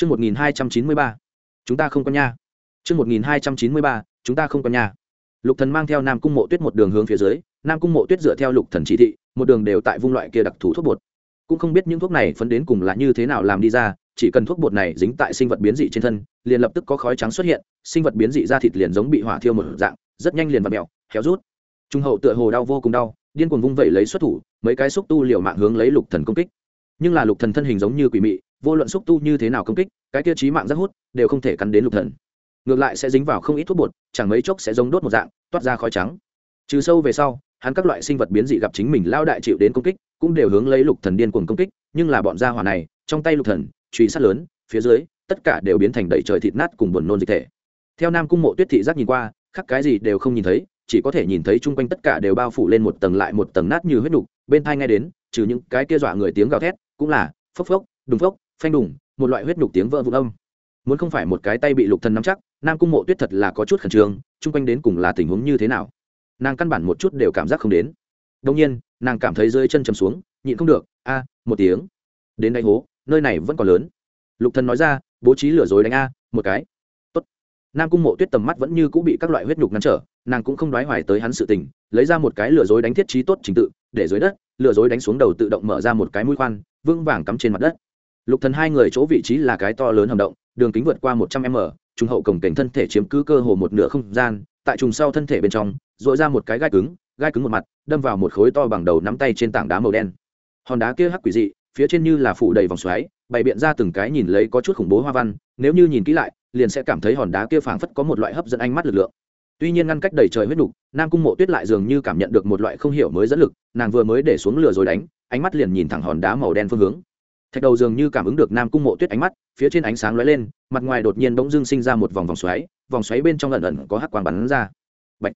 Chương 1293. Chúng ta không có nha. Chương 1293. Chúng ta không có nha. Lục Thần mang theo Nam Cung Mộ Tuyết một đường hướng phía dưới, Nam Cung Mộ Tuyết dựa theo Lục Thần chỉ thị, một đường đều tại vung loại kia đặc thù thuốc bột. Cũng không biết những thuốc này phấn đến cùng là như thế nào làm đi ra, chỉ cần thuốc bột này dính tại sinh vật biến dị trên thân, liền lập tức có khói trắng xuất hiện, sinh vật biến dị ra thịt liền giống bị hỏa thiêu một dạng, rất nhanh liền vặn mèo, khéo rút. Trung hậu tựa hồ đau vô cùng đau, điên cuồng vung vẩy lấy xuất thủ, mấy cái xúc tu liều mạng hướng lấy Lục Thần công kích. Nhưng là Lục Thần thân hình giống như quỷ mị, vô luận xúc tu như thế nào công kích, cái tiêu chí mạng rất hút, đều không thể cắn đến Lục Thần. Ngược lại sẽ dính vào không ít thuốc bột, chẳng mấy chốc sẽ giống đốt một dạng, toát ra khói trắng. Trừ sâu về sau, hắn các loại sinh vật biến dị gặp chính mình lao đại chịu đến công kích, cũng đều hướng lấy Lục Thần điên cuồng công kích, nhưng là bọn gia hỏa này, trong tay Lục Thần, truy sát lớn, phía dưới, tất cả đều biến thành đầy trời thịt nát cùng buồn nôn dịch thể. Theo Nam cung Mộ Tuyết thị giác nhìn qua, khắc cái gì đều không nhìn thấy, chỉ có thể nhìn thấy chung quanh tất cả đều bao phủ lên một tầng lại một tầng nát như huyết nục, bên tai nghe đến, trừ những cái kia dọa người tiếng gào thét, cũng là phốc phốc, đùng phốc, phanh đùng, một loại huyết nhục tiếng vỡ vụn âm. Muốn không phải một cái tay bị Lục Thần nắm chắc, Nam cung Mộ Tuyết thật là có chút khẩn trương, chung quanh đến cùng là tình huống như thế nào. Nàng căn bản một chút đều cảm giác không đến. đông nhiên, nàng cảm thấy rơi chân chầm xuống, nhịn không được, a, một tiếng. Đến đây hố, nơi này vẫn còn lớn. Lục Thần nói ra, bố trí lửa dối đánh a, một cái tốt. nam cung mộ tuyết tầm mắt vẫn như cũng bị các loại huyết nhục ngăn trở nàng cũng không đoái hoài tới hắn sự tình lấy ra một cái lừa dối đánh thiết trí tốt trình tự để dưới đất lừa dối đánh xuống đầu tự động mở ra một cái mũi khoan vững vàng cắm trên mặt đất lục thần hai người chỗ vị trí là cái to lớn hầm động, đường kính vượt qua một trăm m, trùng hậu cổng cảnh thân thể chiếm cứ cơ hồ một nửa không gian, tại trùng sau thân thể bên trong dội ra một cái gai cứng gai cứng một mặt, đâm vào một khối to bằng đầu nắm tay trên tảng đá màu đen. Hòn đá kia hắc quỷ dị, phía trên như là phủ đầy vòng xoáy, bày biện ra từng cái nhìn lấy có chút khủng bố hoa văn, nếu như nhìn kỹ lại, liền sẽ cảm thấy hòn đá kia phảng phất có một loại hấp dẫn ánh mắt lực lượng. Tuy nhiên ngăn cách đầy trời huyết nục, nam cung mộ tuyết lại dường như cảm nhận được một loại không hiểu mới dẫn lực, nàng vừa mới để xuống lửa rồi đánh, ánh mắt liền nhìn thẳng hòn đá màu đen phương hướng thạch đầu dường như cảm ứng được nam cung mộ tuyết ánh mắt, phía trên ánh sáng lóe lên, mặt ngoài đột nhiên bỗng dưng sinh ra một vòng vòng xoáy vòng xoáy bên trong lần lần có hắc quang bắn ra. Bạch.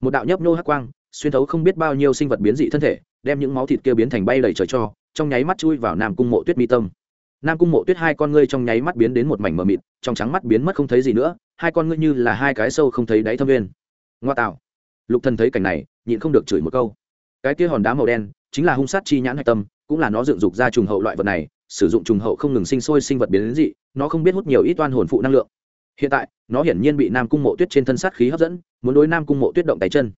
một đạo nhấp nô hắc quang, xuyên thấu không biết bao nhiêu sinh vật biến dị thân thể, đem những máu thịt kia biến thành bay đầy trời cho, trong nháy mắt chui vào nam cung mộ tuyết mi tâm. Nam cung mộ tuyết hai con ngươi trong nháy mắt biến đến một mảnh mờ mịt, trong trắng mắt biến mất không thấy gì nữa, hai con ngươi như là hai cái sâu không thấy đáy thâm viên. Ngoa tạo! Lục thần thấy cảnh này, nhịn không được chửi một câu. Cái kia hòn đá màu đen, chính là hung sát chi nhãn hạch tâm cũng là nó dựng dục ra trùng hậu loại vật này, sử dụng trùng hậu không ngừng sinh sôi sinh vật biến đến dị, nó không biết hút nhiều ít oan hồn phụ năng lượng. Hiện tại, nó hiển nhiên bị nam cung mộ tuyết trên thân sát khí hấp dẫn, muốn đối nam cung mộ tuyết động tay chân.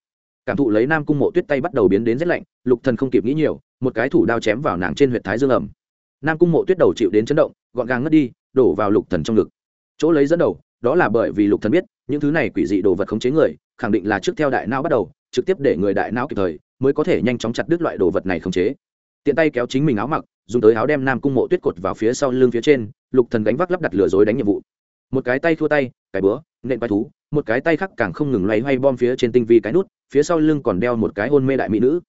Cảm thụ lấy nam cung mộ tuyết tay bắt đầu biến đến rét lạnh, lục thần không kịp nghĩ nhiều, một cái thủ đao chém vào nàng trên huyệt thái dương ẩm. Nam cung mộ tuyết đầu chịu đến chấn động, gọn gàng ngất đi, đổ vào lục thần trong ngực. Chỗ lấy dẫn đầu, đó là bởi vì lục thần biết, những thứ này quỷ dị đồ vật khống chế người, khẳng định là trước theo đại não bắt đầu, trực tiếp để người đại não kịp thời, mới có thể nhanh chóng chặt đứt loại đồ vật này khống chế tiện tay kéo chính mình áo mặc, dùng tới áo đem nam cung mộ tuyết cột vào phía sau lưng phía trên, lục thần gánh vác lắp đặt lửa dối đánh nhiệm vụ. Một cái tay thua tay, cái bữa, nện quái thú, một cái tay khác càng không ngừng loay hoay bom phía trên tinh vi cái nút, phía sau lưng còn đeo một cái hôn mê đại mỹ nữ.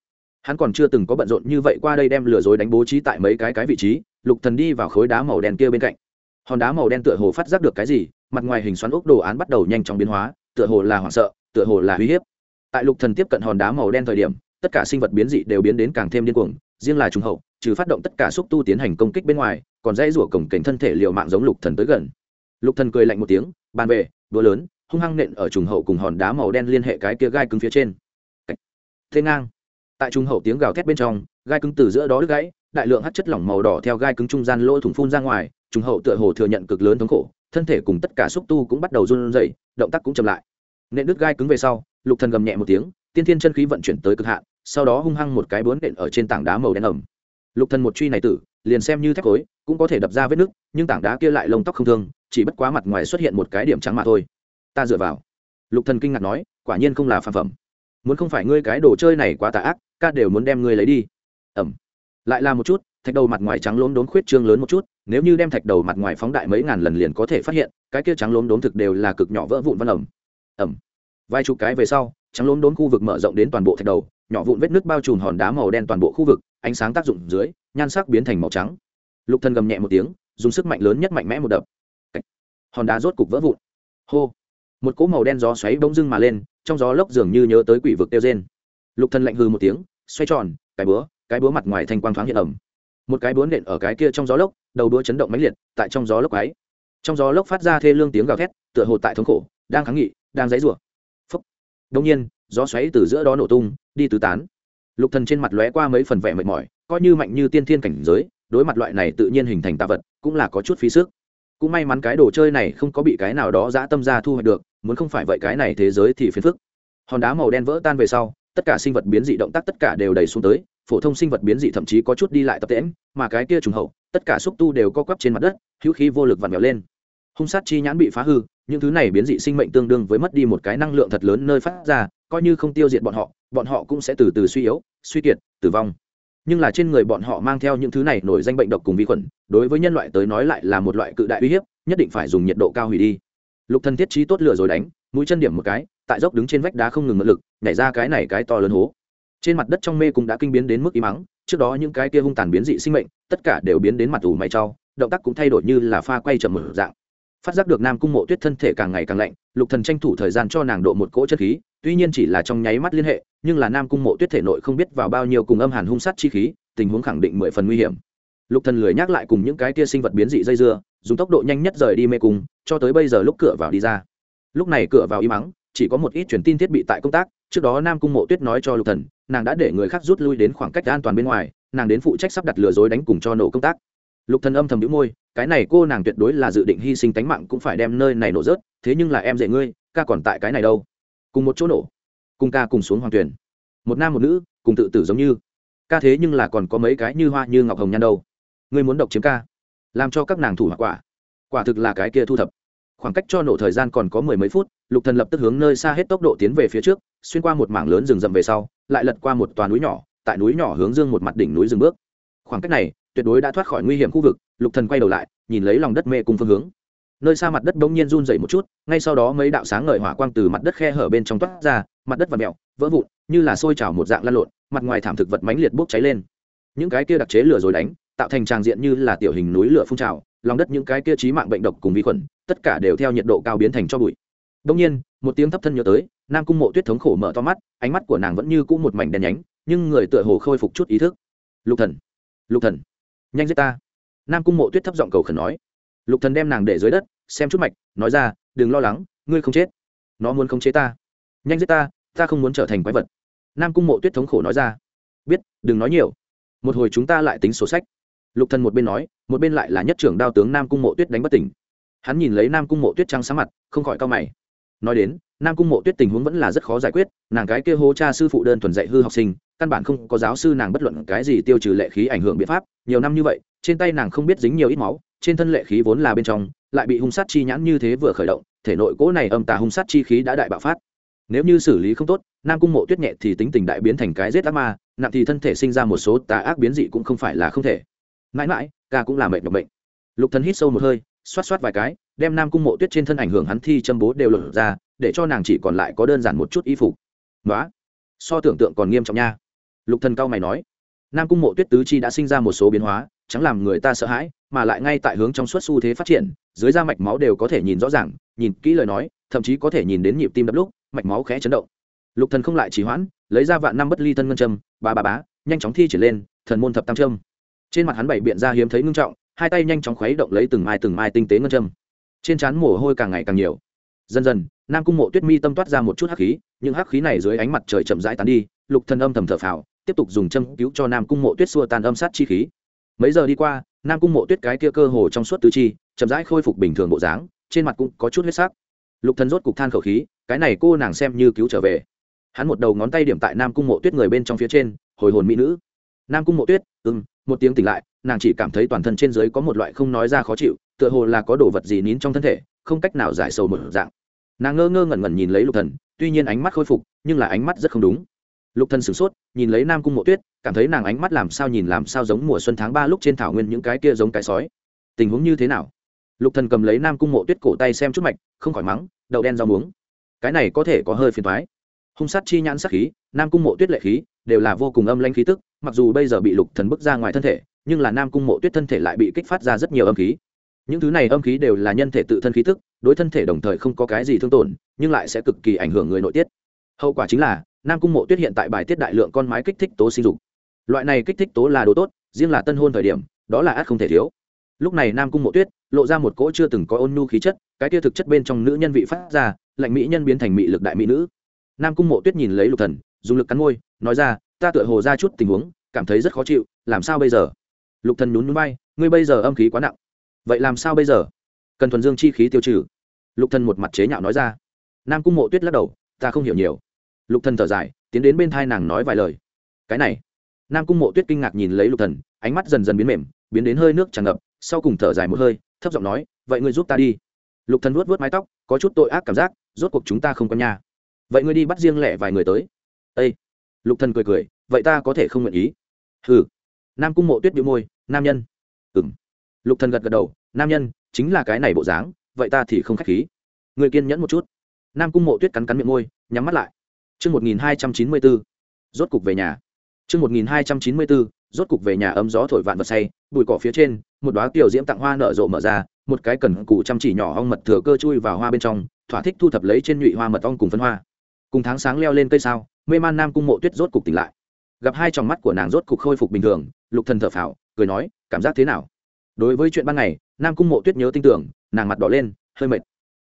Hắn còn chưa từng có bận rộn như vậy qua đây đem lừa dối đánh bố trí tại mấy cái cái vị trí, lục thần đi vào khối đá màu đen kia bên cạnh. Hòn đá màu đen tựa hồ phát giác được cái gì, mặt ngoài hình xoắn ốc đồ án bắt đầu nhanh chóng biến hóa, tựa hồ là hoảng sợ, tựa hồ là uy hiếp. Tại lục thần tiếp cận hòn đá màu đen thời điểm, tất cả sinh vật biến dị đều biến đến càng thêm điên cuồng riêng là trùng hậu, trừ phát động tất cả xúc tu tiến hành công kích bên ngoài, còn dãy rủa cổng cảnh thân thể liều mạng giống lục thần tới gần. Lục thần cười lạnh một tiếng, bàn về, đũa lớn, hung hăng nện ở trùng hậu cùng hòn đá màu đen liên hệ cái kia gai cứng phía trên. Thế ngang. Tại trùng hậu tiếng gào thét bên trong, gai cứng từ giữa đó đứt gãy, đại lượng hát chất lỏng màu đỏ theo gai cứng trung gian lỗ thủng phun ra ngoài, trùng hậu tựa hồ thừa nhận cực lớn thống khổ, thân thể cùng tất cả xúc tu cũng bắt đầu run rẩy, động tác cũng chậm lại. Nện đứt gai cứng về sau, lục thần gầm nhẹ một tiếng, tiên thiên chân khí vận chuyển tới cực hạn sau đó hung hăng một cái bướn đện ở trên tảng đá màu đen ẩm. Lục thần một truy này tử, liền xem như thép khối cũng có thể đập ra vết nứt, nhưng tảng đá kia lại lông tóc không thương, chỉ bất quá mặt ngoài xuất hiện một cái điểm trắng mà thôi. Ta dựa vào. Lục thần kinh ngạc nói, quả nhiên không là phàm phẩm. Muốn không phải ngươi cái đồ chơi này quá tà ác ca đều muốn đem ngươi lấy đi. Ẩm. Lại là một chút, thạch đầu mặt ngoài trắng lốm đốm khuyết trương lớn một chút, nếu như đem thạch đầu mặt ngoài phóng đại mấy ngàn lần liền có thể phát hiện, cái kia trắng lốm đốm thực đều là cực nhỏ vỡ vụn văn ẩm. Ẩm. Vài chục cái về sau, trắng lốm đốm khu vực mở rộng đến toàn bộ thạch đầu nhỏ vụn vết nước bao trùm hòn đá màu đen toàn bộ khu vực, ánh sáng tác dụng dưới, nhan sắc biến thành màu trắng. Lục thần gầm nhẹ một tiếng, dùng sức mạnh lớn nhất mạnh mẽ một đập. Hòn đá rốt cục vỡ vụn. Hô. Một cỗ màu đen gió xoáy bỗng dưng mà lên, trong gió lốc dường như nhớ tới quỷ vực tiêu rên. Lục thần lạnh hừ một tiếng, xoay tròn, cái búa cái búa mặt ngoài thanh quang thoáng hiện ẩm. Một cái búa nện ở cái kia trong gió lốc, đầu búa chấn động mãnh liệt, tại trong gió lốc ấy. Trong gió lốc phát ra thê lương tiếng gào thét, tựa hồ tại thống khổ, đang kháng nghị, đang dãy rủa phúc. Đông nhiên gió xoáy từ giữa đó nổ tung, đi tứ tán. Lục thần trên mặt lóe qua mấy phần vẻ mệt mỏi, coi như mạnh như tiên thiên cảnh giới, đối mặt loại này tự nhiên hình thành tạ vật, cũng là có chút phí sức. Cũng may mắn cái đồ chơi này không có bị cái nào đó dã tâm ra thu hoạch được, muốn không phải vậy cái này thế giới thì phiền phức. Hòn đá màu đen vỡ tan về sau, tất cả sinh vật biến dị động tác tất cả đều đầy xuống tới, phổ thông sinh vật biến dị thậm chí có chút đi lại tập tễm mà cái kia trùng hậu, tất cả xúc tu đều co quắp trên mặt đất, hữu khí vô lực vặn vẹo lên. Hung sát chi nhãn bị phá hư, những thứ này biến dị sinh mệnh tương đương với mất đi một cái năng lượng thật lớn nơi phát ra coi như không tiêu diệt bọn họ bọn họ cũng sẽ từ từ suy yếu, suy kiệt, tử vong. Nhưng là trên người bọn họ mang theo những thứ này nổi danh bệnh độc cùng vi khuẩn, đối với nhân loại tới nói lại là một loại cự đại uy hiếp, nhất định phải dùng nhiệt độ cao hủy đi. Lục thần thiết trí tốt lửa rồi đánh, mũi chân điểm một cái, tại dốc đứng trên vách đá không ngừng mượn lực, nhảy ra cái này cái to lớn hố. Trên mặt đất trong mê cũng đã kinh biến đến mức im mắng, trước đó những cái kia hung tàn biến dị sinh mệnh, tất cả đều biến đến mặt ủ mày trau động tác cũng thay đổi như là pha quay chậm mở dạng. Phát giác được nam cung mộ tuyết thân thể càng ngày càng lạnh, lục thần tranh thủ thời gian cho nàng độ một cỗ chất khí tuy nhiên chỉ là trong nháy mắt liên hệ, nhưng là nam cung mộ tuyết thể nội không biết vào bao nhiêu cùng âm hàn hung sát chi khí, tình huống khẳng định mười phần nguy hiểm. Lục thần lười nhắc lại cùng những cái tia sinh vật biến dị dây dưa, dùng tốc độ nhanh nhất rời đi mê cung, cho tới bây giờ lúc cửa vào đi ra. Lúc này cửa vào im mắng chỉ có một ít truyền tin thiết bị tại công tác, trước đó nam cung mộ tuyết nói cho lục thần, nàng đã để người khác rút lui đến khoảng cách an toàn bên ngoài, nàng đến phụ trách sắp đặt lừa dối đánh cùng cho nổ công tác. Lục thần âm thầm nhíu môi, cái này cô nàng tuyệt đối là dự định hy sinh tánh mạng cũng phải đem nơi này nổ rớt, thế nhưng là em dễ ngươi, ca còn tại cái này đâu cùng một chỗ nổ, cùng ca cùng xuống hoàng tuyển một nam một nữ, cùng tự tử giống như. Ca thế nhưng là còn có mấy cái như hoa như ngọc hồng nhan đâu. Ngươi muốn độc chiếm ca, làm cho các nàng thủ hoặc quả. Quả thực là cái kia thu thập. Khoảng cách cho nổ thời gian còn có mười mấy phút, lục thần lập tức hướng nơi xa hết tốc độ tiến về phía trước, xuyên qua một mảng lớn rừng rậm về sau, lại lật qua một tòa núi nhỏ, tại núi nhỏ hướng dương một mặt đỉnh núi dừng bước. Khoảng cách này, tuyệt đối đã thoát khỏi nguy hiểm khu vực, lục thần quay đầu lại, nhìn lấy lòng đất mê cùng phương hướng nơi xa mặt đất bỗng nhiên run dậy một chút, ngay sau đó mấy đạo sáng ngời hỏa quang từ mặt đất khe hở bên trong toát ra, mặt đất và mèo vỡ vụn, như là sôi trào một dạng lan lộn, mặt ngoài thảm thực vật mánh liệt bốc cháy lên. Những cái kia đặc chế lửa rồi đánh, tạo thành tràng diện như là tiểu hình núi lửa phun trào, lòng đất những cái kia trí mạng bệnh độc cùng vi khuẩn, tất cả đều theo nhiệt độ cao biến thành cho bụi. Đông nhiên, một tiếng thấp thân nhớ tới, nam cung mộ tuyết thống khổ mở to mắt, ánh mắt của nàng vẫn như cũ một mảnh đen nhánh, nhưng người tựa hồ khôi phục chút ý thức. Lục thần lục thần, nhanh giết ta. Nam cung mộ tuyết thấp giọng cầu khẩn nói lục thần đem nàng để dưới đất, xem chút mạch, nói ra, đừng lo lắng, ngươi không chết. Nó muốn khống chế ta. Nhanh giết ta ta không muốn trở thành quái vật. Nam cung mộ tuyết thống khổ nói ra, biết, đừng nói nhiều. Một hồi chúng ta lại tính sổ sách. Lục thần một bên nói, một bên lại là nhất trưởng đao tướng nam cung mộ tuyết đánh bất tỉnh. Hắn nhìn lấy nam cung mộ tuyết trắng sáng mặt, không khỏi cao mày. Nói đến, nam cung mộ tuyết tình huống vẫn là rất khó giải quyết, nàng cái kia hô cha sư phụ đơn thuần dạy hư học sinh, căn bản không có giáo sư nàng bất luận cái gì tiêu trừ lệ khí ảnh hưởng biện pháp, nhiều năm như vậy, trên tay nàng không biết dính nhiều ít máu trên thân lệ khí vốn là bên trong, lại bị hung sát chi nhãn như thế vừa khởi động, thể nội cỗ này âm tà hung sát chi khí đã đại bạo phát. Nếu như xử lý không tốt, nam cung mộ tuyết nhẹ thì tính tình đại biến thành cái giết ác ma, nặng thì thân thể sinh ra một số tà ác biến dị cũng không phải là không thể. Mãi mãi, ca cũng là mệnh độc bệnh. Lục thần hít sâu một hơi, xoát xoát vài cái, đem nam cung mộ tuyết trên thân ảnh hưởng hắn thi châm bố đều lột ra, để cho nàng chỉ còn lại có đơn giản một chút y phục. Nói so tưởng tượng còn nghiêm trọng nha. Lục thần cao mày nói nam cung mộ tuyết tứ chi đã sinh ra một số biến hóa, chẳng làm người ta sợ hãi, mà lại ngay tại hướng trong suốt xu thế phát triển, dưới da mạch máu đều có thể nhìn rõ ràng, nhìn kỹ lời nói, thậm chí có thể nhìn đến nhịp tim đập lúc, mạch máu khẽ chấn động. Lục thần không lại trì hoãn, lấy ra vạn năm bất ly thân ngân châm, ba ba bá nhanh chóng thi triển lên, thần môn thập tam châm. Trên mặt hắn bảy biện ra hiếm thấy ngưng trọng, hai tay nhanh chóng khuấy động lấy từng mai từng mai tinh tế ngân châm. Trên trán mồ hôi càng ngày càng nhiều. Dần dần, nam cung mộ tuyết mi tâm toát ra một chút hắc khí, những hắc khí này dưới ánh mặt trời chậm rãi tán đi, lục thần âm thầm thở phào tiếp tục dùng châm cứu cho nam cung mộ tuyết xua tan âm sát chi khí. Mấy giờ đi qua, nam cung mộ tuyết cái kia cơ hồ trong suốt tứ chi, chậm rãi khôi phục bình thường bộ dáng, trên mặt cũng có chút huyết sắc. Lục thần rốt cục than khẩu khí, cái này cô nàng xem như cứu trở về. Hắn một đầu ngón tay điểm tại nam cung mộ tuyết người bên trong phía trên, hồi hồn mỹ nữ. Nam cung mộ tuyết, ừm, một tiếng tỉnh lại, nàng chỉ cảm thấy toàn thân trên dưới có một loại không nói ra khó chịu, tựa hồ là có đồ vật gì nín trong thân thể, không cách nào giải sầu một dạng. Nàng ngơ ngơ ngẩn ngẩn nhìn lấy lục thần, tuy nhiên ánh mắt khôi phục, nhưng là ánh mắt rất không đúng lục thần sửng sốt, nhìn lấy nam cung mộ tuyết, cảm thấy nàng ánh mắt làm sao nhìn làm sao giống mùa xuân tháng ba lúc trên thảo nguyên những cái kia giống cái sói. Tình huống như thế nào? Lục thần cầm lấy nam cung mộ tuyết cổ tay xem chút mạch, không khỏi mắng, đậu đen rau muống. Cái này có thể có hơi phiền toái. Hung sát chi nhãn sát khí, nam cung mộ tuyết lệ khí, đều là vô cùng âm lanh khí tức, mặc dù bây giờ bị lục thần bức ra ngoài thân thể, nhưng là nam cung mộ tuyết thân thể lại bị kích phát ra rất nhiều âm khí. Những thứ này âm khí đều là nhân thể tự thân khí tức, đối thân thể đồng thời không có cái gì thương tổn, nhưng lại sẽ cực kỳ ảnh hưởng người nội tiết. Hậu quả chính là nam cung mộ tuyết hiện tại bài tiết đại lượng con mái kích thích tố sinh dục. Loại này kích thích tố là đồ tốt, riêng là tân hôn thời điểm, đó là át không thể thiếu. Lúc này nam cung mộ tuyết lộ ra một cỗ chưa từng có ôn nhu khí chất, cái kia thực chất bên trong nữ nhân vị phát ra, lạnh mỹ nhân biến thành mỹ lực đại mỹ nữ. Nam cung mộ tuyết nhìn lấy lục thần, dùng lực cắn môi, nói ra, ta tựa hồ ra chút tình huống, cảm thấy rất khó chịu, làm sao bây giờ? Lục thần nhún nhún bay ngươi bây giờ âm khí quá nặng. Vậy làm sao bây giờ? Cần thuần dương chi khí tiêu trừ. Lục thần một mặt chế nhạo nói ra. Nam cung mộ tuyết lắc đầu, ta không hiểu nhiều lục thần thở dài, tiến đến bên thai nàng nói vài lời. Cái này. Nam cung mộ tuyết kinh ngạc nhìn lấy lục thần, ánh mắt dần dần biến mềm, biến đến hơi nước tràn ngập, sau cùng thở dài một hơi, thấp giọng nói, vậy ngươi giúp ta đi. Lục thần vuốt vuốt mái tóc, có chút tội ác cảm giác, rốt cuộc chúng ta không có nhà. Vậy ngươi đi bắt riêng lẻ vài người tới. Ê! lục thần cười cười, vậy ta có thể không nguyện ý. Hừ. Nam cung mộ tuyết bị môi, nam nhân. Ừm. Lục thần gật gật đầu, nam nhân, chính là cái này bộ dáng, vậy ta thì không khách khí. Người kiên nhẫn một chút. Nam cung mộ tuyết cắn cắn miệng môi, nhắm mắt lại. Chương 1294, rốt cục về nhà. Chương 1294, rốt cục về nhà ấm gió thổi vạn vật say, bụi cỏ phía trên, một đóa tiểu diễm tặng hoa nở rộ mở ra, một cái cần cù chăm chỉ nhỏ ong mật thừa cơ chui vào hoa bên trong, thỏa thích thu thập lấy trên nhụy hoa mật ong cùng phân hoa. Cùng tháng sáng leo lên cây sao, mê man nam cung mộ tuyết rốt cục tỉnh lại. Gặp hai tròng mắt của nàng rốt cục khôi phục bình thường, Lục Thần thở phào, cười nói, cảm giác thế nào? Đối với chuyện ban ngày, Nam cung mộ tuyết nhớ tin tưởng, nàng mặt đỏ lên, hơi mệt.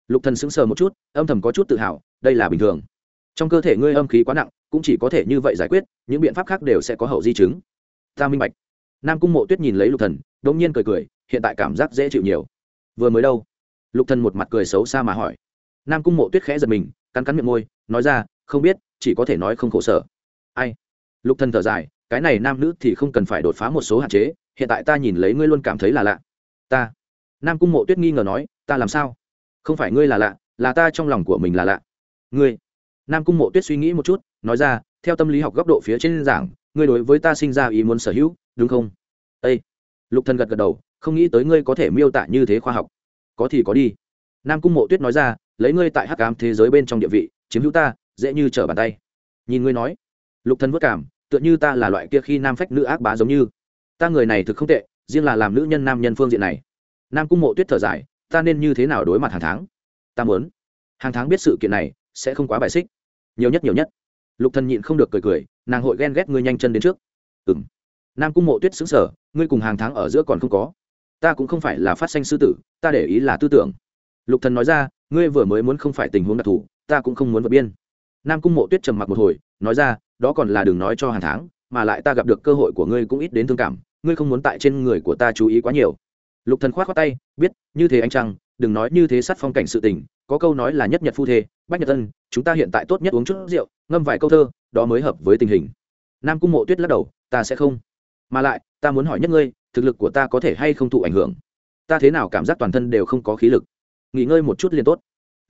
Lục Thần sững sờ một chút, âm thầm có chút tự hào, đây là bình thường. Trong cơ thể ngươi âm khí quá nặng, cũng chỉ có thể như vậy giải quyết, những biện pháp khác đều sẽ có hậu di chứng. Ta minh bạch. Nam cung mộ tuyết nhìn lấy lục thần đống nhiên cười cười hiện tại cảm giác dễ chịu nhiều. Vừa mới đâu? Lục thần một mặt cười xấu xa mà hỏi. Nam cung mộ tuyết khẽ giật mình cắn cắn miệng môi nói ra không biết chỉ có thể nói không khổ sở. Ai? Lục thần thở dài cái này nam nữ thì không cần phải đột phá một số hạn chế hiện tại ta nhìn lấy ngươi luôn cảm thấy là lạ. Ta? Nam cung mộ tuyết nghi ngờ nói ta làm sao? Không phải ngươi là lạ là ta trong lòng của mình là lạ. Ngươi? Nam cung mộ tuyết suy nghĩ một chút, nói ra, theo tâm lý học góc độ phía trên giảng, ngươi đối với ta sinh ra ý muốn sở hữu, đúng không? Â lục thần gật gật đầu, không nghĩ tới ngươi có thể miêu tả như thế khoa học. Có thì có đi. Nam cung mộ tuyết nói ra, lấy ngươi tại hắc ám thế giới bên trong địa vị, chiếm hữu ta, dễ như trở bàn tay. Nhìn ngươi nói, lục thần vất cảm, tựa như ta là loại kia khi nam phách nữ ác bá giống như. Ta người này thực không tệ, riêng là làm nữ nhân nam nhân phương diện này. Nam cung mộ tuyết thở dài, ta nên như thế nào đối mặt hàng tháng? Ta muốn. Hàng tháng biết sự kiện này sẽ không quá bài xích. Nhiều nhất nhiều nhất. Lục thần nhịn không được cười cười, nàng hội ghen ghét ngươi nhanh chân đến trước. Ừm. Nam cung mộ tuyết xứng sở ngươi cùng hàng tháng ở giữa còn không có. Ta cũng không phải là phát sanh sư tử, ta để ý là tư tưởng. Lục thần nói ra, ngươi vừa mới muốn không phải tình huống đặc thù, ta cũng không muốn vượt biên. Nam cung mộ tuyết trầm mặc một hồi, nói ra, đó còn là đừng nói cho hàng tháng, mà lại ta gặp được cơ hội của ngươi cũng ít đến thương cảm, ngươi không muốn tại trên người của ta chú ý quá nhiều. Lục thần khoát khoát tay, biết, như thế anh trăng đừng nói như thế sát phong cảnh sự tình có câu nói là nhất nhật phu thê, bách nhật tân chúng ta hiện tại tốt nhất uống chút rượu, ngâm vài câu thơ, đó mới hợp với tình hình. Nam cung mộ tuyết lắc đầu, ta sẽ không. Mà lại, ta muốn hỏi nhất ngươi, thực lực của ta có thể hay không thụ ảnh hưởng? Ta thế nào cảm giác toàn thân đều không có khí lực? Nghỉ ngơi một chút liền tốt.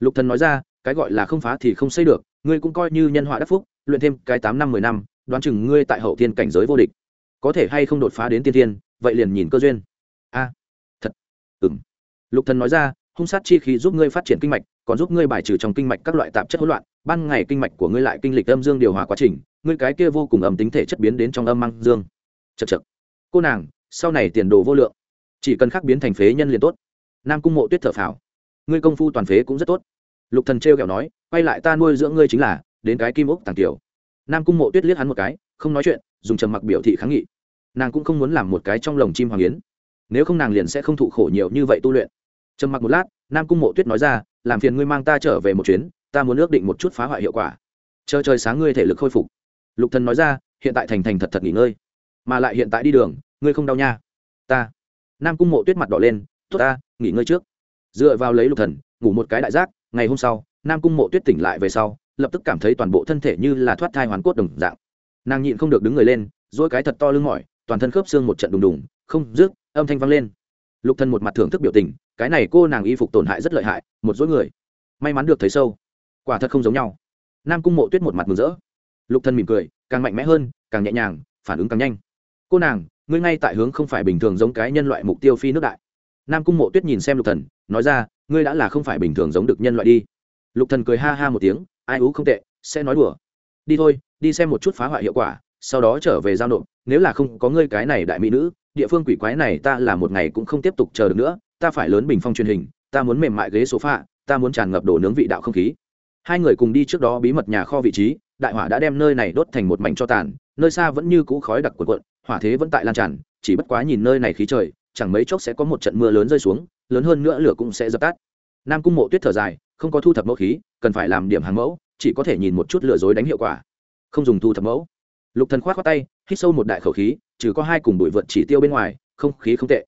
Lục thần nói ra, cái gọi là không phá thì không xây được, ngươi cũng coi như nhân họa đắc phúc, luyện thêm cái tám năm mười năm, đoán chừng ngươi tại hậu thiên cảnh giới vô địch. Có thể hay không đột phá đến tiên thiên, vậy liền nhìn cơ duyên. A, thật. Ừm. Lục thần nói ra, hung sát chi khí giúp ngươi phát triển kinh mạch còn giúp ngươi bài trừ trong kinh mạch các loại tạp chất hỗn loạn, ban ngày kinh mạch của ngươi lại kinh lịch âm dương điều hòa quá trình, ngươi cái kia vô cùng âm tính thể chất biến đến trong âm mang dương. Chật chật cô nàng, sau này tiền đồ vô lượng. Chỉ cần khắc biến thành phế nhân liền tốt. Nam cung mộ tuyết thở phào. Ngươi công phu toàn phế cũng rất tốt. Lục thần trêu kẹo nói, quay lại ta nuôi dưỡng ngươi chính là, đến cái kim ốc tàng tiểu nam cung mộ tuyết liếc hắn một cái, không nói chuyện, dùng trầm mặc biểu thị kháng nghị. Nàng cũng không muốn làm một cái trong lồng chim hoàng yến. Nếu không nàng liền sẽ không thụ khổ nhiều như vậy tu luyện. Trầm mặc một lát nam cung mộ tuyết nói ra, làm phiền ngươi mang ta trở về một chuyến, ta muốn ước định một chút phá hoại hiệu quả. Chờ trời sáng ngươi thể lực khôi phục. Lục thần nói ra, hiện tại thành thành thật thật nghỉ ngơi, mà lại hiện tại đi đường, ngươi không đau nha. Ta. Nam cung mộ tuyết mặt đỏ lên, tốt ta, nghỉ ngơi trước. Dựa vào lấy lục thần, ngủ một cái đại giác, ngày hôm sau, nam cung mộ tuyết tỉnh lại về sau, lập tức cảm thấy toàn bộ thân thể như là thoát thai hoàn cốt đồng dạng. Nàng nhịn không được đứng người lên dỗi cái thật to lưng mỏi, toàn thân khớp xương một trận đùng đùng, không rước âm thanh vang lên lục thần một mặt thưởng thức biểu tình, cái này cô nàng y phục tổn hại rất lợi hại, một dối người. May mắn được thấy sâu. Quả thật không giống nhau. Nam cung mộ tuyết một mặt mừng rỡ. Lục thần mỉm cười, càng mạnh mẽ hơn, càng nhẹ nhàng, phản ứng càng nhanh. Cô nàng, ngươi ngay tại hướng không phải bình thường giống cái nhân loại mục tiêu phi nước đại. Nam cung mộ tuyết nhìn xem lục thần, nói ra, ngươi đã là không phải bình thường giống được nhân loại đi. Lục thần cười ha ha một tiếng, ai ú không tệ, sẽ nói đùa. Đi thôi, đi xem một chút phá hoại hiệu quả sau đó trở về giao nộp, nếu là không có ngươi cái này đại mỹ nữ, địa phương quỷ quái này ta là một ngày cũng không tiếp tục chờ được nữa, ta phải lớn bình phong truyền hình, ta muốn mềm mại ghế sofa, ta muốn tràn ngập đổ nướng vị đạo không khí. Hai người cùng đi trước đó bí mật nhà kho vị trí, đại hỏa đã đem nơi này đốt thành một mảnh cho tàn, nơi xa vẫn như cũ khói đặc quần quận hỏa thế vẫn tại lan tràn, chỉ bất quá nhìn nơi này khí trời, chẳng mấy chốc sẽ có một trận mưa lớn rơi xuống, lớn hơn nữa lửa cũng sẽ dập tắt. Nam cung mộ tuyết thở dài, không có thu thập mẫu khí, cần phải làm điểm hàng mẫu, chỉ có thể nhìn một chút lửa dối đánh hiệu quả. Không dùng thu thập mẫu lục thần khoát khoát tay, hít sâu một đại khẩu khí, trừ có hai cùng đuổi vượt chỉ tiêu bên ngoài, không khí không tệ.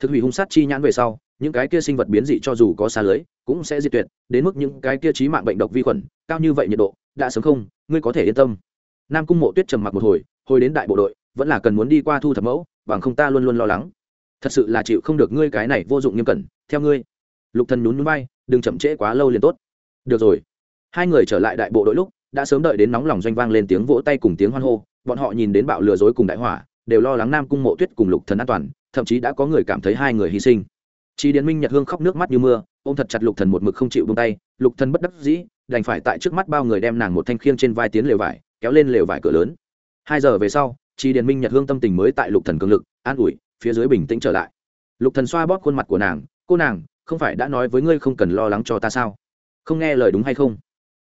Thực hủy hung sát chi nhãn về sau, những cái kia sinh vật biến dị cho dù có xa lưới, cũng sẽ diệt tuyệt, đến mức những cái kia trí mạng bệnh độc vi khuẩn, cao như vậy nhiệt độ, đã sớm không, ngươi có thể yên tâm. Nam cung mộ tuyết trầm mặc một hồi hồi đến đại bộ đội, vẫn là cần muốn đi qua thu thập mẫu, bằng không ta luôn luôn lo lắng. Thật sự là chịu không được ngươi cái này vô dụng nghiêm cẩn, theo ngươi. Lục thần nhún nhún bay đừng chậm trễ quá lâu liền tốt. Được rồi. Hai người trở lại đại bộ đội lúc đã sớm đợi đến nóng lòng doanh vang lên tiếng vỗ tay cùng tiếng hoan hô bọn họ nhìn đến bạo lừa dối cùng đại hỏa đều lo lắng nam cung mộ tuyết cùng lục thần an toàn thậm chí đã có người cảm thấy hai người hy sinh Chi Điền Minh Nhật Hương khóc nước mắt như mưa, ôm thật chặt Lục Thần một mực không chịu buông tay, Lục Thần bất đắc dĩ, đành phải tại trước mắt bao người đem nàng một thanh khiêng trên vai tiến lều vải, kéo lên lều vải cửa lớn. Hai giờ về sau, Chi Điền Minh Nhật Hương tâm tình mới tại Lục Thần cường lực, an ủi, phía dưới bình tĩnh trở lại. Lục Thần xoa bóp khuôn mặt của nàng, "Cô nàng, không phải đã nói với ngươi không cần lo lắng cho ta sao? Không nghe lời đúng hay không?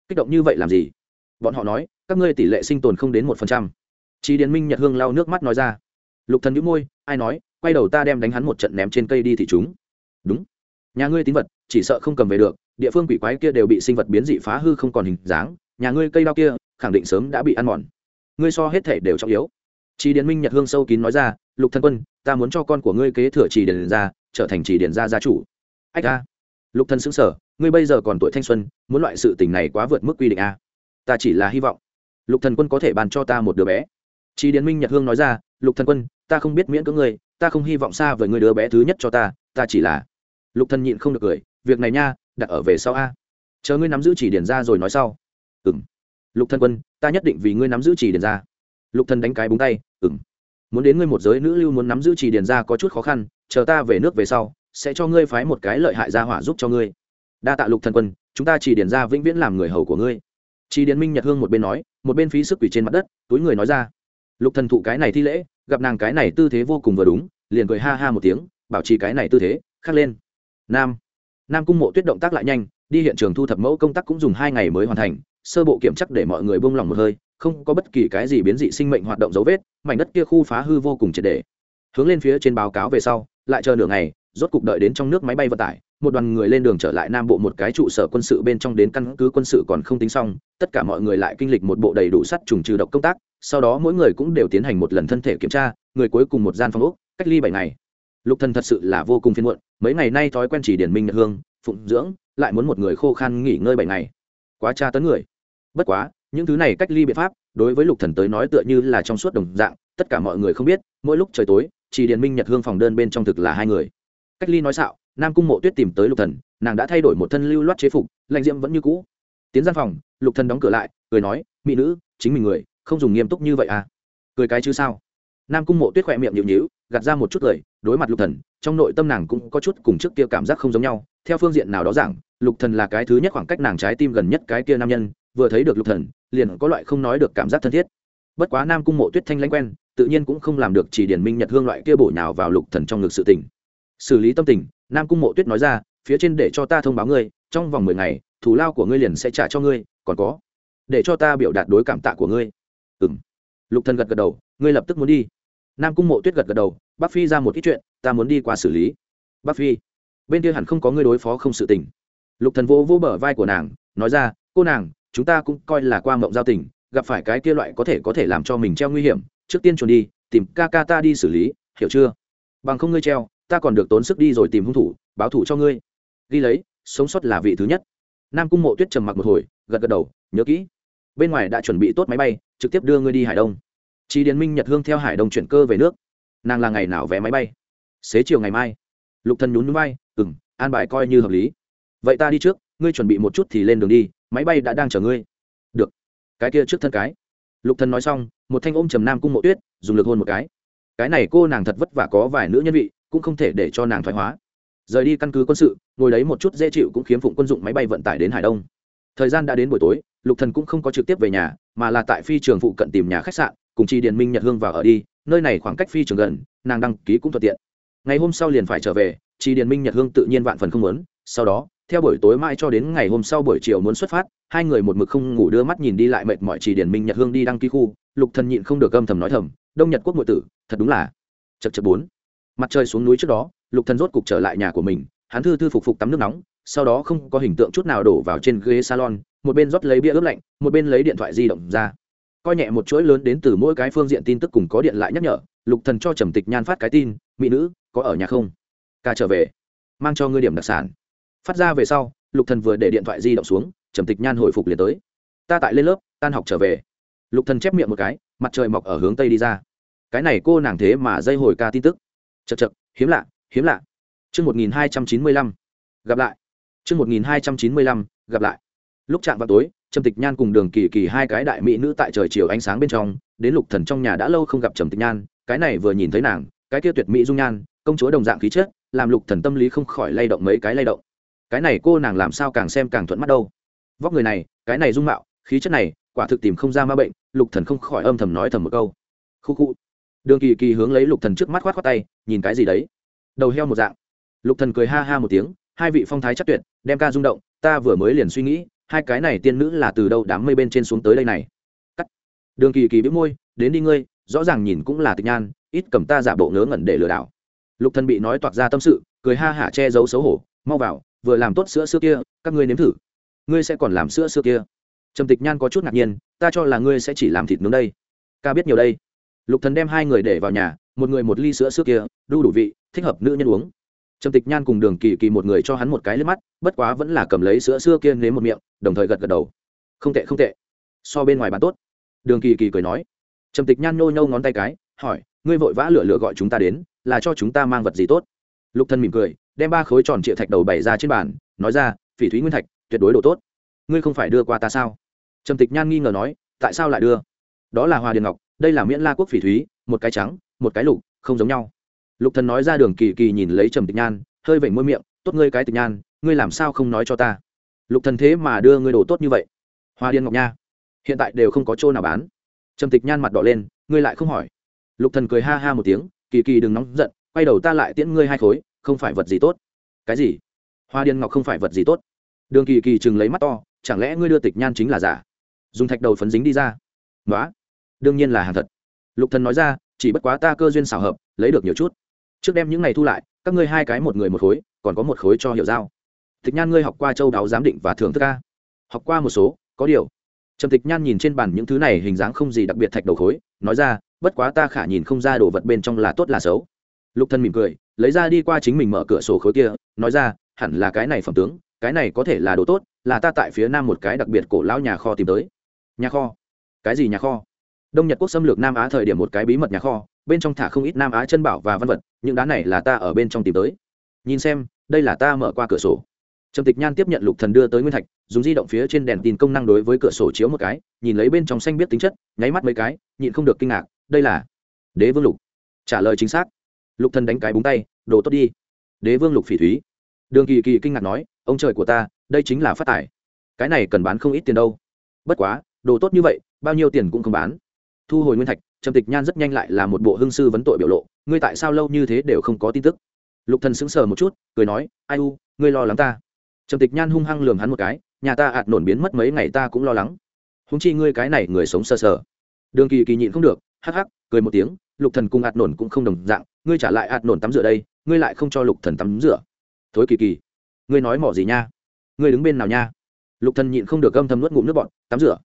Kích động như vậy làm gì?" Bọn họ nói, "Các ngươi tỷ lệ sinh tồn không đến một phần trăm." Chi Điền Minh Nhật Hương lau nước mắt nói ra. Lục Thần nhíu môi, ai nói, quay đầu ta đem đánh hắn một trận ném trên cây đi thì chúng. Đúng nhà ngươi tín vật chỉ sợ không cầm về được địa phương quỷ quái kia đều bị sinh vật biến dị phá hư không còn hình dáng nhà ngươi cây đao kia khẳng định sớm đã bị ăn mòn ngươi so hết thể đều trọng yếu chỉ điền minh nhật hương sâu kín nói ra lục Thần quân ta muốn cho con của ngươi kế thừa chỉ điền gia, trở thành chỉ điền gia gia chủ ách a lục Thần sững sờ, ngươi bây giờ còn tuổi thanh xuân muốn loại sự tình này quá vượt mức quy định a ta chỉ là hy vọng. Lục thần quân có thể bàn cho ta một đứa bé. Chi điền minh nhật hương nói ra, lục thần quân, ta không biết miễn cưỡng ngươi, ta không hy vọng xa với người đứa bé thứ nhất cho ta ta chỉ là lục thần nhịn không được cười, việc này nha, đặt ở về sau a. Chờ ngươi nắm giữ chỉ điển ra rồi nói sau. Ừm. Lục thần quân, ta nhất định vì ngươi nắm giữ chỉ điển ra. Lục thần đánh cái búng tay, ừm. Muốn đến ngươi một giới nữ lưu muốn nắm giữ chỉ điển ra có chút khó khăn, chờ ta về nước về sau, sẽ cho ngươi phái một cái lợi hại gia hỏa giúp cho ngươi. Đa tạ lục thần quân, chúng ta chỉ điển ra vĩnh viễn làm người hầu của ngươi chỉ Điền minh nhật hương một bên nói một bên phí sức quỷ trên mặt đất túi người nói ra. Lục thần thụ cái này thi lễ gặp nàng cái này tư thế vô cùng vừa đúng liền cười ha ha một tiếng bảo trì cái này tư thế khắc lên. Nam nam cung mộ tuyết động tác lại nhanh đi hiện trường thu thập mẫu công tác cũng dùng hai ngày mới hoàn thành sơ bộ kiểm chắc để mọi người buông lòng một hơi không có bất kỳ cái gì biến dị sinh mệnh hoạt động dấu vết mảnh đất kia khu phá hư vô cùng triệt để, hướng lên phía trên báo cáo về sau lại chờ nửa ngày rốt cục đợi đến trong nước máy bay vận tải một đoàn người lên đường trở lại nam bộ một cái trụ sở quân sự bên trong đến căn cứ quân sự còn không tính xong, tất cả mọi người lại kinh lịch một bộ đầy đủ sắt trùng trừ độc công tác, sau đó mỗi người cũng đều tiến hành một lần thân thể kiểm tra, người cuối cùng một gian phòng úc cách ly bảy ngày. Lục thần thật sự là vô cùng phiền muộn, mấy ngày nay thói quen chỉ điển minh nhật hương, phụng dưỡng, lại muốn một người khô khan nghỉ ngơi bảy ngày. Quá tra tấn người. Bất quá, những thứ này cách ly biện pháp, đối với lục thần tới nói tựa như là trong suốt đồng dạng, tất cả mọi người không biết, mỗi lúc trời tối, chỉ điển minh nhật hương phòng đơn bên trong thực là hai người. Cách ly nói xạo nam cung mộ tuyết tìm tới lục thần, nàng đã thay đổi một thân lưu loát chế phục, lạnh diễm vẫn như cũ. Tiến gian phòng, lục thần đóng cửa lại, cười nói, mỹ nữ, chính mình người, không dùng nghiêm túc như vậy à? Cười cái chứ sao? Nam cung mộ tuyết khỏe miệng nhịu nhịu gạt ra một chút cười đối mặt lục thần, trong nội tâm nàng cũng có chút cùng trước kia cảm giác không giống nhau. Theo phương diện nào đó rằng lục thần là cái thứ nhất khoảng cách nàng trái tim gần nhất cái kia nam nhân, vừa thấy được lục thần, liền có loại không nói được cảm giác thân thiết. Bất quá nam cung mộ tuyết thanh lãnh quen, tự nhiên cũng không làm được chỉ điển minh nhật hương loại kia bổ nhào vào lục thần trong ngực sự tình. Xử lý tâm tình nam cung mộ tuyết nói ra, phía trên để cho ta thông báo ngươi, trong vòng mười ngày thủ lao của ngươi liền sẽ trả cho ngươi, còn có, để cho ta biểu đạt đối cảm tạ của ngươi. Ừm. Lục thần gật gật đầu, ngươi lập tức muốn đi. Nam cung mộ tuyết gật gật đầu, bắc phi ra một ít chuyện, ta muốn đi qua xử lý. Bắc phi, bên kia hẳn không có ngươi đối phó không sự tình. Lục thần vỗ vỗ bờ vai của nàng, nói ra, cô nàng, chúng ta cũng coi là qua mộng giao tình, gặp phải cái kia loại có thể có thể làm cho mình treo nguy hiểm, trước tiên chuồn đi, tìm ca ca ta đi xử lý, hiểu chưa? Bằng không ngươi treo ta còn được tốn sức đi rồi tìm hung thủ báo thủ cho ngươi ghi lấy sống sót là vị thứ nhất nam cung mộ tuyết trầm mặc một hồi gật gật đầu nhớ kỹ bên ngoài đã chuẩn bị tốt máy bay trực tiếp đưa ngươi đi hải đông Chi Điền Minh Nhật Hương theo Hải Đông chuyển cơ về nước. Nàng là ngày nào vé máy bay? Xế chiều ngày mai. Lục Thần nhún nhún bay "Ừm, an bài coi như hợp lý. Vậy ta đi trước, ngươi chuẩn bị một chút thì lên đường đi, máy bay đã đang chờ ngươi." "Được." Cái kia trước thân cái. Lục Thần nói xong, một thanh ôm trầm nam cung mộ tuyết, dùng lực hôn một cái. Cái này cô nàng thật vất vả có vài nữ nhân vị, cũng không thể để cho nàng thoái hóa. Rời đi căn cứ quân sự, ngồi đấy một chút dễ chịu cũng khiếm phụng quân dụng máy bay vận tải đến Hải Đông. Thời gian đã đến buổi tối, Lục Thần cũng không có trực tiếp về nhà, mà là tại phi trường phụ cận tìm nhà khách sạn, cùng chi điền minh nhật hương vào ở đi nơi này khoảng cách phi trường gần nàng đăng ký cũng thuận tiện ngày hôm sau liền phải trở về chi điền minh nhật hương tự nhiên vạn phần không muốn sau đó theo buổi tối mai cho đến ngày hôm sau buổi chiều muốn xuất phát hai người một mực không ngủ đưa mắt nhìn đi lại mệt mỏi chỉ điền minh nhật hương đi đăng ký khu lục thần nhịn không được âm thầm nói thầm đông nhật quốc nội tử thật đúng là chật chật bốn mặt trời xuống núi trước đó, lục thần rốt cục trở lại nhà của mình, hắn thư thư phục phục tắm nước nóng, sau đó không có hình tượng chút nào đổ vào trên ghế salon, một bên rót lấy bia ướp lạnh, một bên lấy điện thoại di động ra. Coi nhẹ một chuỗi lớn đến từ mỗi cái phương diện tin tức cùng có điện lại nhắc nhở, lục thần cho trầm tịch nhan phát cái tin, mỹ nữ, có ở nhà không? Ca trở về, mang cho ngươi điểm đặc sản. Phát ra về sau, lục thần vừa để điện thoại di động xuống, trầm tịch nhan hồi phục liền tới. Ta tại lên lớp, tan học trở về. Lục thần chép miệng một cái, mặt trời mọc ở hướng tây đi ra. Cái này cô nàng thế mà dây hồi ca tin tức chật chật, hiếm lạ hiếm lạ. Chương một nghìn hai trăm chín mươi lăm, gặp lại. Chương một nghìn hai trăm chín mươi lăm, gặp lại. Lúc chạm vào tối, trầm tịch nhan cùng đường kỳ kỳ hai cái đại mỹ nữ tại trời chiều ánh sáng bên trong, đến lục thần trong nhà đã lâu không gặp trầm tịch nhan, cái này vừa nhìn thấy nàng, cái kia tuyệt mỹ dung nhan, công chúa đồng dạng khí chất, làm lục thần tâm lý không khỏi lay động mấy cái lay động. Cái này cô nàng làm sao càng xem càng thuận mắt đâu. Vóc người này, cái này dung mạo, khí chất này, quả thực tìm không ra ma bệnh, lục thần không khỏi âm thầm nói thầm một câu. Khu khu đường kỳ kỳ hướng lấy lục thần trước mắt khoát khoát tay, nhìn cái gì đấy? Đầu heo một dạng. Lục thần cười ha ha một tiếng, hai vị phong thái chắc tuyệt, đem ca rung động, ta vừa mới liền suy nghĩ, hai cái này tiên nữ là từ đâu đám mây bên trên xuống tới đây này? Cắt. Đường kỳ kỳ bĩu môi, đến đi ngươi, rõ ràng nhìn cũng là tịch nhan, ít cầm ta giả bộ ngớ ngẩn để lừa đảo. Lục thần bị nói toạc ra tâm sự, cười ha hả che giấu xấu hổ, mau vào, vừa làm tốt sữa xưa kia, các ngươi nếm thử. Ngươi sẽ còn làm sữa xưa kia. Trầm tịch nhan có chút ngạc nhiên, ta cho là ngươi sẽ chỉ làm thịt nướng đây. Ca biết nhiều đây lục thần đem hai người để vào nhà, một người một ly sữa xưa kia, đu đủ vị, thích hợp nữ nhân uống. Trầm tịch nhan cùng đường kỳ kỳ một người cho hắn một cái lên mắt, bất quá vẫn là cầm lấy sữa xưa kia nếm một miệng, đồng thời gật gật đầu. Không tệ không tệ. So bên ngoài bán tốt. Đường kỳ kỳ cười nói. Trầm tịch nhan nhô nhô ngón tay cái, hỏi, ngươi vội vã lửa lửa gọi chúng ta đến, là cho chúng ta mang vật gì tốt? Lục thân mỉm cười, đem ba khối tròn trịa thạch đầu bày ra trên bàn, nói ra, phỉ thúy nguyên thạch, tuyệt đối độ tốt. Ngươi không phải đưa qua ta sao? Trầm tịch nhan nghi ngờ nói, tại sao lại đưa? Đó là hoa điền ngọc đây là miễn la quốc phỉ thúy, một cái trắng, một cái lục, không giống nhau. Lục thần nói ra đường kỳ kỳ nhìn lấy trầm tịch nhan, hơi vểnh môi miệng, tốt ngươi cái tịch nhan, ngươi làm sao không nói cho ta? Lục thần thế mà đưa ngươi đồ tốt như vậy. Hoa điên ngọc nha, hiện tại đều không có chỗ nào bán. Trầm tịch nhan mặt đỏ lên, ngươi lại không hỏi. Lục thần cười ha ha một tiếng, kỳ kỳ đừng nóng giận, quay đầu ta lại tiễn ngươi hai khối, không phải vật gì tốt. Cái gì? Hoa điên ngọc không phải vật gì tốt. Đường kỳ kỳ chừng lấy mắt to, chẳng lẽ ngươi đưa tịch nhan chính là giả? Dùng thạch đầu phấn dính đi ra. Nói đương nhiên là hàng thật. Lục thần nói ra, chỉ bất quá ta cơ duyên xảo hợp, lấy được nhiều chút. Trước đem những này thu lại, các ngươi hai cái một người một khối, còn có một khối cho hiểu giao. Tịch nhan ngươi học qua châu đáo giám định và thưởng thức ca học qua một số, có điều. Trầm tịch nhan nhìn trên bàn những thứ này hình dáng không gì đặc biệt thạch đầu khối, nói ra, bất quá ta khả nhìn không ra đồ vật bên trong là tốt là xấu. Lục thân mỉm cười, lấy ra đi qua chính mình mở cửa sổ khối kia, nói ra, hẳn là cái này phẩm tướng, cái này có thể là đồ tốt, là ta tại phía nam một cái đặc biệt cổ lão nhà kho tìm tới. Nhà kho? Cái gì nhà kho? Đông nhật quốc xâm lược nam á thời điểm một cái bí mật nhà kho, bên trong thả không ít nam á chân bảo và văn vật, những đá này là ta ở bên trong tìm tới. Nhìn xem, đây là ta mở qua cửa sổ. Trầm tịch nhan tiếp nhận lục thần đưa tới nguyên thạch, dùng di động phía trên đèn tin công năng đối với cửa sổ chiếu một cái, nhìn lấy bên trong xanh biết tính chất, nháy mắt mấy cái, nhịn không được kinh ngạc, đây là đế vương lục. Trả lời chính xác. Lục thần đánh cái búng tay, đồ tốt đi. Đế vương lục phỉ thúy. Đường kỳ kỳ kinh ngạc nói, ông trời của ta, đây chính là phát tài. Cái này cần bán không ít tiền đâu. Bất quá, đồ tốt như vậy, bao nhiêu tiền cũng không bán thu hồi nguyên thạch, trầm tịch nhan rất nhanh lại là một bộ hương sư vấn tội biểu lộ, ngươi tại sao lâu như thế đều không có tin tức? Lục thần sững sờ một chút, cười nói, ai u, ngươi lo lắng ta. Trầm tịch nhan hung hăng lườm hắn một cái, nhà ta ạt nổn biến mất mấy ngày ta cũng lo lắng. Húng chi ngươi cái này người sống sờ sờ. Đường kỳ kỳ nhịn không được, hắc hắc, cười một tiếng, lục thần cùng ạt nổn cũng không đồng dạng, ngươi trả lại ạt nổn tắm rửa đây, ngươi lại không cho lục thần tắm rửa. Thối kỳ kỳ, ngươi nói mỏ gì nha? Ngươi đứng bên nào nha? Lục thần nhịn không được âm thầm nuốt ngụm nước bọt, tắm rửa.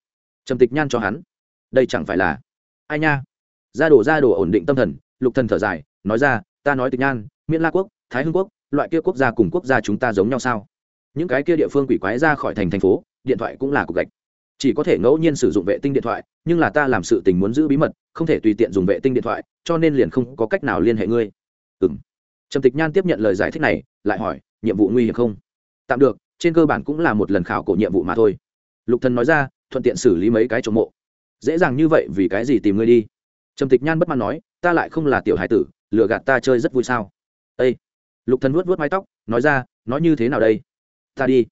Trầm tịch nhan cho hắn, đây chẳng phải là ai nha? Ra đồ ra đồ ổn định tâm thần, lục thần thở dài, nói ra, ta nói tịch nhan, miễn la quốc, thái hưng quốc, loại kia quốc gia cùng quốc gia chúng ta giống nhau sao? Những cái kia địa phương quỷ quái ra khỏi thành thành phố, điện thoại cũng là cục gạch. Chỉ có thể ngẫu nhiên sử dụng vệ tinh điện thoại, nhưng là ta làm sự tình muốn giữ bí mật, không thể tùy tiện dùng vệ tinh điện thoại, cho nên liền không có cách nào liên hệ ngươi. Ừ m trầm tịch nhan tiếp nhận lời giải thích này, lại hỏi, nhiệm vụ nguy hiểm không? Tạm được, trên cơ bản cũng là một lần khảo cổ nhiệm vụ mà thôi. Lục thần nói ra, thuận tiện xử lý mấy cái trộm mộ dễ dàng như vậy vì cái gì tìm ngươi đi? Trầm tịch nhan bất mãn nói, ta lại không là tiểu hải tử, lừa gạt ta chơi rất vui sao? Ây lục thần vuốt vuốt mái tóc, nói ra, nói như thế nào đây? Ta đi.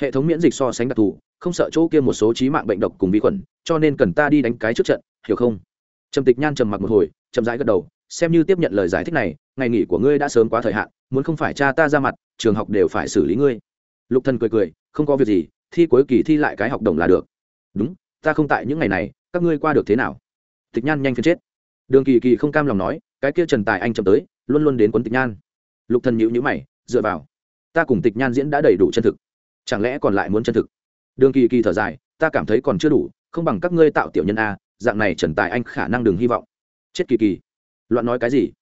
Hệ thống miễn dịch so sánh đặc thù, không sợ chỗ kia một số trí mạng bệnh độc cùng vi khuẩn, cho nên cần ta đi đánh cái trước trận, hiểu không? Trầm tịch nhan trầm mặc một hồi, chậm rãi gật đầu, xem như tiếp nhận lời giải thích này, ngày nghỉ của ngươi đã sớm quá thời hạn, muốn không phải cha ta ra mặt, trường học đều phải xử lý ngươi. Lục thần cười cười, không có việc gì, thi cuối kỳ thi lại cái học đồng là được. Đúng, ta không tại những ngày này các ngươi qua được thế nào? Tịch nhan nhanh phiền chết. Đường kỳ kỳ không cam lòng nói, cái kia trần tài anh chậm tới, luôn luôn đến quấn tịch nhan. Lục thần nhíu nhíu mày, dựa vào. Ta cùng tịch nhan diễn đã đầy đủ chân thực. Chẳng lẽ còn lại muốn chân thực? Đường kỳ kỳ thở dài, ta cảm thấy còn chưa đủ, không bằng các ngươi tạo tiểu nhân a, dạng này trần tài anh khả năng đừng hy vọng. Chết kỳ kỳ. Loạn nói cái gì?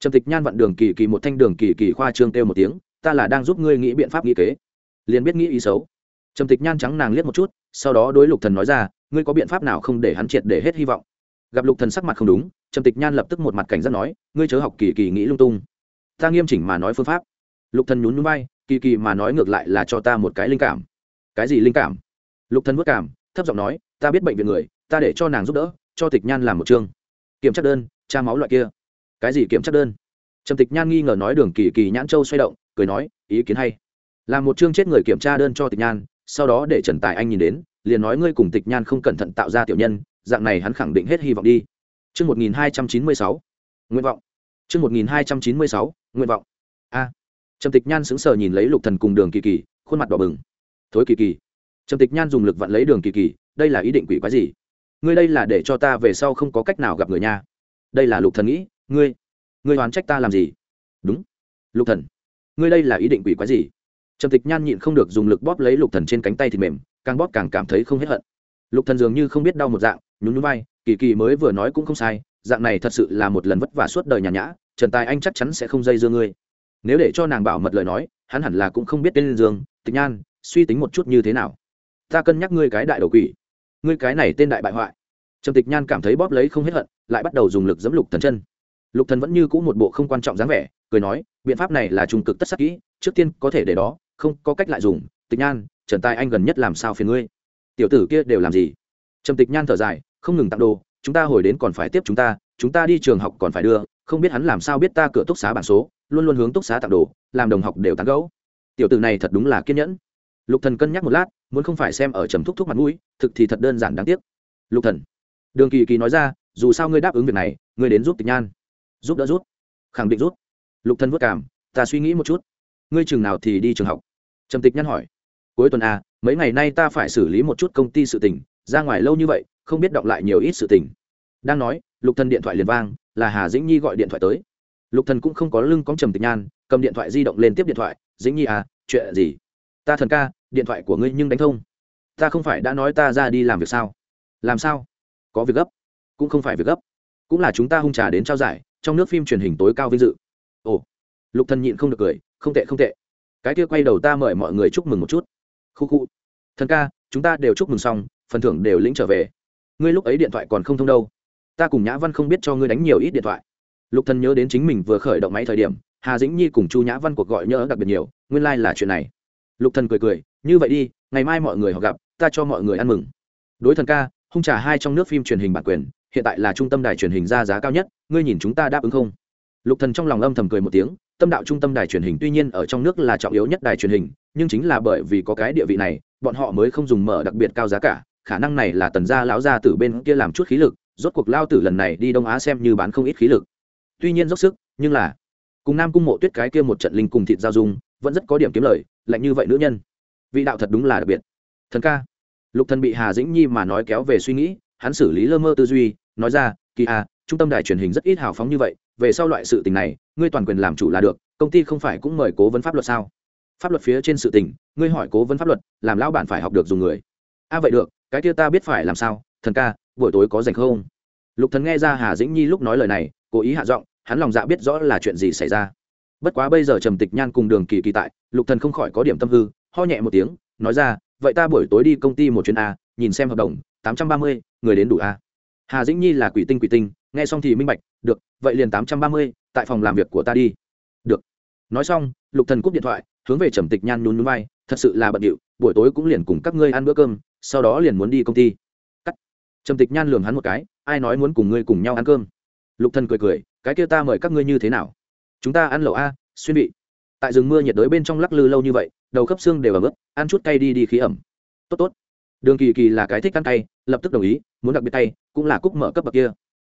Trầm tịch nhan vặn đường kỳ kỳ một thanh đường kỳ kỳ khoa trương kêu một tiếng, ta là đang giúp ngươi nghĩ biện pháp nghĩ kế. Liền biết nghĩ ý xấu. Trầm tịch nhan trắng nàng liếc một chút, sau đó đối lục thần nói ra ngươi có biện pháp nào không để hắn triệt để hết hy vọng? Gặp lục thần sắc mặt không đúng, trầm tịch nhan lập tức một mặt cảnh giác nói, ngươi chớ học kỳ kỳ nghĩ lung tung. Ta nghiêm chỉnh mà nói phương pháp. Lục thần nhún nhún vai, kỳ kỳ mà nói ngược lại là cho ta một cái linh cảm. Cái gì linh cảm? Lục thần vất cảm, thấp giọng nói, ta biết bệnh viện người, ta để cho nàng giúp đỡ, cho tịch nhan làm một chương. Kiểm tra đơn, tra máu loại kia. Cái gì kiểm tra đơn? Trầm tịch nhan nghi ngờ nói đường kỳ kỳ nhãn châu xoay động, cười nói, ý kiến hay. Làm một chương chết người kiểm tra đơn cho tịch nhan, sau đó để trần tài anh nhìn đến liền nói ngươi cùng tịch nhan không cẩn thận tạo ra tiểu nhân, dạng này hắn khẳng định hết hy vọng đi. Chương một nghìn hai trăm chín mươi sáu, nguyện vọng. Chương một nghìn hai trăm chín mươi sáu, nguyện vọng. A. Trầm tịch nhan sững sờ nhìn lấy lục thần cùng đường kỳ kỳ, khuôn mặt đỏ bừng. Thối kỳ kỳ. Trầm tịch nhan dùng lực vặn lấy đường kỳ kỳ, đây là ý định quỷ quái gì? Ngươi đây là để cho ta về sau không có cách nào gặp người nha. Đây là lục thần nghĩ, ngươi ngươi oán trách ta làm gì? Đúng. Lục thần, ngươi đây là ý định quỷ quái gì? Trầm tịch nhan nhịn không được dùng lực bóp lấy lục thần trên cánh tay thì mềm càng bóp càng cảm thấy không hết hận. Lục thần dường như không biết đau một dạng, nhún nhún vai, kỳ kỳ mới vừa nói cũng không sai, dạng này thật sự là một lần vất vả suốt đời nhàn nhã, trần tài anh chắc chắn sẽ không dây dưa ngươi. Nếu để cho nàng bảo mật lời nói, hắn hẳn là cũng không biết tên dương, tịch nhan, suy tính một chút như thế nào. Ta cân nhắc ngươi cái đại đầu quỷ, ngươi cái này tên đại bại hoại. Trầm tịch nhan cảm thấy bóp lấy không hết hận, lại bắt đầu dùng lực giẫm lục thần chân. Lục thần vẫn như cũ một bộ không quan trọng dáng vẻ, cười nói, biện pháp này là trung cực tất sắc kỹ, trước tiên có thể để đó, không có cách lại dùng, tịch nhan trần tài anh gần nhất làm sao phiền ngươi? Tiểu tử kia đều làm gì? Trầm tịch nhan thở dài, không ngừng tặng đồ, chúng ta hồi đến còn phải tiếp chúng ta chúng ta đi trường học còn phải đưa, không biết hắn làm sao biết ta cửa túc xá bản số, luôn luôn hướng túc xá tặng đồ, làm đồng học đều tán gấu tiểu tử này thật đúng là kiên nhẫn. Lục thần cân nhắc một lát, muốn không phải xem ở trầm thúc thúc mặt mũi, thực thì thật đơn giản đáng tiếc. Lục thần, đường kỳ kỳ nói ra, dù sao ngươi đáp ứng việc này, ngươi đến giúp tịch nhan. Giúp đỡ rút. Khẳng định rút. Lục thần vất cảm ta suy nghĩ một chút. Ngươi chừng nào thì đi trường học? Trầm tịch nhan hỏi cuối tuần à mấy ngày nay ta phải xử lý một chút công ty sự tình, ra ngoài lâu như vậy, không biết đọc lại nhiều ít sự tình. Đang nói, lục thần điện thoại liền vang, là hà dĩnh nhi gọi điện thoại tới. Lục thần cũng không có lưng cóng trầm tịch nhan, cầm điện thoại di động lên tiếp điện thoại, dĩnh nhi à chuyện gì? Ta thần ca, điện thoại của ngươi nhưng đánh thông. Ta không phải đã nói ta ra đi làm việc sao? Làm sao? Có việc gấp. Cũng không phải việc gấp. Cũng là chúng ta hung trà đến trao giải, trong nước phim truyền hình tối cao vinh dự. Ồ. Lục thần nhịn không được cười, không tệ không tệ. Cái kia quay đầu ta mời mọi người chúc mừng một chút khu khu. Thần ca, chúng ta đều chúc mừng xong, phần thưởng đều lĩnh trở về. Ngươi lúc ấy điện thoại còn không thông đâu. Ta cùng nhã văn không biết cho ngươi đánh nhiều ít điện thoại. Lục thần nhớ đến chính mình vừa khởi động máy thời điểm, hà dĩnh nhi cùng chu nhã văn cuộc gọi nhớ đặc biệt nhiều, nguyên lai là chuyện này. Lục thần cười cười, như vậy đi, ngày mai mọi người họ gặp, ta cho mọi người ăn mừng. Đối thần ca, hung trà hai trong nước phim truyền hình bản quyền, hiện tại là trung tâm đài truyền hình ra giá cao nhất, ngươi nhìn chúng ta đáp ứng không? Lục thần trong lòng âm thầm cười một tiếng, tâm đạo trung tâm đài truyền hình tuy nhiên ở trong nước là trọng yếu nhất đài truyền hình nhưng chính là bởi vì có cái địa vị này, bọn họ mới không dùng mở đặc biệt cao giá cả, khả năng này là tần gia lão gia tử bên kia làm chút khí lực, rốt cuộc lao tử lần này đi đông á xem như bán không ít khí lực. Tuy nhiên dốc sức, nhưng là, cùng nam cung mộ tuyết cái kia một trận linh cùng thịt giao dung, vẫn rất có điểm kiếm lời, lạnh như vậy nữ nhân. Vị đạo thật đúng là đặc biệt. Thần ca. Lục thần bị hà dĩnh nhi mà nói kéo về suy nghĩ, hắn xử lý lơ mơ tư duy, nói ra, kỳ à trung tâm đài truyền hình rất ít hào phóng như vậy, về sau loại sự tình này, ngươi toàn quyền làm chủ là được, công ty không phải cũng mời cố vấn pháp luật sao? Pháp luật phía trên sự tình, ngươi hỏi cố vấn pháp luật, làm lão bản phải học được dùng người. A à vậy được, cái kia ta biết phải làm sao, thần ca, buổi tối có dành không? Lục thần nghe ra hà dĩnh nhi lúc nói lời này, cố ý hạ giọng, hắn lòng dạ biết rõ là chuyện gì xảy ra. Bất quá bây giờ trầm tịch nhan cùng đường kỳ kỳ tại, lục thần không khỏi có điểm tâm hư, ho nhẹ một tiếng, nói ra, vậy ta buổi tối đi công ty một chuyến a, nhìn xem hợp đồng, tám trăm ba mươi, người đến đủ a. Hà dĩnh nhi là quỷ tinh quỷ tinh, nghe xong thì minh bạch, được, vậy liền tám trăm ba mươi, tại phòng làm việc của ta đi. Được. Nói xong, lục thần cúp điện thoại hướng về trầm tịch nhan nhún nhún vai, thật sự là bận điệu, buổi tối cũng liền cùng các ngươi ăn bữa cơm, sau đó liền muốn đi công ty. Cắt. Trầm tịch nhan lường hắn một cái, ai nói muốn cùng ngươi cùng nhau ăn cơm? Lục thần cười cười, cái kia ta mời các ngươi như thế nào? Chúng ta ăn lẩu a, xuyên bị tại rừng mưa nhiệt đới bên trong lắc lư lâu như vậy, đầu khớp xương đều ẩm ướt, ăn chút cay đi đi khí ẩm. Tốt tốt. Đường kỳ kỳ là cái thích ăn cay, lập tức đồng ý, muốn đặc biệt cay cũng là cúc mở cấp bậc kia.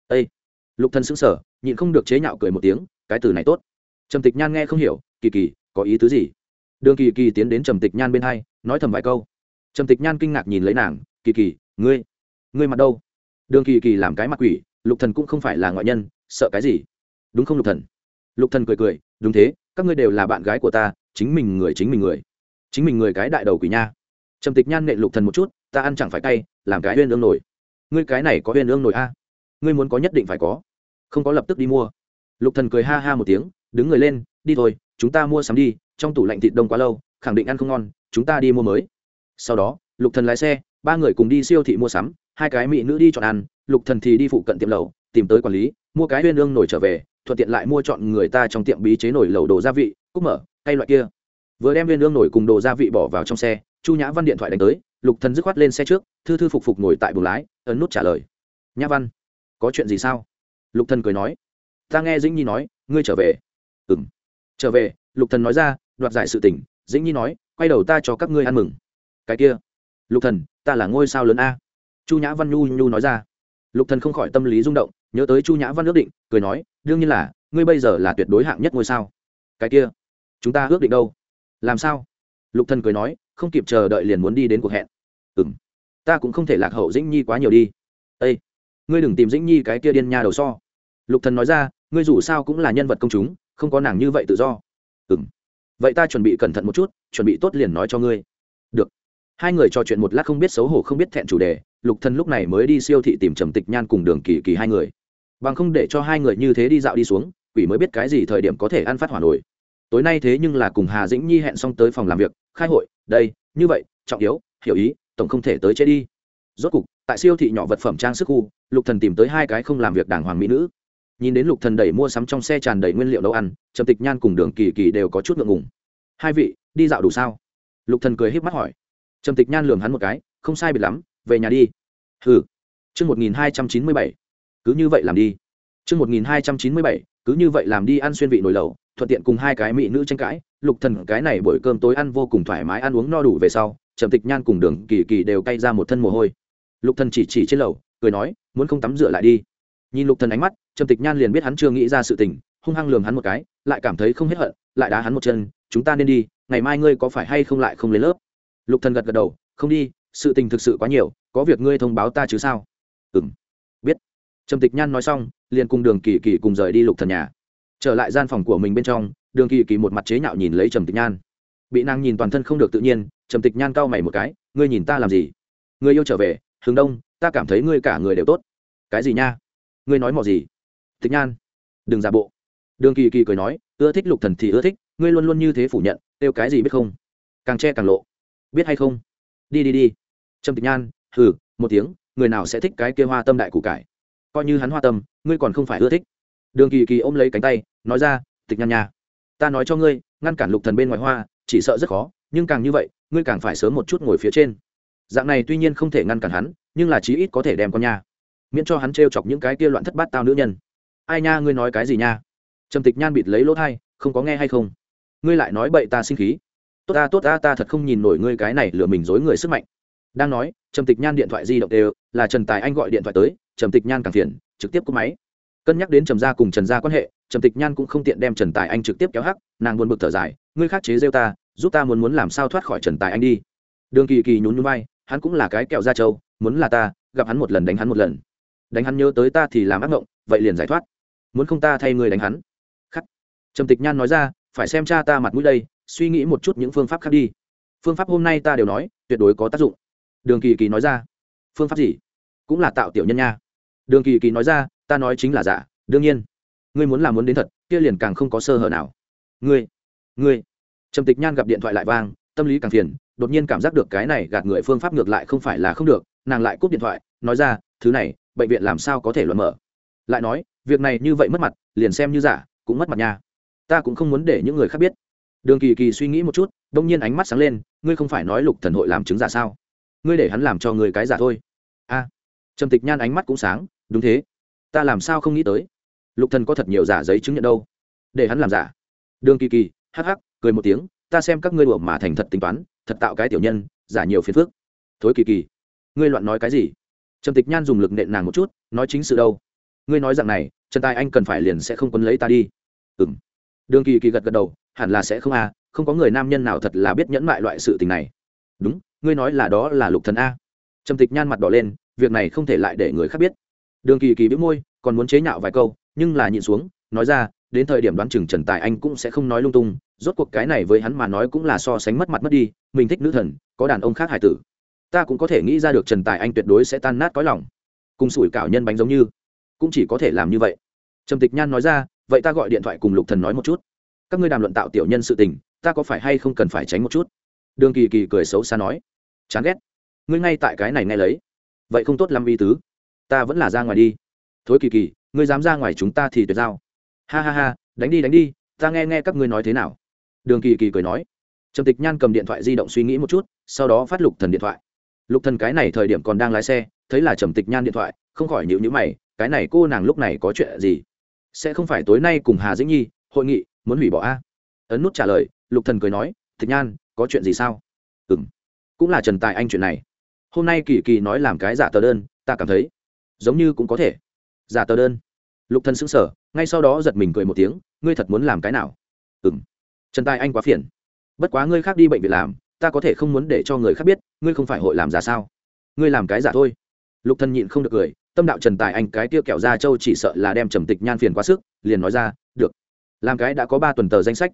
Ây lục thần sững sờ, nhịn không được chế nhạo cười một tiếng, cái từ này tốt. Trầm tịch nhan nghe không hiểu, kỳ kỳ, có ý tứ gì? Đường kỳ kỳ tiến đến trầm tịch nhan bên hai, nói thầm vài câu. Trầm tịch nhan kinh ngạc nhìn lấy nàng, kỳ kỳ, ngươi ngươi mặt đâu? Đường kỳ kỳ làm cái mặt quỷ, lục thần cũng không phải là ngoại nhân, sợ cái gì? Đúng không, lục thần? Lục thần cười cười, đúng thế, các ngươi đều là bạn gái của ta, chính mình người chính mình người. Chính mình người cái đại đầu quỷ nha. Trầm tịch nhan nệ lục thần một chút, ta ăn chẳng phải cay, làm cái huyên ương nổi. Ngươi cái này có huyên ương nổi a? Ngươi muốn có nhất định phải có. Không có lập tức đi mua. Lục thần cười ha ha một tiếng, đứng người lên, đi thôi, chúng ta mua sắm đi trong tủ lạnh thịt đông quá lâu, khẳng định ăn không ngon, chúng ta đi mua mới. Sau đó, lục thần lái xe, ba người cùng đi siêu thị mua sắm, hai cái mỹ nữ đi chọn ăn, lục thần thì đi phụ cận tiệm lẩu, tìm tới quản lý, mua cái huyên ương nổi trở về, thuận tiện lại mua chọn người ta trong tiệm bí chế nổi lẩu đồ gia vị, cúc mở cây loại kia. Vừa đem huyên ương nổi cùng đồ gia vị bỏ vào trong xe, chu nhã văn điện thoại đánh tới, lục thần dứt khoát lên xe trước, thư thư phục phục ngồi tại buồng lái, ấn nút trả lời. Nhã văn, có chuyện gì sao? Lục thần cười nói. Ta nghe dĩnh nhi nói, ngươi trở về. Ừm. Trở về, lục thần nói ra đoạt giải sự tỉnh dĩnh nhi nói, quay đầu ta cho các ngươi ăn mừng. Cái kia, lục thần, ta là ngôi sao lớn a. Chu nhã văn nhu nhu nói ra. Lục thần không khỏi tâm lý rung động, nhớ tới chu nhã văn ước định, cười nói, đương nhiên là, ngươi bây giờ là tuyệt đối hạng nhất ngôi sao. Cái kia, chúng ta ước định đâu? Làm sao? Lục thần cười nói, không kịp chờ đợi liền muốn đi đến cuộc hẹn. Ừm, ta cũng không thể lạc hậu dĩnh nhi quá nhiều đi. Ây ngươi đừng tìm dĩnh nhi cái kia điên nha đầu so. Lục thần nói ra, ngươi dù sao cũng là nhân vật công chúng, không có nàng như vậy tự do. Ừm vậy ta chuẩn bị cẩn thận một chút, chuẩn bị tốt liền nói cho ngươi. Được. Hai người trò chuyện một lát không biết xấu hổ không biết thẹn chủ đề, lục thần lúc này mới đi siêu thị tìm trầm tịch nhan cùng đường kỳ kỳ hai người. Bằng không để cho hai người như thế đi dạo đi xuống, quỷ mới biết cái gì thời điểm có thể ăn phát hỏa nổi. Tối nay thế nhưng là cùng hà dĩnh nhi hẹn xong tới phòng làm việc, khai hội, đây, như vậy, trọng yếu, hiểu ý, tổng không thể tới chế đi. Rốt cục, tại siêu thị nhỏ vật phẩm trang sức khu, lục thần tìm tới hai cái không làm việc đàng hoàng mỹ nữ nhìn đến lục thần đẩy mua sắm trong xe tràn đầy nguyên liệu nấu ăn, trầm tịch nhan cùng đường kỳ kỳ đều có chút ngượng ngùng. Hai vị, đi dạo đủ sao? Lục thần cười híp mắt hỏi. Trầm tịch nhan lườm hắn một cái, không sai biệt lắm, về nhà đi. Hừ. Chương một nghìn hai trăm chín mươi bảy. Cứ như vậy làm đi. Chương một nghìn hai trăm chín mươi bảy. Cứ như vậy làm đi ăn xuyên vị nồi lẩu, thuận tiện cùng hai cái mỹ nữ tranh cãi. Lục thần cái này buổi cơm tối ăn vô cùng thoải mái, ăn uống no đủ về sau, trầm tịch nhan cùng đường kỳ kỳ đều cay ra một thân mồ hôi. Lục thần chỉ chỉ trên lầu, cười nói, muốn không tắm rửa lại đi. Nhìn lục thần ánh mắt trầm tịch nhan liền biết hắn chưa nghĩ ra sự tình, hung hăng lườm hắn một cái, lại cảm thấy không hết hận, lại đá hắn một chân, chúng ta nên đi, ngày mai ngươi có phải hay không lại không lên lớp? Lục thần gật gật đầu, không đi, sự tình thực sự quá nhiều, có việc ngươi thông báo ta chứ sao? Ừm, biết. Trầm tịch nhan nói xong, liền cùng đường kỳ kỳ cùng rời đi lục thần nhà. Trở lại gian phòng của mình bên trong, đường kỳ kỳ một mặt chế nhạo nhìn lấy trầm tịch nhan. Bị nàng nhìn toàn thân không được tự nhiên, trầm tịch nhan cau mày một cái, ngươi nhìn ta làm gì? Ngươi yêu trở về, hướng đông, ta cảm thấy ngươi cả người đều tốt. Cái gì nha? Ngươi nói mò gì? Tịch nhan. Đừng giả bộ. Đường kỳ kỳ cười nói, ưa thích lục thần thì ưa thích, ngươi luôn luôn như thế phủ nhận, kêu cái gì biết không? Càng che càng lộ. Biết hay không? Đi đi đi. Trâm tịch nhan, hừ, một tiếng, người nào sẽ thích cái kia hoa tâm đại củ cải? Coi như hắn hoa tâm, ngươi còn không phải ưa thích. Đường kỳ kỳ ôm lấy cánh tay, nói ra, tịch nhan nha. Ta nói cho ngươi, ngăn cản lục thần bên ngoài hoa, chỉ sợ rất khó, nhưng càng như vậy, ngươi càng phải sớm một chút ngồi phía trên. Dạng này tuy nhiên không thể ngăn cản hắn, nhưng là chí ít có thể đem con nha. Miễn cho hắn trêu chọc những cái kia loạn thất bát tao nữ nhân ai nha, ngươi nói cái gì nha? Trầm tịch nhan bịt lấy lỗ thai, không có nghe hay không? Ngươi lại nói bậy ta sinh khí. Tốt ta tốt ta ta thật không nhìn nổi ngươi cái này lừa mình dối người sức mạnh. Đang nói, trầm tịch nhan điện thoại di động đều là trần tài anh gọi điện thoại tới, trầm tịch nhan càng phiền, trực tiếp cúp máy. Cân nhắc đến trầm gia cùng trần gia quan hệ, trầm tịch nhan cũng không tiện đem trần tài anh trực tiếp kéo hắc, nàng buồn bực thở dài, ngươi khác chế rêu ta, giúp ta muốn muốn làm sao thoát khỏi trần tài anh đi. Đường kỳ kỳ nhún nhún vai, hắn cũng là cái kẹo da trâu, muốn là ta, gặp hắn một lần đánh hắn một lần. Đánh hắn nhớ tới ta thì làm ác mộng, vậy liền giải thoát muốn không ta thay người đánh hắn? Khắc. Trầm tịch nhan nói ra, phải xem cha ta mặt mũi đây, suy nghĩ một chút những phương pháp khác đi. Phương pháp hôm nay ta đều nói, tuyệt đối có tác dụng. Đường kỳ kỳ nói ra. Phương pháp gì? Cũng là tạo tiểu nhân nha. Đường kỳ kỳ nói ra, ta nói chính là giả đương nhiên. Ngươi muốn làm muốn đến thật, kia liền càng không có sơ hở nào. Ngươi ngươi. Trầm tịch nhan gặp điện thoại lại vang, tâm lý càng phiền, đột nhiên cảm giác được cái này gạt người phương pháp ngược lại không phải là không được, nàng lại cúp điện thoại, nói ra, thứ này, bệnh viện làm sao có thể luận mở? Lại nói việc này như vậy mất mặt, liền xem như giả, cũng mất mặt nha. Ta cũng không muốn để những người khác biết. Đường kỳ kỳ suy nghĩ một chút, đông nhiên ánh mắt sáng lên, ngươi không phải nói lục thần hội làm chứng giả sao? Ngươi để hắn làm cho người cái giả thôi. A. À, Trầm tịch nhan ánh mắt cũng sáng, đúng thế. Ta làm sao không nghĩ tới? Lục thần có thật nhiều giả giấy chứng nhận đâu? Để hắn làm giả. Đường kỳ kỳ, hắc hắc, cười một tiếng, ta xem các ngươi đùa mà thành thật tính toán, thật tạo cái tiểu nhân, giả nhiều phiền phức. Thối kỳ kỳ, ngươi loạn nói cái gì? Trầm tịch nhan dùng lực nện nàng một chút, nói chính sự đâu? Ngươi nói rằng này trần tài anh cần phải liền sẽ không quấn lấy ta đi. Ừng đường kỳ kỳ gật gật đầu, hẳn là sẽ không à không có người nam nhân nào thật là biết nhẫn mại loại sự tình này. Đúng, ngươi nói là đó là lục thần a. Trầm tịch nhan mặt đỏ lên, việc này không thể lại để người khác biết. Đường kỳ kỳ biết môi, còn muốn chế nhạo vài câu, nhưng là nhịn xuống, nói ra, đến thời điểm đoán chừng trần tài anh cũng sẽ không nói lung tung, rốt cuộc cái này với hắn mà nói cũng là so sánh mất mặt mất đi, mình thích nữ thần, có đàn ông khác hải tử. Ta cũng có thể nghĩ ra được trần tài anh tuyệt đối sẽ tan nát cõi lòng. Cùng sủi cảo nhân bánh giống như cũng chỉ có thể làm như vậy. Trầm tịch nhan nói ra, vậy ta gọi điện thoại cùng lục thần nói một chút. Các ngươi đàm luận tạo tiểu nhân sự tình, ta có phải hay không cần phải tránh một chút? Đường kỳ kỳ cười xấu xa nói. Chán ghét. Ngươi ngay tại cái này nghe lấy. Vậy không tốt lắm Y tứ. Ta vẫn là ra ngoài đi. Thối kỳ kỳ, ngươi dám ra ngoài chúng ta thì tuyệt giao. Ha ha ha, đánh đi đánh đi, ta nghe nghe các ngươi nói thế nào. Đường kỳ kỳ cười nói. Trầm tịch nhan cầm điện thoại di động suy nghĩ một chút, sau đó phát lục thần điện thoại. Lục thần cái này thời điểm còn đang lái xe, thấy là trầm tịch nhan điện thoại, không khỏi nhịu nhữ mày cái này cô nàng lúc này có chuyện gì? Sẽ không phải tối nay cùng hà dĩnh nhi, hội nghị, muốn hủy bỏ a? Ấn nút trả lời, lục thần cười nói tịch nhan, có chuyện gì sao? Ừm, cũng là trần tài anh chuyện này. Hôm nay kỳ kỳ nói làm cái giả tờ đơn, ta cảm thấy giống như cũng có thể. Giả tờ đơn? Lục thần sững sờ, ngay sau đó giật mình cười một tiếng, ngươi thật muốn làm cái nào? Ừm, trần tài anh quá phiền. Bất quá ngươi khác đi bệnh viện làm, ta có thể không muốn để cho người khác biết, ngươi không phải hội làm giả sao? Ngươi làm cái giả thôi. Lục thần nhịn không được cười tâm đạo trần tài anh, cái tiêu kẹo ra châu chỉ sợ là đem trầm tịch nhan phiền quá sức, liền nói ra, được, làm cái đã có ba tuần tờ danh sách.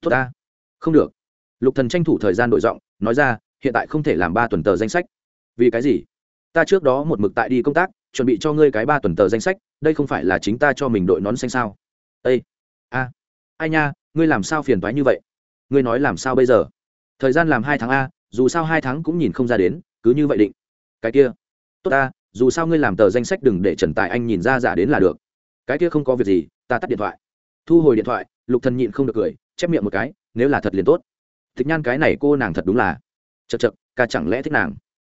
Tốt ta. Không được. Lục thần tranh thủ thời gian đổi giọng, nói ra, hiện tại không thể làm ba tuần tờ danh sách. Vì cái gì? Ta trước đó một mực tại đi công tác, chuẩn bị cho ngươi cái ba tuần tờ danh sách, đây không phải là chính ta cho mình đội nón xanh sao? Ây a, ai nha, ngươi làm sao phiền toái như vậy? Ngươi nói làm sao bây giờ? Thời gian làm hai tháng a, dù sao hai tháng cũng nhìn không ra đến, cứ như vậy định. Cái kia. Tốt ta dù sao ngươi làm tờ danh sách đừng để trần tài anh nhìn ra giả đến là được. Cái kia không có việc gì, ta tắt điện thoại. Thu hồi điện thoại, lục thần nhịn không được cười, chép miệng một cái, nếu là thật liền tốt. Thích nhan cái này cô nàng thật đúng là. Chật chật ca chẳng lẽ thích nàng?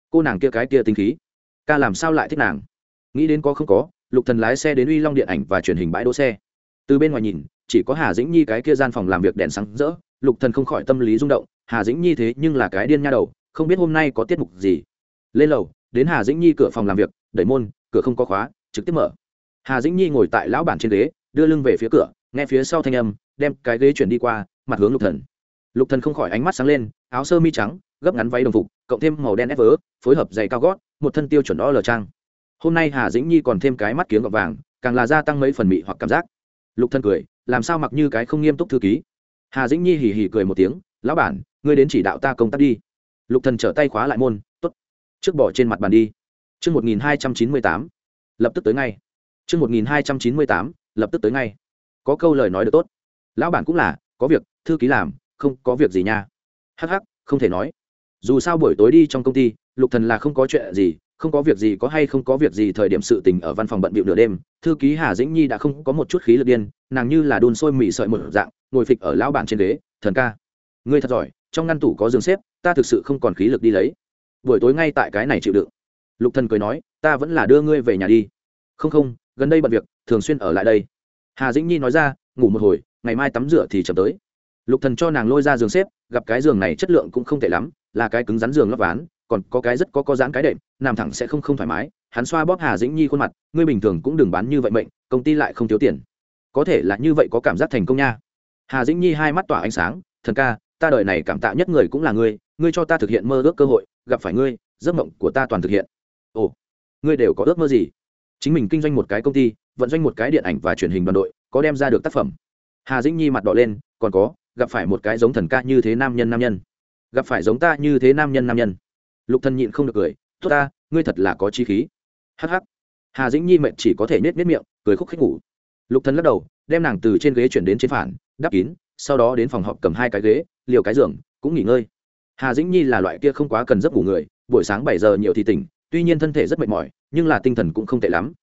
Cô nàng kia cái kia tính khí. Ca làm sao lại thích nàng? Nghĩ đến có không có, lục thần lái xe đến uy long điện ảnh và truyền hình bãi đỗ xe. Từ bên ngoài nhìn, chỉ có hà dĩnh nhi cái kia gian phòng làm việc đèn sáng rỡ. Lục thần không khỏi tâm lý rung động, hà dĩnh nhi thế nhưng là cái điên nha đầu, không biết hôm nay có tiết mục gì. Lên lầu đến hà dĩnh nhi cửa phòng làm việc, đẩy môn, cửa không có khóa, trực tiếp mở. Hà dĩnh nhi ngồi tại lão bản trên ghế, đưa lưng về phía cửa, nghe phía sau thanh âm, đem cái ghế chuyển đi qua, mặt hướng lục thần. Lục thần không khỏi ánh mắt sáng lên, áo sơ mi trắng, gấp ngắn váy đồng phục, cộng thêm màu đen ép vớ, phối hợp giày cao gót, một thân tiêu chuẩn đo lờ trang. Hôm nay hà dĩnh nhi còn thêm cái mắt kiếng gọt vàng, càng là gia tăng mấy phần mị hoặc cảm giác. Lục thần cười, làm sao mặc như cái không nghiêm túc thư ký? Hà dĩnh nhi hì hì cười một tiếng, lão bản, ngươi đến chỉ đạo ta công tác đi. Lục thần trở tay khóa lại môn, tốt trước bỏ trên mặt bàn đi. Chương một nghìn hai trăm chín mươi tám, lập tức tới ngay. Chương một nghìn hai trăm chín mươi tám, lập tức tới ngay. Có câu lời nói được tốt. Lão bản cũng là, có việc, thư ký làm, không có việc gì nha. Hắc hắc, không thể nói. Dù sao buổi tối đi trong công ty, lục thần là không có chuyện gì, không có việc gì có hay không có việc gì thời điểm sự tình ở văn phòng bận bịu nửa đêm, thư ký hà dĩnh nhi đã không có một chút khí lực điên, nàng như là đun sôi mì sợi một dạng, ngồi phịch ở lão bản trên ghế, thần ca, ngươi thật giỏi, trong ngăn tủ có giường xếp, ta thực sự không còn khí lực đi lấy buổi tối ngay tại cái này chịu đựng. Lục thần cười nói, ta vẫn là đưa ngươi về nhà đi. Không không, gần đây bận việc, thường xuyên ở lại đây. Hà dĩnh nhi nói ra, ngủ một hồi, ngày mai tắm rửa thì chậm tới. Lục thần cho nàng lôi ra giường xếp, gặp cái giường này chất lượng cũng không tệ lắm, là cái cứng rắn giường lót ván, còn có cái rất có có dáng cái đệm, nằm thẳng sẽ không không thoải mái. Hắn xoa bóp hà dĩnh nhi khuôn mặt, ngươi bình thường cũng đừng bán như vậy mệnh, công ty lại không thiếu tiền. Có thể là như vậy có cảm giác thành công nha. Hà dĩnh nhi hai mắt tỏa ánh sáng, thần ca, ta đời này cảm tạ nhất người cũng là ngươi ngươi cho ta thực hiện mơ ước cơ hội gặp phải ngươi, giấc mộng của ta toàn thực hiện. Ồ, ngươi đều có ước mơ gì? Chính mình kinh doanh một cái công ty, vận doanh một cái điện ảnh và truyền hình đoàn đội, có đem ra được tác phẩm. Hà dĩnh nhi mặt đỏ lên, còn có, gặp phải một cái giống thần ca như thế nam nhân nam nhân. Gặp phải giống ta như thế nam nhân nam nhân. Lục thần nhịn không được cười, tốt ta, ngươi thật là có chi khí. Hắc hắc. Hà dĩnh nhi mệnh chỉ có thể nết nết miệng, cười khúc khích ngủ. Lục thần lắc đầu, đem nàng từ trên ghế chuyển đến trên phản, đắp kín, sau đó đến phòng họp cầm hai cái ghế, liều cái giường, cũng nghỉ ngơi hà dĩnh nhi là loại kia không quá cần giấc ngủ người, buổi sáng bảy giờ nhiều thì tỉnh, tuy nhiên thân thể rất mệt mỏi, nhưng là tinh thần cũng không tệ lắm.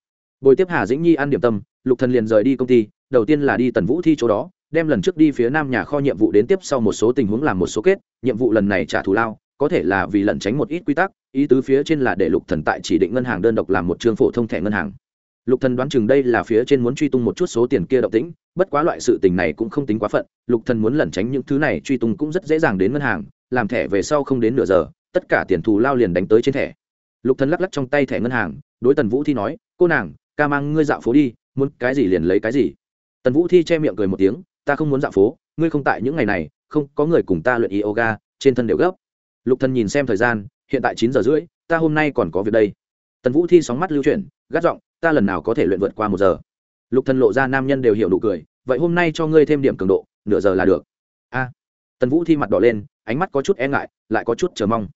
Buổi tiếp hà dĩnh nhi ăn điểm tâm, lục thần liền rời đi công ty, đầu tiên là đi tần vũ thi chỗ đó, đem lần trước đi phía nam nhà kho nhiệm vụ đến tiếp sau một số tình huống làm một số kết, nhiệm vụ lần này trả thù lao, có thể là vì lẩn tránh một ít quy tắc, ý tứ phía trên là để lục thần tại chỉ định ngân hàng đơn độc làm một chương phổ thông thẻ ngân hàng. Lục thần đoán chừng đây là phía trên muốn truy tung một chút số tiền kia động tĩnh, bất quá loại sự tình này cũng không tính quá phận, lục thần muốn lẩn tránh những thứ này truy tung cũng rất dễ dàng đến ngân hàng làm thẻ về sau không đến nửa giờ, tất cả tiền thù lao liền đánh tới trên thẻ. Lục thần lắc lắc trong tay thẻ ngân hàng, đối tần vũ thi nói, cô nàng, ca mang ngươi dạo phố đi, muốn cái gì liền lấy cái gì. Tần vũ thi che miệng cười một tiếng, ta không muốn dạo phố, ngươi không tại những ngày này, không, có người cùng ta luyện yoga, trên thân đều gấp. Lục thần nhìn xem thời gian, hiện tại chín giờ rưỡi, ta hôm nay còn có việc đây. Tần vũ thi sóng mắt lưu chuyển, gắt giọng, ta lần nào có thể luyện vượt qua một giờ? Lục thần lộ ra nam nhân đều hiểu nụ cười, vậy hôm nay cho ngươi thêm điểm cường độ, nửa giờ là được. A tần vũ thi mặt đỏ lên, ánh mắt có chút e ngại, lại có chút chờ mong.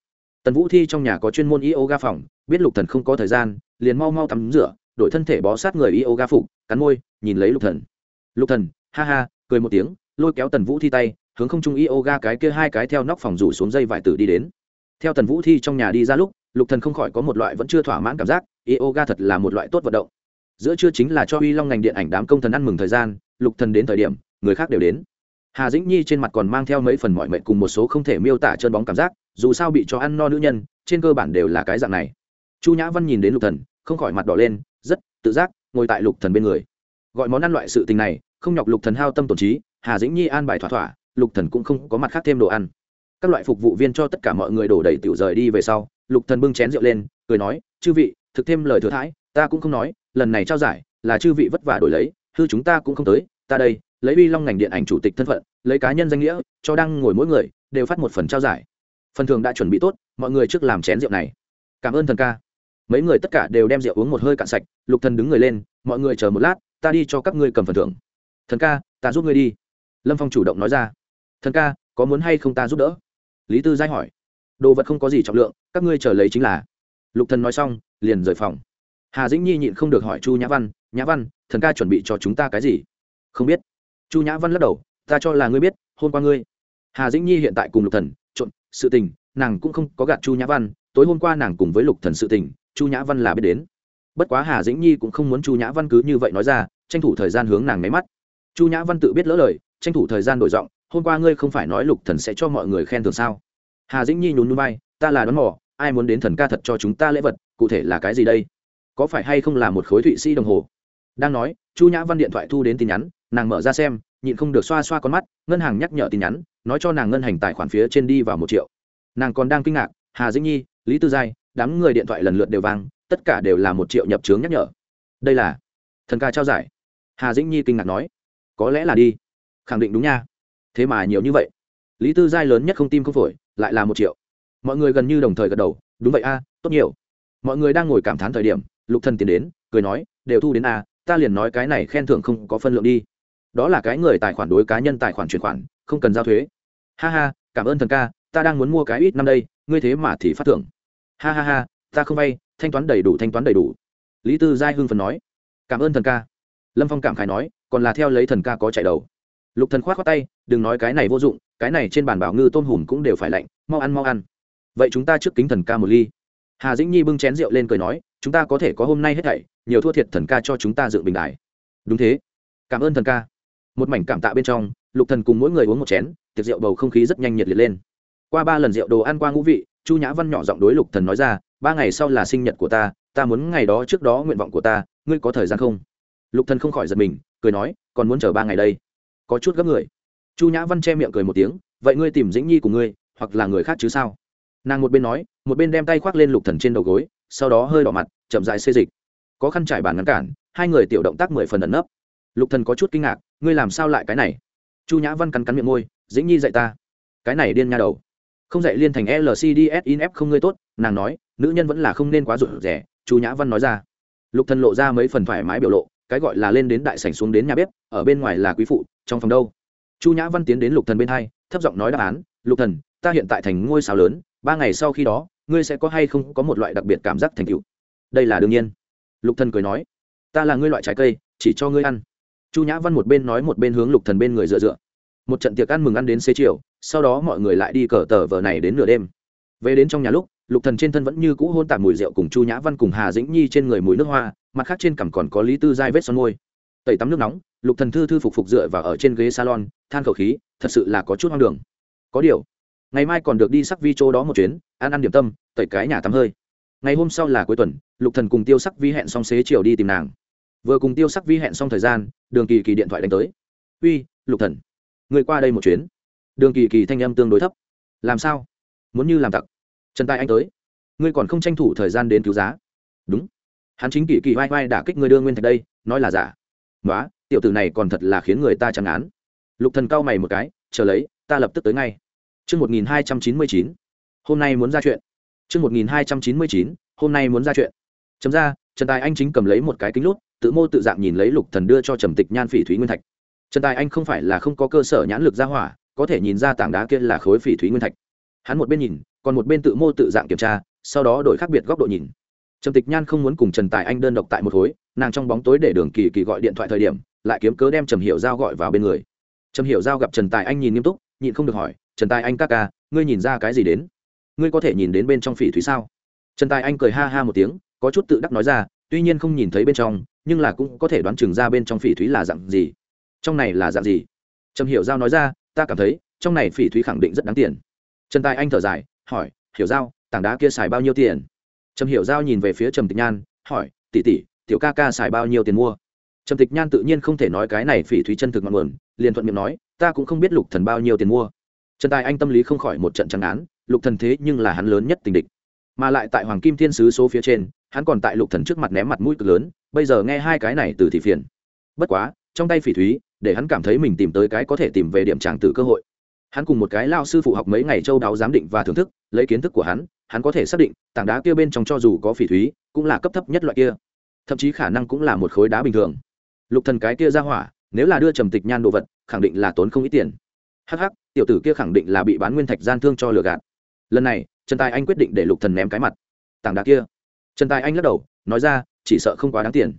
Tần vũ thi trong nhà có chuyên môn yoga phòng, biết lục thần không có thời gian, liền mau mau tắm rửa, đổi thân thể bó sát người yoga phục, cắn môi, nhìn lấy lục thần. Lục thần, ha ha, cười một tiếng, lôi kéo tần vũ thi tay, hướng không trung yoga cái kia hai cái theo nóc phòng rủ xuống dây vải tử đi đến. Theo tần vũ thi trong nhà đi ra lúc, lục thần không khỏi có một loại vẫn chưa thỏa mãn cảm giác, yoga thật là một loại tốt vận động. Giữa trưa chính là cho uy long ngành điện ảnh đám công thần ăn mừng thời gian, lục thần đến thời điểm, người khác đều đến hà dĩnh nhi trên mặt còn mang theo mấy phần mọi mệnh cùng một số không thể miêu tả chân bóng cảm giác, dù sao bị cho ăn no nữ nhân, trên cơ bản đều là cái dạng này. Chu nhã văn nhìn đến lục thần, không khỏi mặt đỏ lên, rất tự giác, ngồi tại lục thần bên người. Gọi món ăn loại sự tình này, không nhọc lục thần hao tâm tổn trí, hà dĩnh nhi an bài thỏa thỏa, lục thần cũng không có mặt khác thêm đồ ăn. Các loại phục vụ viên cho tất cả mọi người đổ đầy tiểu rời đi về sau, lục thần bưng chén rượu lên, cười nói, chư vị, thực thêm lời thừa thãi, ta cũng không nói, lần này trao giải, là chư vị vất vả đổi lấy, hư chúng ta cũng không tới, ta đây lấy uy long ngành điện ảnh chủ tịch thân phận, lấy cá nhân danh nghĩa, cho đang ngồi mỗi người, đều phát một phần trao giải. Phần thưởng đã chuẩn bị tốt, mọi người trước làm chén rượu này. Cảm ơn thần ca. Mấy người tất cả đều đem rượu uống một hơi cạn sạch, lục thần đứng người lên, mọi người chờ một lát, ta đi cho các ngươi cầm phần thưởng. Thần ca, ta giúp ngươi đi. Lâm phong chủ động nói ra. Thần ca, có muốn hay không ta giúp đỡ? Lý tư giai hỏi. Đồ vật không có gì trọng lượng, các ngươi chờ lấy chính là. Lục thần nói xong, liền rời phòng. Hà dĩnh nhi nhịn không được hỏi chu nhã văn nhã văn, thần ca chuẩn bị cho chúng ta cái gì? Không biết chu nhã văn lắc đầu ta cho là ngươi biết hôm qua ngươi hà dĩnh nhi hiện tại cùng lục thần trộn sự tình nàng cũng không có gạt chu nhã văn tối hôm qua nàng cùng với lục thần sự tình chu nhã văn là biết đến. Bất quá hà dĩnh nhi cũng không muốn chu nhã văn cứ như vậy nói ra tranh thủ thời gian hướng nàng máy mắt. Chu nhã văn tự biết lỡ lời tranh thủ thời gian đổi giọng hôm qua ngươi không phải nói lục thần sẽ cho mọi người khen thưởng sao? Hà dĩnh nhi nhún núi vai, ta là đón mò ai muốn đến thần ca thật cho chúng ta lễ vật cụ thể là cái gì đây? Có phải hay không là một khối thụy sĩ đồng hồ? Đang nói chu nhã văn điện thoại thu đến tin nhắn nàng mở ra xem, nhịn không được xoa xoa con mắt, ngân hàng nhắc nhở tin nhắn, nói cho nàng ngân hành tài khoản phía trên đi vào một triệu. Nàng còn đang kinh ngạc, hà dĩnh nhi, lý tư giai, đám người điện thoại lần lượt đều vang, tất cả đều là một triệu nhập trướng nhắc nhở. Đây là thần ca trao giải. Hà dĩnh nhi kinh ngạc nói, có lẽ là đi. Khẳng định đúng nha. Thế mà nhiều như vậy. Lý tư giai lớn nhất không tim không phổi, lại là một triệu. Mọi người gần như đồng thời gật đầu, đúng vậy a, tốt nhiều. Mọi người đang ngồi cảm thán thời điểm, lục thần tiến đến, cười nói, đều thu đến a, ta liền nói cái này khen thưởng không có phân lượng đi đó là cái người tài khoản đối cá nhân tài khoản chuyển khoản, không cần giao thuế. Ha ha, cảm ơn thần ca, ta đang muốn mua cái ít năm đây, ngươi thế mà thì phát thưởng. Ha ha ha, ta không vay, thanh toán đầy đủ, thanh toán đầy đủ. Lý tư giai hưng phần nói. Cảm ơn thần ca. Lâm phong cảm khải nói, còn là theo lấy thần ca có chạy đầu. Lục thần khoát khoát tay, đừng nói cái này vô dụng, cái này trên bàn bảo ngư tôm hùm cũng đều phải lạnh, mau ăn mau ăn. Vậy chúng ta trước kính thần ca một ly. Hà dĩnh nhi bưng chén rượu lên cười nói, chúng ta có thể có hôm nay hết thảy, nhiều thua thiệt thần ca cho chúng ta dựng bình đài. Đúng thế. Cảm ơn thần ca một mảnh cảm tạ bên trong, lục thần cùng mỗi người uống một chén, tiệc rượu bầu không khí rất nhanh nhiệt liệt lên. Qua ba lần rượu đồ ăn qua ngũ vị, chu nhã văn nhỏ giọng đối lục thần nói ra, ba ngày sau là sinh nhật của ta ta muốn ngày đó trước đó nguyện vọng của ta, ngươi có thời gian không? Lục thần không khỏi giật mình, cười nói, còn muốn chờ ba ngày đây? Có chút gấp người. Chu nhã văn che miệng cười một tiếng, vậy ngươi tìm dĩnh nhi của ngươi, hoặc là người khác chứ sao? Nàng một bên nói, một bên đem tay khoác lên lục thần trên đầu gối, sau đó hơi đỏ mặt, chậm dài xê dịch. Có khăn trải bàn ngăn cản, hai người tiểu động tác mười phần ẩn nấp. Lục thần có chút kinh ngạc ngươi làm sao lại cái này? Chu nhã văn cắn cắn miệng môi, dĩnh nhi dạy ta. Cái này điên nha đầu. Không dạy liên thành lcds in f không ngươi tốt. Nàng nói, nữ nhân vẫn là không nên quá rụt rẻ chu nhã văn nói ra. Lục thần lộ ra mấy phần thoải mái biểu lộ, cái gọi là lên đến đại sảnh xuống đến nhà bếp, ở bên ngoài là quý phụ, trong phòng đâu? Chu nhã văn tiến đến lục thần bên hai, thấp giọng nói đáp án, lục thần, ta hiện tại thành ngôi sao lớn, ba ngày sau khi đó, ngươi sẽ có hay không có một loại đặc biệt cảm giác thành tựu? Đây là đương nhiên. Lục thần cười nói, ta là ngươi loại trái cây, chỉ cho ngươi ăn chu nhã văn một bên nói một bên hướng lục thần bên người dựa dựa. Một trận tiệc ăn mừng ăn đến xế chiều, sau đó mọi người lại đi cờ tờ vờ này đến nửa đêm. Về đến trong nhà lúc, lục thần trên thân vẫn như cũ hôn tạm mùi rượu cùng chu nhã văn cùng hà dĩnh nhi trên người mùi nước hoa, mặt khác trên cằm còn có lý tư giai vết son môi. Tẩy tắm nước nóng, lục thần thư thư phục phục dựa vào ở trên ghế salon, than khẩu khí, thật sự là có chút hoang đường. Có điều, ngày mai còn được đi sắc vi chỗ đó một chuyến, ăn ăn điểm tâm, tẩy cái nhà tắm hơi. Ngày hôm sau là cuối tuần, lục thần cùng tiêu sắc vi hẹn xong xế chiều đi tìm nàng vừa cùng tiêu sắc vi hẹn xong thời gian đường kỳ kỳ điện thoại đánh tới. Uy lục thần người qua đây một chuyến. Đường kỳ kỳ thanh âm tương đối thấp. Làm sao? Muốn như làm tặc? Trần tài anh tới. Ngươi còn không tranh thủ thời gian đến cứu giá. Đúng. Hắn chính kỳ kỳ vai vai đả kích người đưa nguyên thạch đây nói là giả. Nói tiểu tử này còn thật là khiến người ta chẳng án lục thần cau mày một cái chờ lấy ta lập tức tới ngay. Chương 1299. Hôm nay muốn ra chuyện. Chương 1299. Hôm nay muốn ra chuyện. Chấm ra, Trần Tài Anh chính cầm lấy một cái kính lút, tự mô tự dạng nhìn lấy Lục Thần đưa cho Trầm Tịch Nhan Phỉ Thúy Nguyên Thạch. Trần Tài Anh không phải là không có cơ sở nhãn lực ra hỏa, có thể nhìn ra tảng đá kia là khối Phỉ Thúy Nguyên Thạch. Hắn một bên nhìn, còn một bên tự mô tự dạng kiểm tra, sau đó đổi khác biệt góc độ nhìn. Trầm Tịch Nhan không muốn cùng Trần Tài Anh đơn độc tại một khối, nàng trong bóng tối để Đường Kỳ Kỳ gọi điện thoại thời điểm, lại kiếm cớ đem Trầm Hiểu Giao gọi vào bên người. Trầm Hiểu Giao gặp Trần Tài Anh nhìn nghiêm túc, nhịn không được hỏi trần tài anh ca ca ngươi nhìn ra cái gì đến ngươi có thể nhìn đến bên trong phỉ thúy sao trần tài anh cười ha ha một tiếng có chút tự đắc nói ra, tuy nhiên không nhìn thấy bên trong, nhưng là cũng có thể đoán chừng ra bên trong phỉ thúy là dạng gì. Trong này là dạng gì? Trầm hiểu giao nói ra, ta cảm thấy, trong này phỉ thúy khẳng định rất đáng tiền. Trần tài anh thở dài, hỏi, hiểu giao, tảng đá kia xài bao nhiêu tiền? Trầm hiểu giao nhìn về phía trầm tịch nhan, hỏi, tỷ tỷ, tiểu ca ca xài bao nhiêu tiền mua? Trầm tịch nhan tự nhiên không thể nói cái này phỉ thúy chân thực ngọn nguồn, liền thuận miệng nói, ta cũng không biết lục thần bao nhiêu tiền mua. Trần tài anh tâm lý không khỏi một trận trắng án, lục thần thế nhưng là hắn lớn nhất tình địch. Mà lại tại hoàng kim thiên sứ số phía trên hắn còn tại lục thần trước mặt ném mặt mũi cực lớn, bây giờ nghe hai cái này từ thị phiền. Bất quá, trong tay phỉ thúy, để hắn cảm thấy mình tìm tới cái có thể tìm về điểm tràng tử cơ hội. Hắn cùng một cái lao sư phụ học mấy ngày châu đáo giám định và thưởng thức, lấy kiến thức của hắn hắn có thể xác định, tảng đá kia bên trong cho dù có phỉ thúy, cũng là cấp thấp nhất loại kia. Thậm chí khả năng cũng là một khối đá bình thường. Lục thần cái kia ra hỏa, nếu là đưa trầm tịch nhan đồ vật, khẳng định là tốn không ít tiền. Hắc hắc, tiểu tử kia khẳng định là bị bán nguyên thạch gian thương cho lừa gạt. Lần này, trần tài anh quyết định để lục thần ném cái mặt. Tảng đá kia trần tài anh lắc đầu, nói ra, chỉ sợ không quá đáng tiền.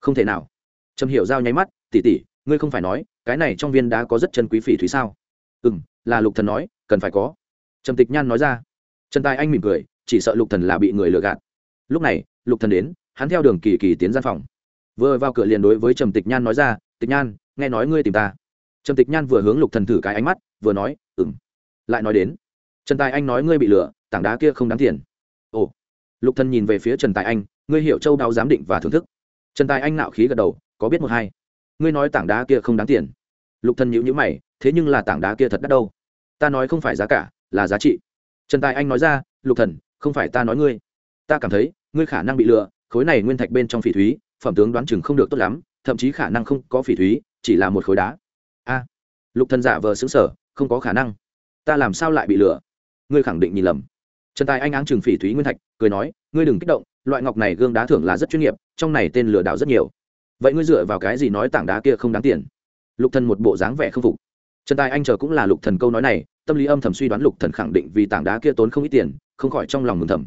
Không thể nào. Trầm hiểu giao nháy mắt tỉ tỉ ngươi không phải nói, cái này trong viên đá có rất chân quý phỉ thúy sao? Ừ m là lục thần nói, cần phải có. Trầm tịch nhan nói ra. Trần tài anh mỉm cười, chỉ sợ lục thần là bị người lừa gạt. Lúc này, lục thần đến, hắn theo đường kỳ kỳ tiến gian phòng. Vừa vào cửa liền đối với trầm tịch nhan nói ra, tịch nhan, nghe nói ngươi tìm ta. Trầm tịch nhan vừa hướng lục thần thử cái ánh mắt, vừa nói ừng lại nói đến, trần tài anh nói ngươi bị lừa, tảng đá kia không đáng tiền lục thần nhìn về phía trần tài anh, ngươi hiểu châu đáo giám định và thưởng thức. Trần tài anh nạo khí gật đầu, có biết một hai. Ngươi nói tảng đá kia không đáng tiền. Lục thần nhíu nhíu mày, thế nhưng là tảng đá kia thật đắt đâu. Ta nói không phải giá cả, là giá trị. Trần tài anh nói ra, lục thần, không phải ta nói ngươi. Ta cảm thấy, ngươi khả năng bị lừa, khối này nguyên thạch bên trong phỉ thúy, phẩm tướng đoán chừng không được tốt lắm, thậm chí khả năng không có phỉ thúy, chỉ là một khối đá. A. Lục thần giả vờ xứng sở không có khả năng. Ta làm sao lại bị lừa? Ngươi khẳng định nhìn lầm trần tài anh áng chừng phỉ thúy nguyên thạch, cười nói, ngươi đừng kích động, loại ngọc này gương đá thưởng là rất chuyên nghiệp, trong này tên lừa đảo rất nhiều. Vậy ngươi dựa vào cái gì nói tảng đá kia không đáng tiền? Lục thần một bộ dáng vẻ không phục. Trần tài anh chờ cũng là lục thần câu nói này, tâm lý âm thầm suy đoán lục thần khẳng định vì tảng đá kia tốn không ít tiền, không khỏi trong lòng mừng thầm.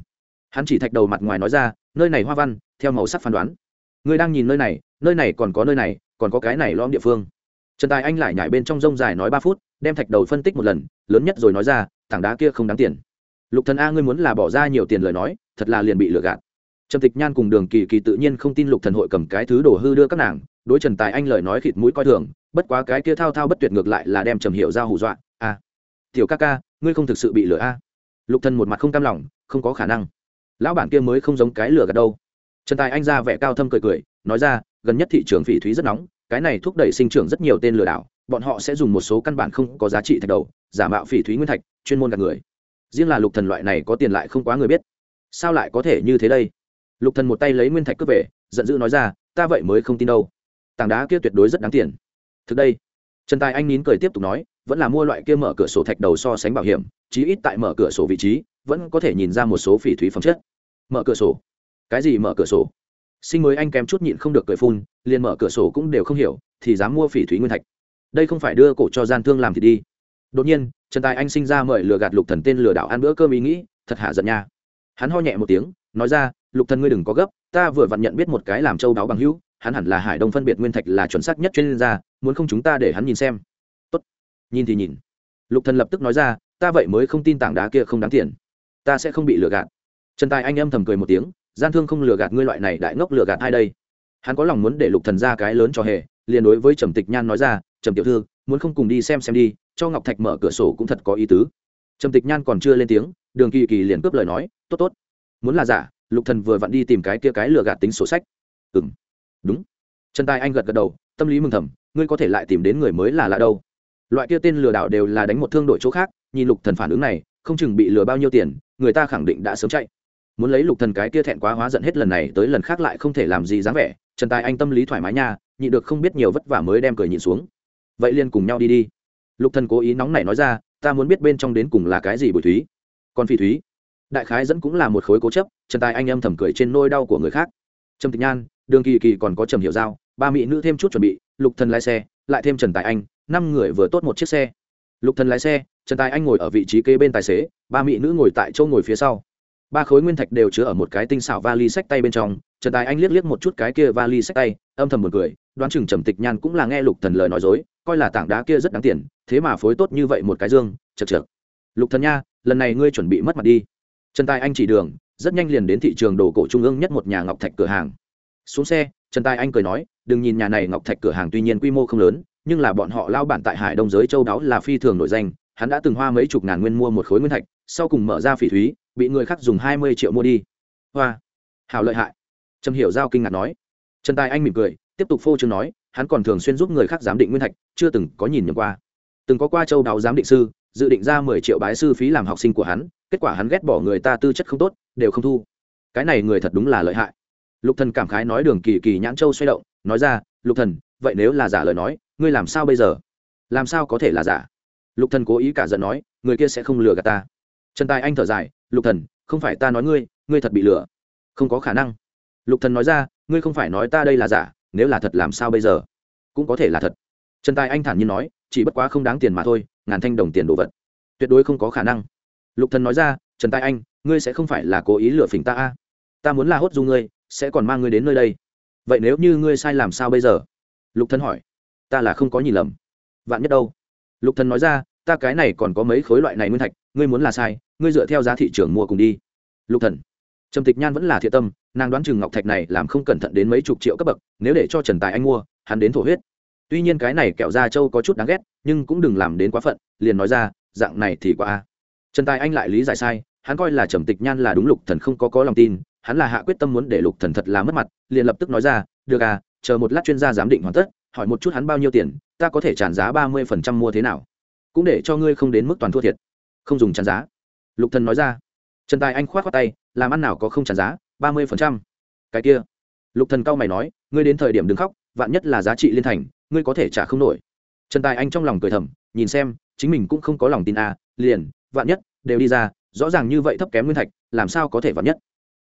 Hắn chỉ thạch đầu mặt ngoài nói ra, nơi này hoa văn, theo màu sắc phán đoán. Ngươi đang nhìn nơi này nơi này còn có nơi này, còn có cái này lõm địa phương. Trần tài anh lại nhảy bên trong rông dài nói ba phút, đem thạch đầu phân tích một lần, lớn nhất rồi nói ra, tảng đá kia không đáng tiền lục thần a ngươi muốn là bỏ ra nhiều tiền lời nói, thật là liền bị lừa gạt. Trầm tịch nhan cùng đường kỳ kỳ tự nhiên không tin lục thần hội cầm cái thứ đổ hư đưa các nàng, đối trần tài anh lời nói khịt mũi coi thường, bất quá cái kia thao thao bất tuyệt ngược lại là đem trầm hiểu ra hù dọa, a, tiểu ca ca, ngươi không thực sự bị lừa a? Lục thần một mặt không cam lòng, không có khả năng. Lão bản kia mới không giống cái lừa gạt đâu. Trần tài anh ra vẻ cao thâm cười cười, nói ra, gần nhất thị trường phỉ thúy rất nóng, cái này thúc đẩy sinh trưởng rất nhiều tên lừa đảo, bọn họ sẽ dùng một số căn bản không có giá trị thạch đầu, giả mạo phỉ thúy nguyên thạch, chuyên môn gạt người riêng là lục thần loại này có tiền lại không quá người biết. Sao lại có thể như thế đây? Lục thần một tay lấy nguyên thạch cướp về, giận dữ nói ra, ta vậy mới không tin đâu. Tảng đá kia tuyệt đối rất đáng tiền. Thực đây, trần tài anh nín cười tiếp tục nói, vẫn là mua loại kia mở cửa sổ thạch đầu so sánh bảo hiểm, chí ít tại mở cửa sổ vị trí, vẫn có thể nhìn ra một số phỉ thúy phẩm chất. Mở cửa sổ? Cái gì mở cửa sổ? Sinh mới anh kém chút nhịn không được cười phun, liền mở cửa sổ cũng đều không hiểu, thì dám mua phỉ thúy nguyên thạch. Đây không phải đưa cổ cho gian thương làm thì đi đột nhiên, trần tài anh sinh ra mời lừa gạt lục thần tên lừa đảo ăn bữa cơm ý nghĩ, thật hạ giận nha. Hắn ho nhẹ một tiếng, nói ra, lục thần ngươi đừng có gấp, ta vừa vặn nhận biết một cái làm châu đáo bằng hữu, hắn hẳn là hải đông phân biệt nguyên thạch là chuẩn xác nhất chuyên gia, muốn không chúng ta để hắn nhìn xem. Tốt. Nhìn thì nhìn. Lục thần lập tức nói ra, ta vậy mới không tin tảng đá kia không đáng tiền. Ta sẽ không bị lừa gạt. Trần tài anh âm thầm cười một tiếng, gian thương không lừa gạt ngươi loại này đại ngốc lừa gạt ai đây? Hắn có lòng muốn để lục thần ra cái lớn cho hề, liền đối với trầm tịch nhan nói ra, trầm tiểu thư muốn không cùng đi xem xem đi, cho ngọc thạch mở cửa sổ cũng thật có ý tứ. Trầm tịch nhan còn chưa lên tiếng, đường kỳ kỳ liền cướp lời nói, tốt tốt. Muốn là giả, lục thần vừa vặn đi tìm cái kia cái lừa gạt tính sổ sách. Ừm. Đúng. Trần tài anh gật gật đầu, tâm lý mừng thầm, ngươi có thể lại tìm đến người mới là lạ đâu. Loại kia tên lừa đảo đều là đánh một thương đội chỗ khác, nhìn lục thần phản ứng này, không chừng bị lừa bao nhiêu tiền, người ta khẳng định đã sớm chạy. Muốn lấy lục thần cái kia thẹn quá hóa giận hết lần này tới lần khác lại không thể làm gì dáng vẻ, trần tài anh tâm lý thoải mái nha nhị được không biết nhiều vất vả mới đem cười nhìn xuống vậy liền cùng nhau đi đi. Lục thần cố ý nóng nảy nói ra, ta muốn biết bên trong đến cùng là cái gì bùi thúy. Còn phi thúy. Đại khái dẫn cũng là một khối cố chấp, trần tài anh âm thầm cười trên nôi đau của người khác. Trầm tịch nhan, đường kỳ kỳ còn có trầm hiểu giao, ba mỹ nữ thêm chút chuẩn bị, lục thần lái xe, lại thêm trần tài anh, năm người vừa tốt một chiếc xe. Lục thần lái xe, trần tài anh ngồi ở vị trí kế bên tài xế, ba mỹ nữ ngồi tại chỗ ngồi phía sau. Ba khối nguyên thạch đều chứa ở một cái tinh xảo vali sách tay bên trong, trần tài anh liếc liếc một chút cái kia vali sách tay, âm thầm một cười, đoán chừng trầm tịch nhan cũng là nghe lục thần lời nói dối coi là tảng đá kia rất đáng tiền, thế mà phối tốt như vậy một cái dương, chật chật lục thần nha, lần này ngươi chuẩn bị mất mặt đi. Trần tài anh chỉ đường, rất nhanh liền đến thị trường đồ cổ trung ương nhất một nhà ngọc thạch cửa hàng. Xuống xe, trần tài anh cười nói, đừng nhìn nhà này ngọc thạch cửa hàng tuy nhiên quy mô không lớn, nhưng là bọn họ lao bản tại hải đông giới châu đáo là phi thường nổi danh, hắn đã từng hoa mấy chục ngàn nguyên mua một khối nguyên thạch, sau cùng mở ra phỉ thúy, bị người khác dùng hai mươi triệu mua đi. Hoa, hảo lợi hại. Trầm hiểu giao kinh ngạc nói. Trần tài anh mỉm cười, tiếp tục phô trương nói hắn còn thường xuyên giúp người khác giám định nguyên thạch, chưa từng có nhìn nhầm qua. Từng có qua châu đáo giám định sư, dự định ra mười triệu bái sư phí làm học sinh của hắn, kết quả hắn ghét bỏ người ta tư chất không tốt, đều không thu. Cái này người thật đúng là lợi hại. Lục thần cảm khái nói đường kỳ kỳ nhãn châu xoay động, nói ra, lục thần, vậy nếu là giả lời nói, ngươi làm sao bây giờ? Làm sao có thể là giả? Lục thần cố ý cả giận nói, người kia sẽ không lừa gạt ta. Trần tài anh thở dài, lục thần, không phải ta nói ngươi ngươi thật bị lừa. Không có khả năng. Lục thần nói ra, ngươi không phải nói ta đây là giả nếu là thật làm sao bây giờ? Cũng có thể là thật. Trần tài anh thản nhiên nói, chỉ bất quá không đáng tiền mà thôi, ngàn thanh đồng tiền đồ vật. Tuyệt đối không có khả năng. Lục thần nói ra, trần tài anh, ngươi sẽ không phải là cố ý lừa phỉnh ta a? Ta muốn là hốt du ngươi, sẽ còn mang ngươi đến nơi đây. Vậy nếu như ngươi sai làm sao bây giờ? Lục thần hỏi. Ta là không có nhìn lầm. Vạn nhất đâu? Lục thần nói ra, ta cái này còn có mấy khối loại này nguyên thạch, ngươi muốn là sai, ngươi dựa theo giá thị trường mua cùng đi. Lục thần. Trầm tịch nhan vẫn là thiện tâm nàng đoán chừng ngọc thạch này làm không cẩn thận đến mấy chục triệu cấp bậc, nếu để cho trần tài anh mua, hắn đến thổ huyết. Tuy nhiên cái này kẹo da trâu có chút đáng ghét, nhưng cũng đừng làm đến quá phận, liền nói ra, dạng này thì quá a. Trần tài anh lại lý giải sai, hắn coi là trầm tịch nhan là đúng lục thần không có có lòng tin, hắn là hạ quyết tâm muốn để lục thần thật là mất mặt, liền lập tức nói ra, được à chờ một lát chuyên gia giám định hoàn tất, hỏi một chút hắn bao nhiêu tiền, ta có thể trả giá ba mươi phần trăm mua thế nào. Cũng để cho ngươi không đến mức toàn thua thiệt. Không dùng trả giá. Lục thần nói ra. Trần tài anh khoát khoát tay, làm ăn nào có không trả giá ba mươi phần trăm. Cái kia. Lục thần cao mày nói, ngươi đến thời điểm đừng khóc, vạn nhất là giá trị liên thành, ngươi có thể trả không nổi. Trần tài anh trong lòng cười thầm, nhìn xem, chính mình cũng không có lòng tin à liền, vạn nhất, đều đi ra, rõ ràng như vậy thấp kém nguyên thạch, làm sao có thể vạn nhất?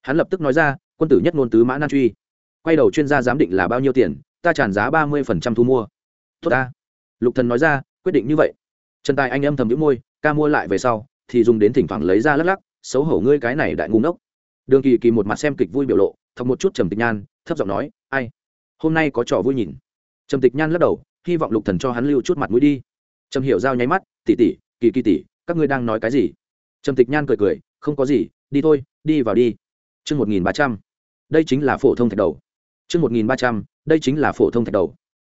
Hắn lập tức nói ra, quân tử nhất ngôn tứ mã nan truy. Quay đầu chuyên gia giám định là bao nhiêu tiền, ta tràn giá ba mươi phần trăm thu mua. Tốt ta. Lục thần nói ra, quyết định như vậy. Trần tài anh âm thầm nhíu môi, ca mua lại về sau, thì dùng đến thỉnh thoảng lấy ra lắc lắc, xấu hổ ngươi cái này đại ngu ngốc đường kỳ kỳ một mặt xem kịch vui biểu lộ, thọc một chút trầm tịch nhan, thấp giọng nói, ai? Hôm nay có trò vui nhìn. Trầm tịch nhan lắc đầu, hy vọng lục thần cho hắn lưu chút mặt mũi đi. Trầm hiểu giao nháy mắt tỉ tỉ kỳ kỳ tỉ các ngươi đang nói cái gì? Trầm tịch nhan cười cười, không có gì, đi thôi, đi vào đi. Chương một nghìn ba trăm, đây chính là phổ thông thạch đầu. Chương một nghìn ba trăm, đây chính là phổ thông thạch đầu.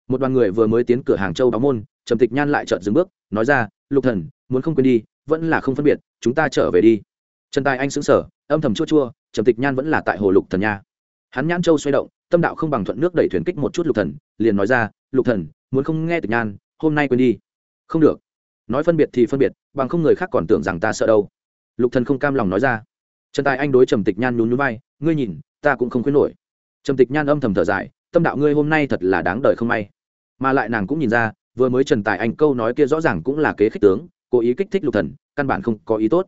Một đoàn người vừa mới tiến cửa hàng châu báo môn, trầm tịch nhan lại chợt dừng bước, nói ra, lục thần, muốn không quên đi, vẫn là không phân biệt, chúng ta trở về đi. Trần tài anh sững sờ, âm thầm chua chua trầm tịch nhan vẫn là tại hồ lục thần nha. Hắn nhãn châu xoay động, tâm đạo không bằng thuận nước đẩy thuyền kích một chút lục thần, liền nói ra, lục thần, muốn không nghe tịch nhan, hôm nay quên đi. Không được. Nói phân biệt thì phân biệt, bằng không người khác còn tưởng rằng ta sợ đâu. Lục thần không cam lòng nói ra. Trần tài anh đối trầm tịch nhan nhún nhún vai, ngươi nhìn, ta cũng không khuyến nổi. Trầm tịch nhan âm thầm thở dài, tâm đạo ngươi hôm nay thật là đáng đời không may. Mà lại nàng cũng nhìn ra, vừa mới trần tài anh câu nói kia rõ ràng cũng là kế khích tướng, cố ý kích thích lục thần, căn bản không có ý tốt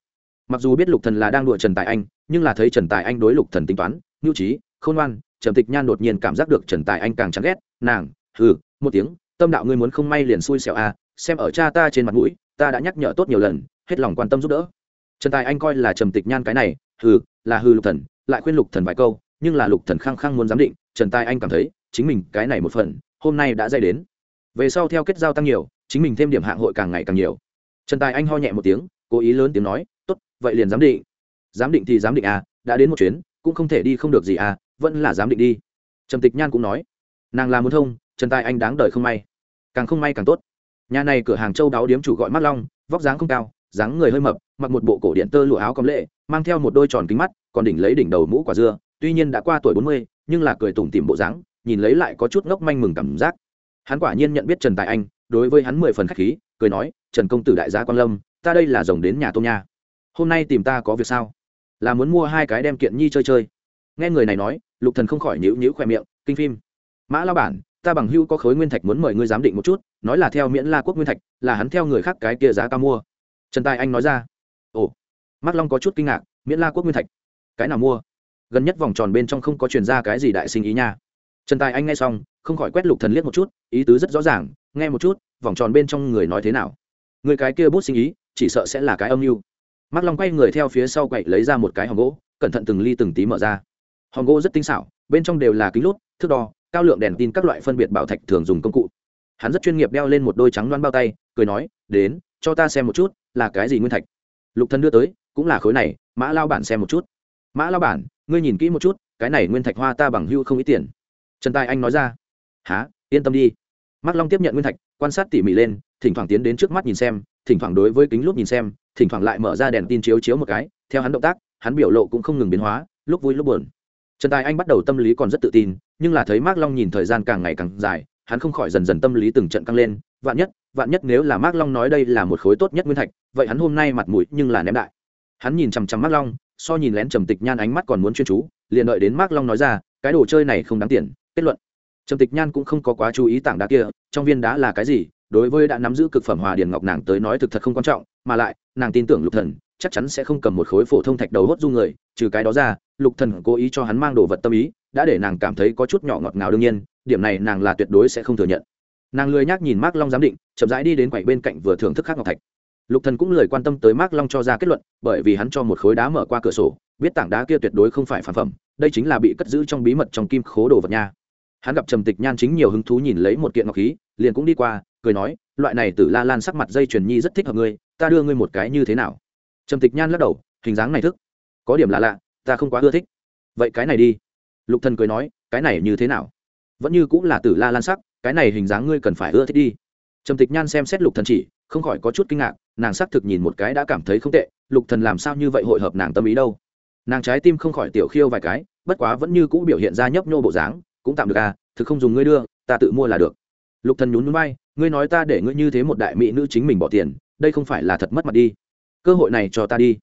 mặc dù biết lục thần là đang đùa trần tài anh, nhưng là thấy trần tài anh đối lục thần tính toán, nhu trí, khôn ngoan, trầm tịch nhan đột nhiên cảm giác được trần tài anh càng chán ghét, nàng, hừ, một tiếng, tâm đạo ngươi muốn không may liền xui xẻo à xem ở cha ta trên mặt mũi, ta đã nhắc nhở tốt nhiều lần, hết lòng quan tâm giúp đỡ. Trần tài anh coi là trầm tịch nhan cái này, hừ, là hư lục thần, lại khuyên lục thần vài câu, nhưng là lục thần khăng khăng muốn giám định, trần tài anh cảm thấy, chính mình cái này một phần, hôm nay đã dây đến. Về sau theo kết giao tăng nhiều, chính mình thêm điểm hạng hội càng ngày càng nhiều. Trần tài anh ho nhẹ một tiếng, cố ý lớn tiếng nói tốt, vậy liền giám định. Giám định thì giám định à đã đến một chuyến, cũng không thể đi không được gì à vẫn là giám định đi. Trầm tịch nhan cũng nói, nàng là muốn thông, trần tài anh đáng đời không may. Càng không may càng tốt. Nhà này cửa hàng châu đáo điếm chủ gọi mắt long, vóc dáng không cao, dáng người hơi mập, mặc một bộ cổ điện tơ lụa áo cấm lệ, mang theo một đôi tròn kính mắt, còn đỉnh lấy đỉnh đầu mũ quả dưa, tuy nhiên đã qua tuổi bốn mươi, nhưng là cười tủm tỉm bộ dáng, nhìn lấy lại có chút ngốc manh mừng cảm giác. Hắn quả nhiên nhận biết trần tài anh, đối với hắn mười phần khách khí, cười nói, trần công tử đại gia quan lâm, ta đây là rồng đến nhà tôm nha hôm nay tìm ta có việc sao? Là muốn mua hai cái đem kiện nhi chơi chơi. Nghe người này nói, lục thần không khỏi nhíu nhíu khoe miệng, kinh phim. Mã lao bản, ta bằng hưu có khối nguyên thạch muốn mời ngươi giám định một chút, nói là theo miễn la quốc nguyên thạch, là hắn theo người khác cái kia giá cao mua. Trần tài anh nói ra. Ồ. Mắt long có chút kinh ngạc, miễn la quốc nguyên thạch? Cái nào mua? Gần nhất vòng tròn bên trong không có truyền ra cái gì đại sinh ý nha. Trần tài anh nghe xong, không khỏi quét lục thần liếc một chút, ý tứ rất rõ ràng, nghe một chút, vòng tròn bên trong người nói thế nào? Người cái kia bút sinh ý, chỉ sợ sẽ là cái âm mưu mắt long quay người theo phía sau quậy lấy ra một cái hòm gỗ, cẩn thận từng ly từng tí mở ra. Hòm gỗ rất tinh xảo, bên trong đều là kính lốt, thước đo, cao lượng đèn tin các loại phân biệt bảo thạch thường dùng công cụ. Hắn rất chuyên nghiệp đeo lên một đôi trắng đoan bao tay, cười nói, đến, cho ta xem một chút, là cái gì nguyên thạch? Lục thân đưa tới, cũng là khối này, mã lao bản xem một chút. Mã lao bản, ngươi nhìn kỹ một chút, cái này nguyên thạch hoa ta bằng hưu không ít tiền. Trần tài anh nói ra. Há yên tâm đi. Mắc long tiếp nhận nguyên thạch, quan sát tỉ mỉ lên, thỉnh thoảng tiến đến trước mắt nhìn xem, thỉnh thoảng đối với kính lúc nhìn xem thỉnh thoảng lại mở ra đèn tin chiếu chiếu một cái, theo hắn động tác, hắn biểu lộ cũng không ngừng biến hóa, lúc vui lúc buồn. Trần tài anh bắt đầu tâm lý còn rất tự tin, nhưng là thấy mác long nhìn thời gian càng ngày càng dài, hắn không khỏi dần dần tâm lý từng trận căng lên, vạn nhất vạn nhất nếu là mác long nói đây là một khối tốt nhất nguyên thạch, vậy hắn hôm nay mặt mũi nhưng là ném đại. Hắn nhìn chằm chằm mác long, so nhìn lén trầm tịch nhan ánh mắt còn muốn chuyên chú, liền đợi đến mác long nói ra, cái đồ chơi này không đáng tiền, kết luận. Trầm tịch nhan cũng không có quá chú ý tảng đá kia, trong viên đá là cái gì, đối với đã nắm giữ cực phẩm hòa điền ngọc nàng tới nói thực thật không quan trọng mà lại, nàng tin tưởng lục thần, chắc chắn sẽ không cầm một khối phổ thông thạch đầu hốt du người, trừ cái đó ra, lục thần cố ý cho hắn mang đồ vật tâm ý, đã để nàng cảm thấy có chút nhỏ ngọt ngào đương nhiên, điểm này nàng là tuyệt đối sẽ không thừa nhận. Nàng lười nhác nhìn mark long giám định, chậm rãi đi đến quầy bên cạnh vừa thưởng thức khắc ngọc thạch. Lục thần cũng lười quan tâm tới mark long cho ra kết luận, bởi vì hắn cho một khối đá mở qua cửa sổ, biết tảng đá kia tuyệt đối không phải phản phẩm, đây chính là bị cất giữ trong bí mật trong kim khố đồ vật nha. Hắn gặp trầm tịch nhan chính nhiều hứng thú nhìn lấy một kiện ngọc khí, liền cũng đi qua, cười nói, loại này tử la lan sắc mặt dây truyền nhi rất thích hợp ngươi ta đưa ngươi một cái như thế nào? Trầm tịch nhan lắc đầu, hình dáng này thức. Có điểm là lạ, ta không quá ưa thích. Vậy cái này đi. Lục thần cười nói, cái này như thế nào? Vẫn như cũng là tử la lan sắc, cái này hình dáng ngươi cần phải ưa thích đi. Trầm tịch nhan xem xét lục thần chỉ, không khỏi có chút kinh ngạc, nàng xác thực nhìn một cái đã cảm thấy không tệ, lục thần làm sao như vậy hội hợp nàng tâm ý đâu? Nàng trái tim không khỏi tiểu khiêu vài cái, bất quá vẫn như cũ biểu hiện ra nhấp nhô bộ dáng, cũng tạm được à thực không dùng ngươi đưa, ta tự mua là được. Lục thần nhún nhún bay ngươi nói ta để ngươi như thế một đại mỹ nữ chính mình bỏ tiền đây không phải là thật mất mặt đi. Cơ hội này cho ta đi.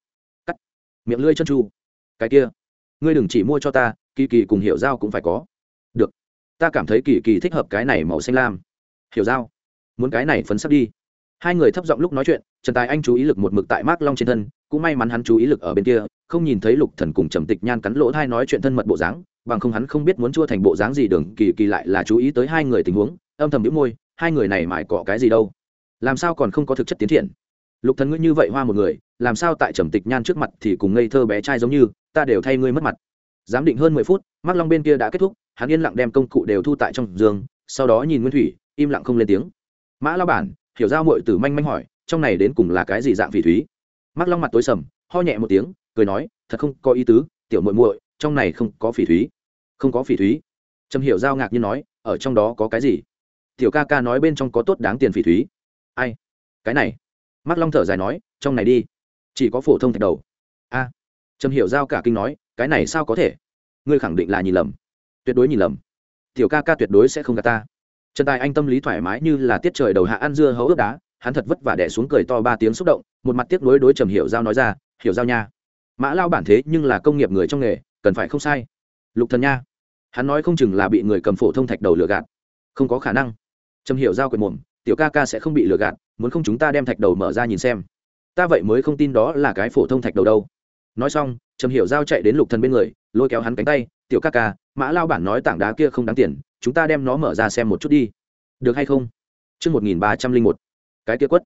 Cắt. Miệng lưỡi chân tru. Cái kia. Ngươi đừng chỉ mua cho ta, kỳ kỳ cùng hiểu giao cũng phải có. Được. Ta cảm thấy kỳ kỳ thích hợp cái này màu xanh lam. Hiểu giao, muốn cái này phấn sắc đi. Hai người thấp giọng lúc nói chuyện, trần tài anh chú ý lực một mực tại mác long trên thân, cũng may mắn hắn chú ý lực ở bên kia, không nhìn thấy lục thần cùng trầm tịch nhan cắn lỗ thai nói chuyện thân mật bộ dáng, bằng không hắn không biết muốn chua thành bộ dáng gì, đường kỳ kỳ lại là chú ý tới hai người tình huống, âm thầm nhíu môi, hai người này mải cọ cái gì đâu làm sao còn không có thực chất tiến triển? Lục thần ngươi như vậy hoa một người, làm sao tại trầm tịch nhan trước mặt thì cùng ngây thơ bé trai giống như, ta đều thay ngươi mất mặt. Giám định hơn mười phút mắc long bên kia đã kết thúc, hắn yên lặng đem công cụ đều thu tại trong giường, sau đó nhìn nguyên thủy, im lặng không lên tiếng. Mã lao bản, hiểu ra muội tử manh manh hỏi, trong này đến cùng là cái gì dạng phỉ thúy? Mắc long mặt tối sầm, ho nhẹ một tiếng, cười nói, thật không có ý tứ, tiểu muội muội, trong này không có phỉ thúy. Không có phỉ thúy. Trầm hiểu giao ngạc như nói, ở trong đó có cái gì? Tiểu ca ca nói bên trong có tốt đáng tiền phỉ thúy ai? Cái này. Mắt long thở dài nói, trong này đi. Chỉ có phổ thông thạch đầu. A. Trầm hiểu giao cả kinh nói, cái này sao có thể? Ngươi khẳng định là nhìn lầm. Tuyệt đối nhìn lầm. Tiểu ca ca tuyệt đối sẽ không gạt ta. Trần tài anh tâm lý thoải mái như là tiết trời đầu hạ ăn dưa hấu ướp đá, hắn thật vất vả đẻ xuống cười to ba tiếng xúc động, một mặt tiếc nối đối trầm hiểu giao nói ra, hiểu giao nha, mã lao bản thế nhưng là công nghiệp người trong nghề, cần phải không sai. Lục thần nha. Hắn nói không chừng là bị người cầm phổ thông thạch đầu lừa gạt. Không có khả năng. Trầm hiểu giao quyền mồm tiểu ca ca sẽ không bị lừa gạt, muốn không chúng ta đem thạch đầu mở ra nhìn xem. Ta vậy mới không tin đó là cái phổ thông thạch đầu đâu. Nói xong, trầm hiểu giao chạy đến lục thần bên người, lôi kéo hắn cánh tay, tiểu ca ca, mã lao bản nói tảng đá kia không đáng tiền, chúng ta đem nó mở ra xem một chút đi. Được hay không? Chương một nghìn ba trăm linh một. Cái kia quất.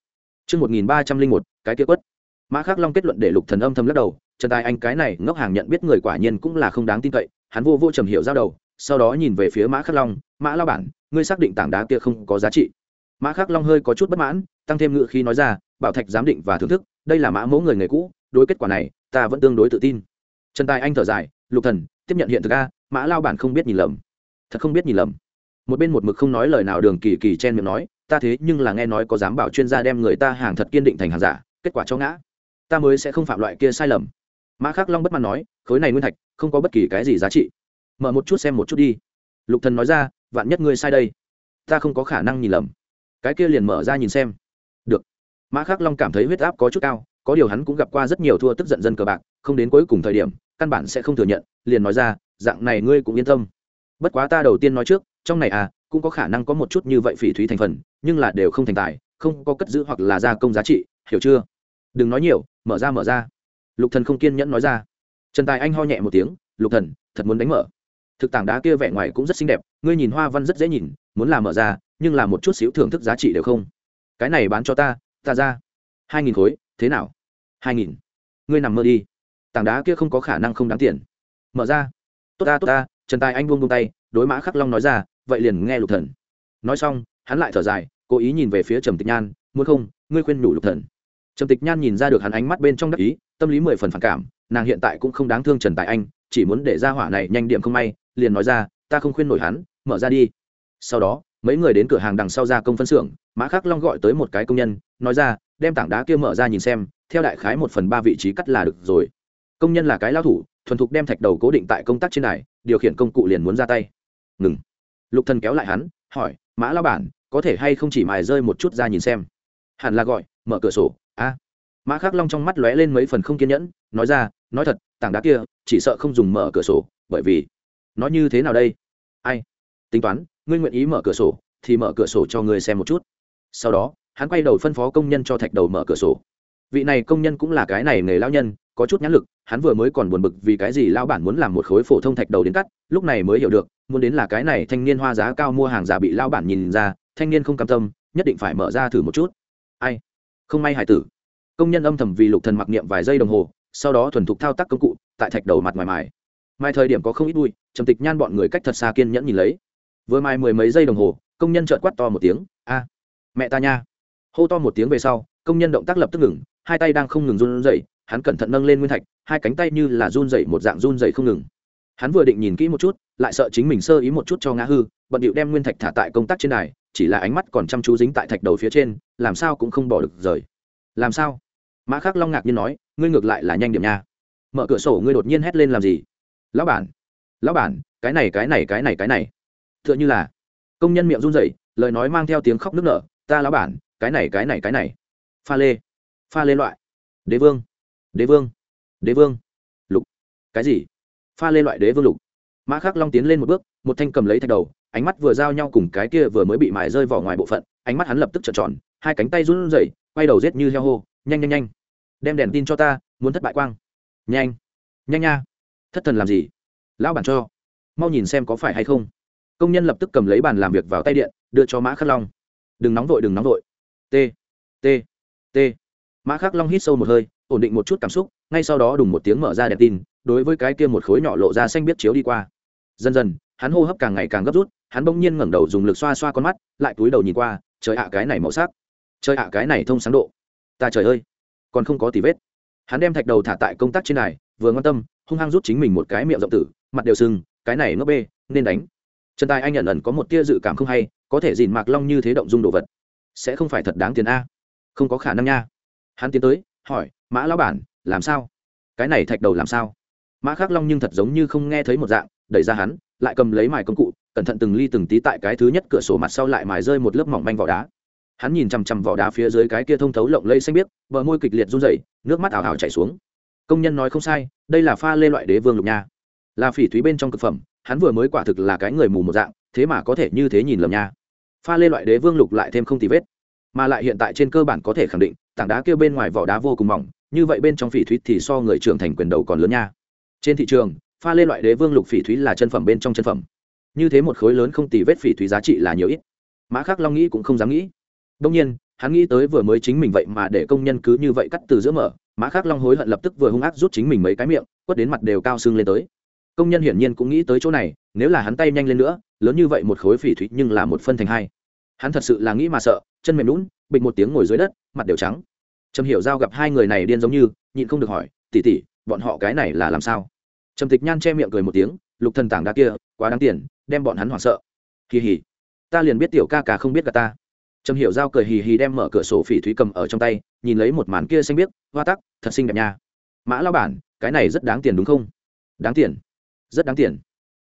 Chương một nghìn ba trăm linh một, cái kia quất. Mã khắc long kết luận để lục thần âm thầm lắc đầu, trần tài anh cái này ngốc hàng nhận biết người quả nhiên cũng là không đáng tin cậy. Hắn vô vô trầm hiểu giao đầu, sau đó nhìn về phía mã khắc long, mã lao bản, ngươi xác định tảng đá kia không có giá trị mã khắc long hơi có chút bất mãn, tăng thêm ngự khi nói ra, bảo thạch giám định và thưởng thức, đây là mã mẫu người nghề cũ, đối kết quả này, ta vẫn tương đối tự tin. Trần tài anh thở dài, lục thần, tiếp nhận hiện thực a, mã lao bản không biết nhìn lầm. Thật không biết nhìn lầm. Một bên một mực không nói lời nào đường kỳ kỳ chen miệng nói, ta thế nhưng là nghe nói có dám bảo chuyên gia đem người ta hàng thật kiên định thành hàng giả, kết quả cho ngã. Ta mới sẽ không phạm loại kia sai lầm. Mã khắc long bất mãn nói, khối này nguyên thạch, không có bất kỳ cái gì giá trị. Mở một chút xem một chút đi. Lục thần nói ra, vạn nhất ngươi sai đây, ta không có khả năng nhìn lầm cái kia liền mở ra nhìn xem. Được. Mã khắc long cảm thấy huyết áp có chút cao, có điều hắn cũng gặp qua rất nhiều thua tức giận dân cờ bạc, không đến cuối cùng thời điểm, căn bản sẽ không thừa nhận, liền nói ra, dạng này ngươi cũng yên tâm. Bất quá ta đầu tiên nói trước, trong này à cũng có khả năng có một chút như vậy phỉ thúy thành phần, nhưng là đều không thành tài, không có cất giữ hoặc là gia công giá trị, hiểu chưa? Đừng nói nhiều, mở ra mở ra. Lục thần không kiên nhẫn nói ra. Trần tài anh ho nhẹ một tiếng, lục thần, thật muốn đánh mở. Thực tảng đá kia vẻ ngoài cũng rất xinh đẹp, ngươi nhìn hoa văn rất dễ nhìn, muốn làm mở ra nhưng là một chút xíu thưởng thức giá trị đều không. Cái này bán cho ta ta ra. Hai nghìn khối, thế nào? Hai nghìn. Ngươi nằm mơ đi. Tảng đá kia không có khả năng không đáng tiền. Mở ra. Tốt ta tốt ta, trần tài anh buông buông tay, đối mã khắc long nói ra, vậy liền nghe lục thần. Nói xong, hắn lại thở dài, cố ý nhìn về phía trầm tịch nhan, muốn không, ngươi khuyên nhủ lục thần. Trầm tịch nhan nhìn ra được hắn ánh mắt bên trong đắc ý, tâm lý mười phần phản cảm, nàng hiện tại cũng không đáng thương trần tài anh, chỉ muốn để ra hỏa này nhanh điểm không may, liền nói ra, ta không khuyên nổi hắn, mở ra đi. Sau đó mấy người đến cửa hàng đằng sau ra công phân xưởng mã khắc long gọi tới một cái công nhân nói ra đem tảng đá kia mở ra nhìn xem theo đại khái một phần ba vị trí cắt là được rồi. Công nhân là cái lao thủ thuần thục đem thạch đầu cố định tại công tác trên này, điều khiển công cụ liền muốn ra tay. Ngừng. Lục thần kéo lại hắn hỏi mã lao bản có thể hay không chỉ mài rơi một chút ra nhìn xem? Hẳn là gọi mở cửa sổ a. Mã khắc long trong mắt lóe lên mấy phần không kiên nhẫn nói ra nói thật tảng đá kia chỉ sợ không dùng mở cửa sổ bởi vì nó như thế nào đây? Ai? Tính toán ngươi nguyện ý mở cửa sổ, thì mở cửa sổ cho ngươi xem một chút. Sau đó, hắn quay đầu phân phó công nhân cho thạch đầu mở cửa sổ. Vị này công nhân cũng là cái này nghề lao nhân, có chút nhãn lực, hắn vừa mới còn buồn bực vì cái gì lao bản muốn làm một khối phổ thông thạch đầu đến cắt, lúc này mới hiểu được, muốn đến là cái này thanh niên hoa giá cao mua hàng giả bị lao bản nhìn ra, thanh niên không cam tâm, nhất định phải mở ra thử một chút. Ai? Không may hải tử. Công nhân âm thầm vì lục thần mặc niệm vài giây đồng hồ, sau đó thuần thục thao tác công cụ, tại thạch đầu mặt ngoài mài. Mai thời điểm có không ít bụi trầm tịch nhan bọn người cách thật xa kiên nhẫn nhìn lấy vừa mai mười mấy giây đồng hồ, công nhân trợn quát to một tiếng, a, mẹ ta nha. Hô to một tiếng về sau, công nhân động tác lập tức ngừng, hai tay đang không ngừng run rẩy, hắn cẩn thận nâng lên nguyên thạch, hai cánh tay như là run rẩy một dạng run rẩy không ngừng. Hắn vừa định nhìn kỹ một chút, lại sợ chính mình sơ ý một chút cho ngã hư, bận điệu đem nguyên thạch thả tại công tác trên đài, chỉ là ánh mắt còn chăm chú dính tại thạch đầu phía trên, làm sao cũng không bỏ được rời. Làm sao? Mã khắc long ngạc nhiên nói, ngươi ngược lại là nhanh điểm nha. Mở cửa sổ ngươi đột nhiên hét lên làm gì? Lão bản lão bản, cái này cái này cái này cái này tựa như là công nhân miệng run rẩy, lời nói mang theo tiếng khóc nức nở, ta lão bản, cái này cái này cái này. Pha lê pha lê loại. Đế vương đế vương đế vương. Lục. Cái gì? Pha lê loại đế vương lục. Mã khắc long tiến lên một bước, một thanh cầm lấy thạch đầu, ánh mắt vừa giao nhau cùng cái kia vừa mới bị mài rơi vỏ ngoài bộ phận, ánh mắt hắn lập tức trợn tròn, hai cánh tay run rẩy, quay đầu rết như heo hô, nhanh nhanh nhanh. Đem đèn tin cho ta, muốn thất bại quang. Nhanh nhanh nha. Thất thần làm gì? Lão bản cho. Mau nhìn xem có phải hay không công nhân lập tức cầm lấy bàn làm việc vào tay điện, đưa cho mã khắc long. Đừng nóng vội, đừng nóng vội. T t t. Mã khắc long hít sâu một hơi, ổn định một chút cảm xúc, ngay sau đó đùng một tiếng mở ra đèn tin, đối với cái kia một khối nhỏ lộ ra xanh biết chiếu đi qua. Dần dần, hắn hô hấp càng ngày càng gấp rút, hắn bỗng nhiên ngẩng đầu dùng lực xoa xoa con mắt, lại túi đầu nhìn qua, trời ạ, cái này màu sắc. Trời ạ, cái này thông sáng độ. Ta trời ơi, còn không có tì vết. Hắn đem thạch đầu thả tại công tác trên này vừa quan tâm, hung hăng rút chính mình một cái miệng rộng tử, mặt đều sưng, cái này ngốc bê, nên đánh trần tài anh nhận ẩn có một tia dự cảm không hay, có thể dìn mạc long như thế động dung đồ vật, sẽ không phải thật đáng tiền a. Không có khả năng nha. Hắn tiến tới, hỏi, mã lão bản, làm sao? Cái này thạch đầu làm sao? Mã khắc long nhưng thật giống như không nghe thấy một dạng, đẩy ra hắn, lại cầm lấy mài công cụ, cẩn thận từng ly từng tí tại cái thứ nhất cửa sổ mặt sau lại mài rơi một lớp mỏng manh vỏ đá. Hắn nhìn chằm chằm vỏ đá phía dưới cái kia thông thấu lộng lây xanh biếc, bờ môi kịch liệt run rẩy, nước mắt ảo ảo chảy xuống. Công nhân nói không sai, đây là pha lê loại đế vương lục nha. Là phỉ thúy bên trong cực phẩm hắn vừa mới quả thực là cái người mù một dạng, thế mà có thể như thế nhìn lầm nha. Pha lê loại đế vương lục lại thêm không tì vết, mà lại hiện tại trên cơ bản có thể khẳng định, tảng đá kêu bên ngoài vỏ đá vô cùng mỏng, như vậy bên trong phỉ thúy thì so người trưởng thành quyền đầu còn lớn nha. Trên thị trường, pha lê loại đế vương lục phỉ thúy là chân phẩm bên trong chân phẩm. Như thế một khối lớn không tì vết phỉ thúy giá trị là nhiều ít. Mã khắc long nghĩ cũng không dám nghĩ. Đông nhiên, hắn nghĩ tới vừa mới chính mình vậy mà để công nhân cứ như vậy cắt từ giữa mở, mã khắc long hối hận lập tức vừa hung ác rút chính mình mấy cái miệng, quất đến mặt đều cao sưng lên tới công nhân hiển nhiên cũng nghĩ tới chỗ này, nếu là hắn tay nhanh lên nữa, lớn như vậy một khối phỉ thúy nhưng là một phân thành hai. Hắn thật sự là nghĩ mà sợ, chân mềm lún bịch một tiếng ngồi dưới đất, mặt đều trắng. Trầm hiểu giao gặp hai người này điên giống như, nhịn không được hỏi tỉ tỉ bọn họ cái này là làm sao? Trầm tịch nhan che miệng cười một tiếng, lục thần tảng đá kia, quá đáng tiền, đem bọn hắn hoảng sợ. Kỳ hì, ta liền biết tiểu ca ca không biết cả ta. Trầm hiểu giao cười hì hì đem mở cửa sổ phỉ thúy cầm ở trong tay, nhìn lấy một màn kia xanh biếc, hoa tắc, thật xinh đẹp nha. Mã lao bản, cái này rất đáng tiền đúng không? Đáng tiền rất đáng tiền.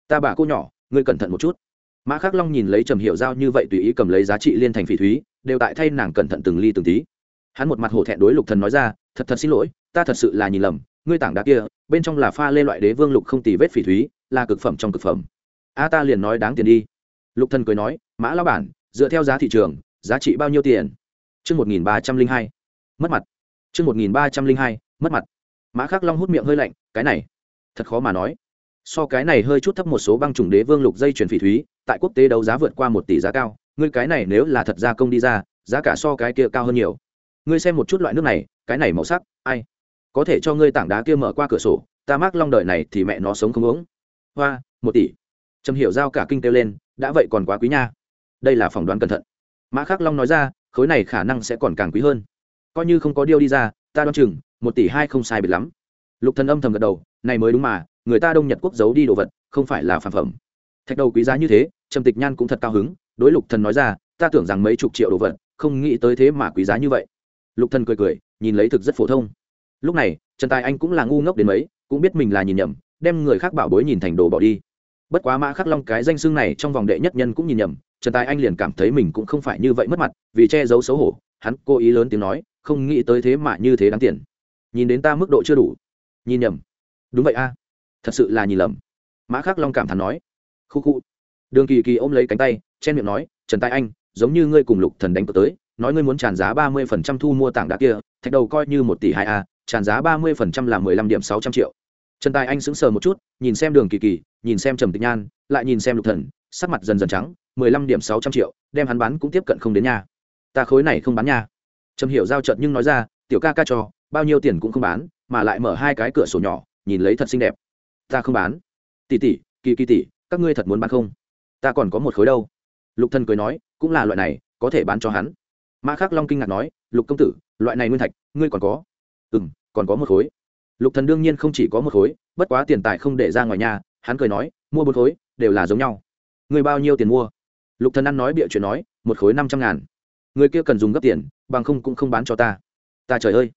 Ta bà cô nhỏ, ngươi cẩn thận một chút. Mã khắc long nhìn lấy trầm hiểu giao như vậy tùy ý cầm lấy giá trị liên thành phỉ thúy, đều tại thay nàng cẩn thận từng ly từng tí. Hắn một mặt hổ thẹn đối lục thần nói ra, thật thật xin lỗi, ta thật sự là nhìn lầm, ngươi tảng đá kia, bên trong là pha lê loại đế vương lục không tì vết phỉ thúy, là cực phẩm trong cực phẩm. A ta liền nói đáng tiền đi. Lục thần cười nói, mã lão bản, dựa theo giá thị trường, giá trị bao nhiêu tiền? Chương một nghìn ba trăm linh hai, mất mặt. Chương một nghìn ba trăm linh hai, mất mặt. Mã khắc long hút miệng hơi lạnh, cái này, thật khó mà nói so cái này hơi chút thấp một số băng chủng đế vương lục dây chuyển phỉ thúy, tại quốc tế đấu giá vượt qua một tỷ giá cao. Ngươi cái này nếu là thật gia công đi ra, giá cả so cái kia cao hơn nhiều. Ngươi xem một chút loại nước này, cái này màu sắc, ai? Có thể cho ngươi tảng đá kia mở qua cửa sổ, ta mắc long đợi này thì mẹ nó sống không uống. Hoa, một tỷ. Trầm hiểu giao cả kinh kêu lên, đã vậy còn quá quý nha. Đây là phỏng đoán cẩn thận. Mã khắc long nói ra, khối này khả năng sẽ còn càng quý hơn. Coi như không có điêu đi ra, ta đoán chừng, một tỷ hai không sai biệt lắm. Lục thần âm thầm gật đầu, này mới đúng mà người ta đông nhật quốc giấu đi đồ vật, không phải là phản phẩm. Thạch đầu quý giá như thế, trầm tịch nhan cũng thật cao hứng, đối lục thần nói ra, ta tưởng rằng mấy chục triệu đồ vật, không nghĩ tới thế mà quý giá như vậy. Lục thần cười cười, nhìn lấy thực rất phổ thông. Lúc này, trần tài anh cũng là ngu ngốc đến mấy, cũng biết mình là nhìn nhầm, đem người khác bảo bối nhìn thành đồ bỏ đi. Bất quá mã khắc long cái danh xương này trong vòng đệ nhất nhân cũng nhìn nhầm, trần tài anh liền cảm thấy mình cũng không phải như vậy mất mặt, vì che giấu xấu hổ, hắn cố ý lớn tiếng nói, không nghĩ tới thế mà như thế đáng tiền. Nhìn đến ta mức độ chưa đủ. Nhìn nhầm. Đúng vậy a thật sự là nhìn lầm. Mã khắc long cảm thán nói khu khu đường kỳ kỳ ôm lấy cánh tay, chen miệng nói, trần tài anh, giống như ngươi cùng lục thần đánh cược tới, nói ngươi muốn tràn giá ba mươi phần trăm thu mua tảng đá kia, thạch đầu coi như một tỷ hai a, tràn giá ba mươi phần trăm là mười lăm điểm sáu trăm triệu. Trần tài anh sững sờ một chút, nhìn xem đường kỳ kỳ, nhìn xem trầm tịch nhan, lại nhìn xem lục thần, sắc mặt dần dần trắng, mười lăm điểm sáu trăm triệu, đem hắn bán cũng tiếp cận không đến nhà ta khối này không bán nhà trầm hiểu giao trận nhưng nói ra, tiểu ca ca cho, bao nhiêu tiền cũng không bán, mà lại mở hai cái cửa sổ nhỏ, nhìn lấy thật xinh đẹp ta không bán. Tỷ tỷ kỳ kỳ tỷ các ngươi thật muốn bán không? Ta còn có một khối đâu. Lục thần cười nói cũng là loại này có thể bán cho hắn. Mã khắc long kinh ngạc nói lục công tử loại này nguyên thạch ngươi còn có? Ừm, còn có một khối. Lục thần đương nhiên không chỉ có một khối bất quá tiền tài không để ra ngoài nhà hắn cười nói mua bốn khối đều là giống nhau. Người bao nhiêu tiền mua? Lục thần ăn nói bịa chuyện nói một khối năm trăm ngàn. Người kia cần dùng gấp tiền bằng không cũng không bán cho ta. Ta trời ơi.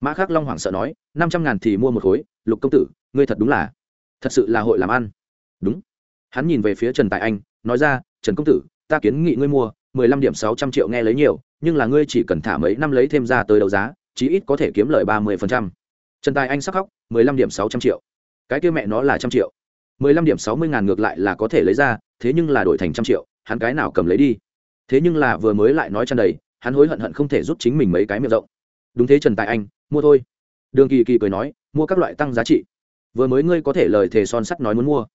Mã khắc long hoảng sợ nói năm trăm ngàn thì mua một khối. Lục công tử ngươi thật đúng là thật sự là hội làm ăn. Đúng. Hắn nhìn về phía trần tài anh, nói ra, trần công tử, ta kiến nghị ngươi mua mười lăm điểm sáu trăm triệu nghe lấy nhiều, nhưng là ngươi chỉ cần thả mấy năm lấy thêm ra tới đấu giá, chí ít có thể kiếm lời ba mươi phần trăm. Trần tài anh sắc khóc, mười lăm điểm sáu trăm triệu? Cái kia mẹ nó là trăm triệu. Mười lăm điểm sáu mươi ngàn ngược lại là có thể lấy ra, thế nhưng là đổi thành trăm triệu, hắn cái nào cầm lấy đi? Thế nhưng là vừa mới lại nói chăn đầy, hắn hối hận hận không thể giúp chính mình mấy cái miệng rộng. Đúng thế trần tài anh, mua thôi. Đường kỳ kỳ cười nói, mua các loại tăng giá trị vừa mới ngươi có thể lời thề son sắt nói muốn mua.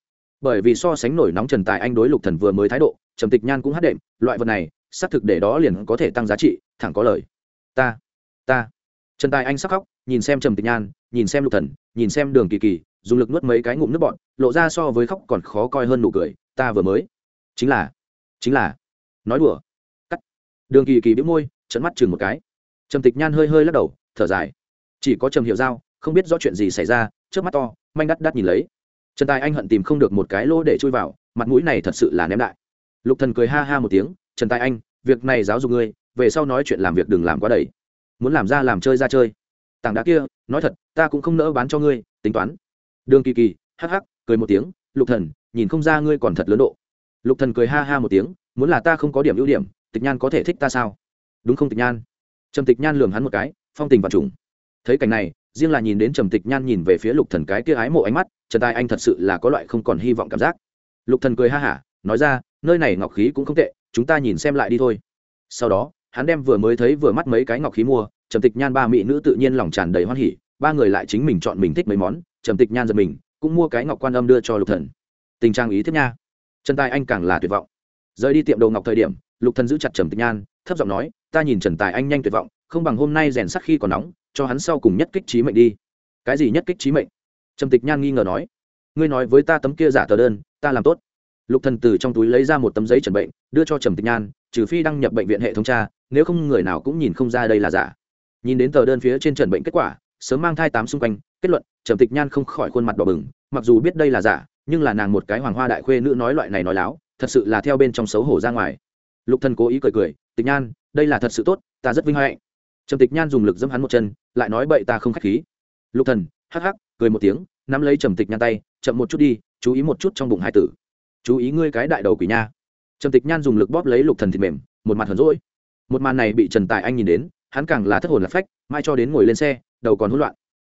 Bởi vì so sánh nổi nóng trần tài anh đối lục thần vừa mới thái độ, trầm tịch nhan cũng hát đệm, loại vật này, xác thực để đó liền có thể tăng giá trị, thẳng có lời. Ta ta. Trần tài anh sắc khóc, nhìn xem trầm tịch nhan, nhìn xem lục thần, nhìn xem đường kỳ kỳ, dùng lực nuốt mấy cái ngụm nước bọn lộ ra so với khóc còn khó coi hơn nụ cười, ta vừa mới. Chính là chính là. Nói đùa. Cắt. Đường kỳ kỳ bĩu môi trận mắt chừng một cái. Trầm tịch nhan hơi hơi lắc đầu, thở dài. Chỉ có trầm hiệu giao, không biết rõ chuyện gì xảy ra trước mắt to manh đắt đắt nhìn lấy. Trần tài anh hận tìm không được một cái lỗ để chui vào, mặt mũi này thật sự là ném đại. Lục thần cười ha ha một tiếng, trần tài anh, việc này giáo dục ngươi, về sau nói chuyện làm việc đừng làm quá đầy. Muốn làm ra làm chơi ra chơi. Tảng đá kia, nói thật, ta cũng không nỡ bán cho ngươi, tính toán. Đường kỳ kỳ, hắc hắc, cười một tiếng, lục thần, nhìn không ra ngươi còn thật lớn độ. Lục thần cười ha ha một tiếng, muốn là ta không có điểm ưu điểm, tịch nhan có thể thích ta sao? Đúng không tịch nhan? Trầm tịch nhan lường hắn một cái, phong tình và trùng. Thấy cảnh này riêng là nhìn đến trầm tịch nhan nhìn về phía lục thần cái kia ái mộ ánh mắt, trần tài anh thật sự là có loại không còn hy vọng cảm giác. Lục thần cười ha hả, nói ra, nơi này ngọc khí cũng không tệ, chúng ta nhìn xem lại đi thôi. Sau đó, hắn đem vừa mới thấy vừa mắt mấy cái ngọc khí mua, trầm tịch nhan ba mỹ nữ tự nhiên lòng tràn đầy hoan hỉ, ba người lại chính mình chọn mình thích mấy món, trầm tịch nhan giật mình, cũng mua cái ngọc quan âm đưa cho lục thần. Tình trạng ý thiết nha. Trần tài anh càng là tuyệt vọng. Rời đi tiệm đồ ngọc thời điểm, lục thần giữ chặt trầm tịch nhan, thấp giọng nói, ta nhìn trần tài anh nhanh tuyệt vọng không bằng hôm nay rèn sắc khi còn nóng, cho hắn sau cùng nhất kích trí mệnh đi. Cái gì nhất kích trí mệnh? Trầm tịch nhan nghi ngờ nói. Ngươi nói với ta tấm kia giả tờ đơn, ta làm tốt. Lục thần từ trong túi lấy ra một tấm giấy chẩn bệnh, đưa cho trầm tịch nhan, trừ phi đăng nhập bệnh viện hệ thống tra, nếu không người nào cũng nhìn không ra đây là giả. Nhìn đến tờ đơn phía trên trần bệnh kết quả, sớm mang thai tám xung quanh, kết luận, trầm tịch nhan không khỏi khuôn mặt đỏ bừng, mặc dù biết đây là giả, nhưng là nàng một cái hoàng hoa đại khuê nữ nói loại này nói láo, thật sự là theo bên trong xấu hổ ra ngoài. Lục thần cố ý cười cười, tịch nhan, đây là thật sự tốt, ta rất vinh hạnh trầm tịch nhan dùng lực dâm hắn một chân, lại nói bậy ta không khách khí. Lục thần, hắc hắc, cười một tiếng, nắm lấy trầm tịch nhan tay, chậm một chút đi, chú ý một chút trong bụng hai tử. Chú ý ngươi cái đại đầu quỷ nha. Trầm tịch nhan dùng lực bóp lấy lục thần thịt mềm, một mặt hờn rỗi một màn này bị trần tài anh nhìn đến, hắn càng là thất hồn lạc phách, mai cho đến ngồi lên xe, đầu còn hỗn loạn.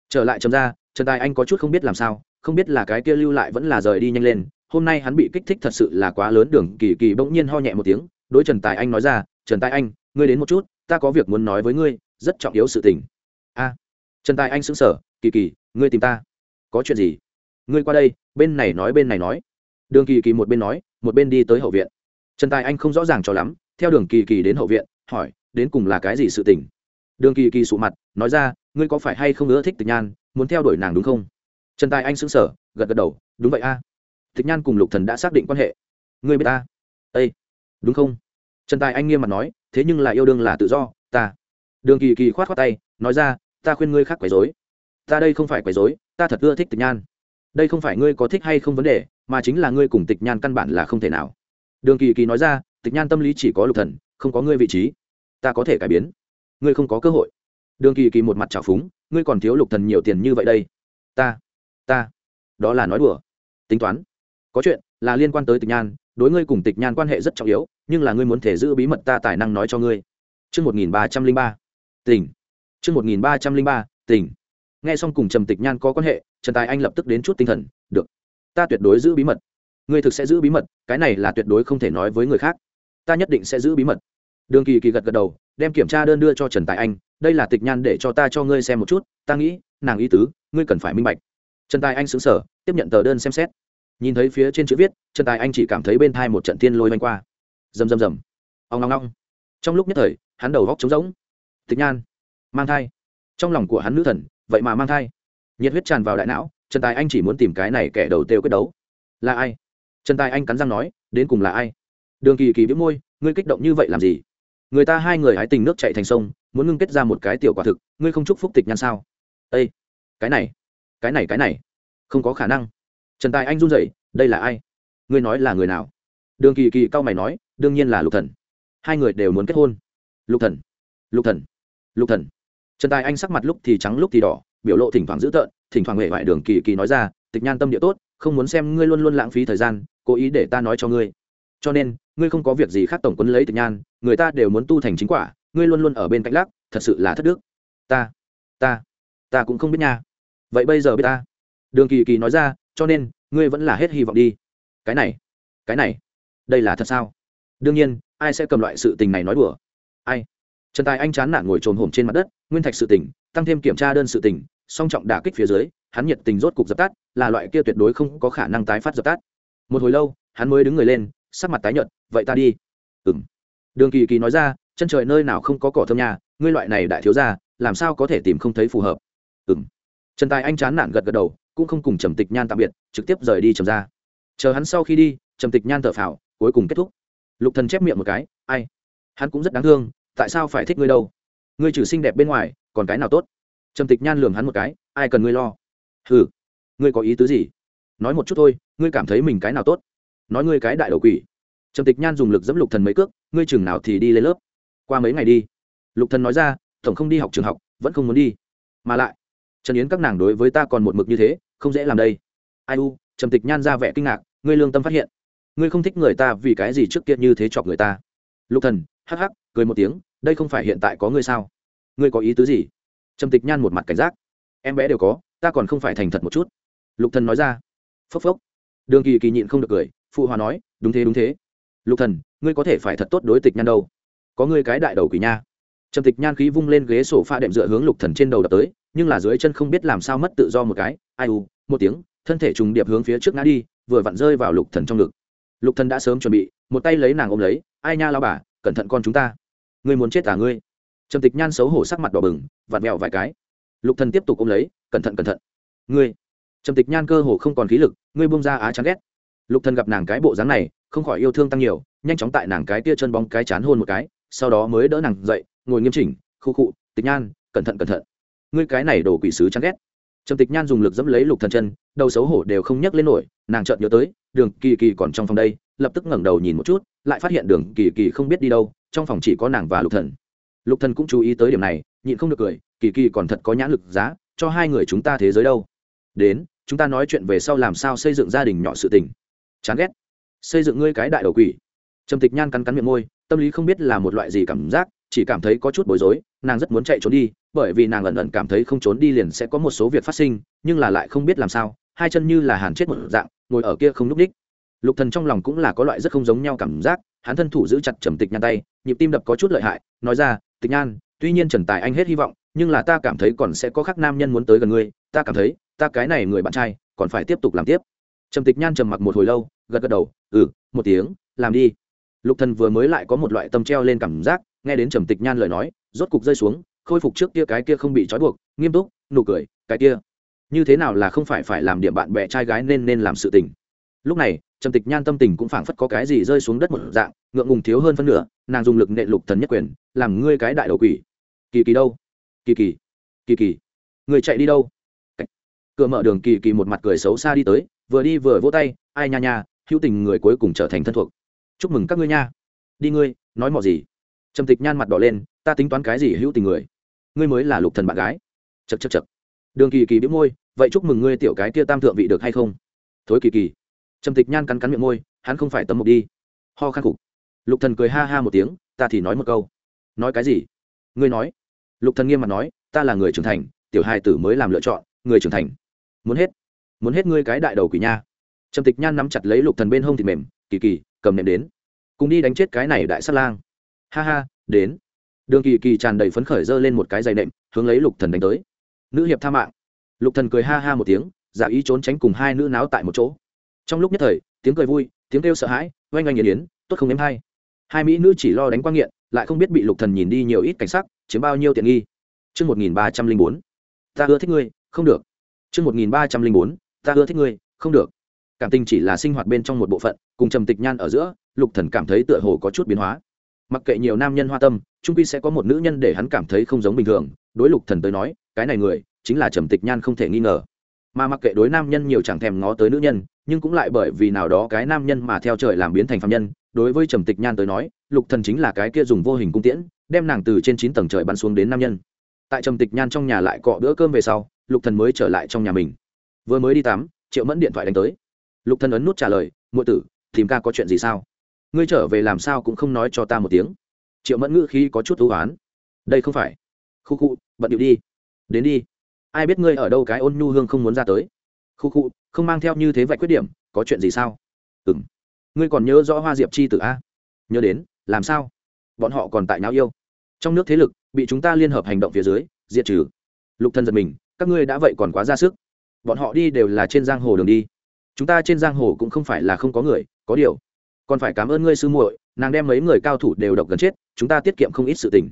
Trở lại trầm ra, trần tài anh có chút không biết làm sao, không biết là cái kia lưu lại vẫn là rời đi nhanh lên. Hôm nay hắn bị kích thích thật sự là quá lớn, đường kỳ kỳ bỗng nhiên ho nhẹ một tiếng, đối trần tài anh nói ra, trần tài anh, ngươi đến một chút, ta có việc muốn nói với ngươi rất trọng yếu sự tình. A, trần tài anh sững sờ, kỳ kỳ, ngươi tìm ta? Có chuyện gì? Ngươi qua đây, bên này nói, bên này nói. Đường kỳ kỳ một bên nói, một bên đi tới hậu viện. Trần tài anh không rõ ràng cho lắm, theo đường kỳ kỳ đến hậu viện, hỏi, đến cùng là cái gì sự tình? Đường kỳ kỳ sụ mặt, nói ra, ngươi có phải hay không ưa thích tịch nhan, muốn theo đuổi nàng đúng không? Trần tài anh sững sờ, gật gật đầu, đúng vậy a. Tịch nhan cùng lục thần đã xác định quan hệ. Ngươi biết ta? Ây đúng không? Trần tài anh nghiêm mặt nói, thế nhưng là yêu đương là tự do, ta đường kỳ kỳ khoát khoát tay nói ra ta khuyên ngươi khác quấy rối. ta đây không phải quấy rối, ta thật ưa thích tịch nhan. Đây không phải ngươi có thích hay không vấn đề mà chính là ngươi cùng tịch nhan căn bản là không thể nào. Đường kỳ kỳ nói ra tịch nhan tâm lý chỉ có lục thần không có ngươi vị trí. Ta có thể cải biến. Ngươi không có cơ hội. Đường kỳ kỳ một mặt trào phúng ngươi còn thiếu lục thần nhiều tiền như vậy đây. Ta ta đó là nói đùa. Tính toán. Có chuyện là liên quan tới tịch nhan đối ngươi cùng tịch nhan quan hệ rất trọng yếu nhưng là ngươi muốn thể giữ bí mật ta tài năng nói cho ngươi. Trước 1303, tỉnh chương một nghìn ba trăm linh ba tỉnh nghe xong cùng trầm tịch nhan có quan hệ, trần tài anh lập tức đến chút tinh thần, được, ta tuyệt đối giữ bí mật. Ngươi thực sẽ giữ bí mật, cái này là tuyệt đối không thể nói với người khác. Ta nhất định sẽ giữ bí mật. Đường kỳ kỳ gật gật đầu, đem kiểm tra đơn đưa cho trần tài anh, đây là tịch nhan để cho ta cho ngươi xem một chút, ta nghĩ, nàng ý tứ, ngươi cần phải minh bạch. Trần tài anh xứng sở tiếp nhận tờ đơn xem xét. Nhìn thấy phía trên chữ viết, trần tài anh chỉ cảm thấy bên thai một trận tiên lôi oanh qua. Rầm rầm rầm. Ông ngong ngong trong lúc nhất thời, hắn đầu góc trống rỗng tịch nhan, mang thai. Trong lòng của hắn nữ thần, vậy mà mang thai. Nhiệt huyết tràn vào đại não, trần tài anh chỉ muốn tìm cái này kẻ đầu têu quyết đấu. Là ai? Trần tài anh cắn răng nói, đến cùng là ai? Đường kỳ kỳ biếu môi, ngươi kích động như vậy làm gì? Người ta hai người hái tình nước chạy thành sông, muốn ngưng kết ra một cái tiểu quả thực, ngươi không chúc phúc tịch nhan sao? Ây cái này cái này cái này, không có khả năng. Trần tài anh run rẩy, đây là ai? Ngươi nói là người nào? Đường kỳ kỳ cao mày nói, đương nhiên là lục thần. Hai người đều muốn kết hôn. Lục thần lục thần lục thần. Trần tài anh sắc mặt lúc thì trắng lúc thì đỏ, biểu lộ thỉnh thoảng dữ tợn, thỉnh thoảng hệ vải đường kỳ kỳ nói ra, tịch nhan tâm địa tốt, không muốn xem ngươi luôn luôn lãng phí thời gian, cố ý để ta nói cho ngươi. Cho nên, ngươi không có việc gì khác tổng quân lấy tịch nhan, người ta đều muốn tu thành chính quả, ngươi luôn luôn ở bên cạnh lắc, thật sự là thất đức. Ta ta ta cũng không biết nha. Vậy bây giờ biết ta. Đường kỳ kỳ nói ra, cho nên, ngươi vẫn là hết hy vọng đi. Cái này cái này, đây là thật sao? Đương nhiên, ai sẽ cầm loại sự tình này nói đùa? Ai? Trần tài anh chán nản ngồi trồn hổm trên mặt đất, nguyên thạch sự tình, tăng thêm kiểm tra đơn sự tình, song trọng đả kích phía dưới, hắn nhiệt tình rốt cục dập tắt, là loại kia tuyệt đối không có khả năng tái phát dập tắt. Một hồi lâu, hắn mới đứng người lên, sắc mặt tái nhợt, vậy ta đi. Ừng đường kỳ kỳ nói ra, chân trời nơi nào không có cỏ thơm nhà ngươi loại này đại thiếu ra làm sao có thể tìm không thấy phù hợp? Ừng trần tài anh chán nản gật gật đầu, cũng không cùng trầm tịch nhan tạm biệt, trực tiếp rời đi trầm ra chờ hắn sau khi đi, trầm tịch nhan thở phào, cuối cùng kết thúc. Lục thần chép miệng một cái, ai? Hắn cũng rất đáng thương tại sao phải thích ngươi đâu? Ngươi trừ xinh đẹp bên ngoài, còn cái nào tốt? Trầm tịch nhan lường hắn một cái, ai cần ngươi lo? Hừ, ngươi có ý tứ gì? Nói một chút thôi, ngươi cảm thấy mình cái nào tốt? Nói ngươi cái đại đầu quỷ. Trầm tịch nhan dùng lực dẫm lục thần mấy cước, ngươi chừng nào thì đi lên lớp? Qua mấy ngày đi. Lục thần nói ra, tổng không đi học trường học, vẫn không muốn đi. Mà lại, trần yến các nàng đối với ta còn một mực như thế, không dễ làm đây. Ai u, trầm tịch nhan ra vẻ kinh ngạc, ngươi lương tâm phát hiện. Ngươi không thích người ta vì cái gì trước kia như thế chọc người ta. Lục thần, hắc hắc, cười một tiếng đây không phải hiện tại có ngươi sao? Ngươi có ý tứ gì? Trầm tịch nhan một mặt cảnh giác. Em bé đều có, ta còn không phải thành thật một chút. Lục thần nói ra. Phốc phốc. Đường kỳ kỳ nhịn không được cười, phụ hòa nói, đúng thế đúng thế. Lục thần, ngươi có thể phải thật tốt đối tịch nhan đâu. Có ngươi cái đại đầu quỷ nha. Trầm tịch nhan khí vung lên ghế sổ pha đệm dựa hướng lục thần trên đầu đập tới, nhưng là dưới chân không biết làm sao mất tự do một cái. Ai u, một tiếng, thân thể trùng điệp hướng phía trước ngã đi, vừa vặn rơi vào lục thần trong ngực. Lục thần đã sớm chuẩn bị, một tay lấy nàng ôm lấy. Ai nha lao bà, cẩn thận con chúng ta ngươi muốn chết à ngươi? Trầm tịch nhan xấu hổ sắc mặt đỏ bừng, vặn vẹo vài cái. Lục thần tiếp tục ôm lấy, cẩn thận cẩn thận. Ngươi? Trầm tịch nhan cơ hồ không còn khí lực, ngươi buông ra á chán ghét. Lục thần gặp nàng cái bộ dáng này, không khỏi yêu thương tăng nhiều, nhanh chóng tại nàng cái tia chân bóng cái chán hôn một cái, sau đó mới đỡ nàng dậy, ngồi nghiêm chỉnh, khu khụ tịch nhan, cẩn thận cẩn thận. Ngươi cái này đổ quỷ sứ chán ghét. Trầm tịch nhan dùng lực dẫm lấy lục thần chân, đầu xấu hổ đều không nhấc lên nổi, nàng chợt nhớ tới, đường kỳ kỳ còn trong phòng đây, lập tức ngẩng đầu nhìn một chút, lại phát hiện đường kỳ kỳ không biết đi đâu trong phòng chỉ có nàng và lục thần. Lục thần cũng chú ý tới điểm này, nhịn không được cười, kỳ kỳ còn thật có nhãn lực giá, cho hai người chúng ta thế giới đâu. Đến, chúng ta nói chuyện về sau làm sao xây dựng gia đình nhỏ sự tình. Chán ghét. Xây dựng ngươi cái đại đầu quỷ. Trầm tịch nhan cắn cắn miệng môi, tâm lý không biết là một loại gì cảm giác, chỉ cảm thấy có chút bối rối, nàng rất muốn chạy trốn đi, bởi vì nàng ẩn ẩn cảm thấy không trốn đi liền sẽ có một số việc phát sinh, nhưng là lại không biết làm sao, hai chân như là hàn chết một dạng, ngồi ở kia không n ú c đích. Lục thần trong lòng cũng là có loại rất không giống nhau cảm giác, hắn thân thủ giữ chặt trầm tịch nhan tay nhịp tim đập có chút lợi hại, nói ra, tịch nhan, tuy nhiên trần tài anh hết hy vọng, nhưng là ta cảm thấy còn sẽ có khác nam nhân muốn tới gần ngươi, ta cảm thấy, ta cái này người bạn trai, còn phải tiếp tục làm tiếp. Trầm tịch nhan trầm mặc một hồi lâu, gật gật đầu ừ một tiếng, làm đi. Lục thần vừa mới lại có một loại tâm treo lên cảm giác, nghe đến trầm tịch nhan lời nói, rốt cục rơi xuống, khôi phục trước kia cái kia không bị trói buộc, nghiêm túc, nụ cười, cái kia, như thế nào là không phải phải làm điểm bạn bè trai gái nên nên làm sự tình? Lúc này, trầm tịch nhan tâm tình cũng phảng phất có cái gì rơi xuống đất một dạng, ngượng ngùng thiếu hơn phân nửa nàng dùng lực nện lục thần nhất quyền, làm ngươi cái đại đầu quỷ. Kỳ kỳ đâu? Kỳ kỳ. Kỳ kỳ. Người chạy đi đâu? Cửa mở đường kỳ kỳ một mặt cười xấu xa đi tới, vừa đi vừa vỗ tay, ai nha nha, hữu tình người cuối cùng trở thành thân thuộc. Chúc mừng các ngươi nha. Đi ngươi, nói mò gì? Trầm tịch nhan mặt đỏ lên, ta tính toán cái gì hữu tình người? Ngươi mới là lục thần bạn gái. Chật chật chật đường kỳ kỳ biếu môi, vậy chúc mừng ngươi tiểu cái kia tam thượng vị được hay không? Thối kỳ kỳ. Trầm tịch nhan cắn cắn miệng môi, hắn không phải tấm mục đi. Ho khăn cục lục thần cười ha ha một tiếng, ta thì nói một câu. Nói cái gì? Ngươi nói. Lục thần nghiêm mặt nói, ta là người trưởng thành, tiểu hai tử mới làm lựa chọn, người trưởng thành. Muốn hết muốn hết ngươi cái đại đầu quỷ nha. Trầm tịch nhan nắm chặt lấy lục thần bên hông thịt mềm, kỳ kỳ, cầm nệm đến. Cùng đi đánh chết cái này đại sát lang. Ha ha, đến. Đường kỳ kỳ tràn đầy phấn khởi giơ lên một cái giày nệm, hướng lấy lục thần đánh tới. Nữ hiệp tha mạng. Lục thần cười ha ha một tiếng, giả ý trốn tránh cùng hai nữ náo tại một chỗ. Trong lúc nhất thời, tiếng cười vui, tiếng kêu sợ hãi, oanh oanh nghiền yến tốt không nếm hay hai mỹ nữ chỉ lo đánh quang nghiện, lại không biết bị lục thần nhìn đi nhiều ít cảnh sắc, chiếm bao nhiêu tiện nghi. Chương một nghìn ba trăm linh bốn, ta ưa thích ngươi, không được. Chương một nghìn ba trăm linh bốn, ta ưa thích ngươi, không được. Cảm tình chỉ là sinh hoạt bên trong một bộ phận, cùng trầm tịch nhan ở giữa, lục thần cảm thấy tựa hồ có chút biến hóa. Mặc kệ nhiều nam nhân hoa tâm trung quy sẽ có một nữ nhân để hắn cảm thấy không giống bình thường. Đối lục thần tới nói, cái này người, chính là trầm tịch nhan không thể nghi ngờ. Mà mặc kệ đối nam nhân nhiều chẳng thèm ngó tới nữ nhân, nhưng cũng lại bởi vì nào đó cái nam nhân mà theo trời làm biến thành phạm nhân đối với trầm tịch nhan tới nói, lục thần chính là cái kia dùng vô hình cung tiễn, đem nàng từ trên chín tầng trời bắn xuống đến nam nhân. Tại trầm tịch nhan trong nhà lại cọ bữa cơm về sau, lục thần mới trở lại trong nhà mình. Vừa mới đi tắm, triệu mẫn điện thoại đánh tới. Lục thần ấn nút trả lời, muội tử, tìm ca có chuyện gì sao? Ngươi trở về làm sao cũng không nói cho ta một tiếng. Triệu mẫn ngữ khí có chút thú oán. Đây không phải. Khu khu, bận điệu đi. Đến đi. Ai biết ngươi ở đâu cái ôn nhu hương không muốn ra tới? Khu khu, không mang theo như thế vậy khuyết điểm, có chuyện gì sao? Ừng ngươi còn nhớ rõ hoa diệp chi tử a? Nhớ đến, làm sao? Bọn họ còn tại nhau yêu. Trong nước thế lực, bị chúng ta liên hợp hành động phía dưới, diệt trừ. Lục thân giật mình, các ngươi đã vậy còn quá ra sức. Bọn họ đi đều là trên giang hồ đường đi. Chúng ta trên giang hồ cũng không phải là không có người, có điều. Còn phải cảm ơn ngươi sư muội, nàng đem mấy người cao thủ đều độc gần chết, chúng ta tiết kiệm không ít sự tình.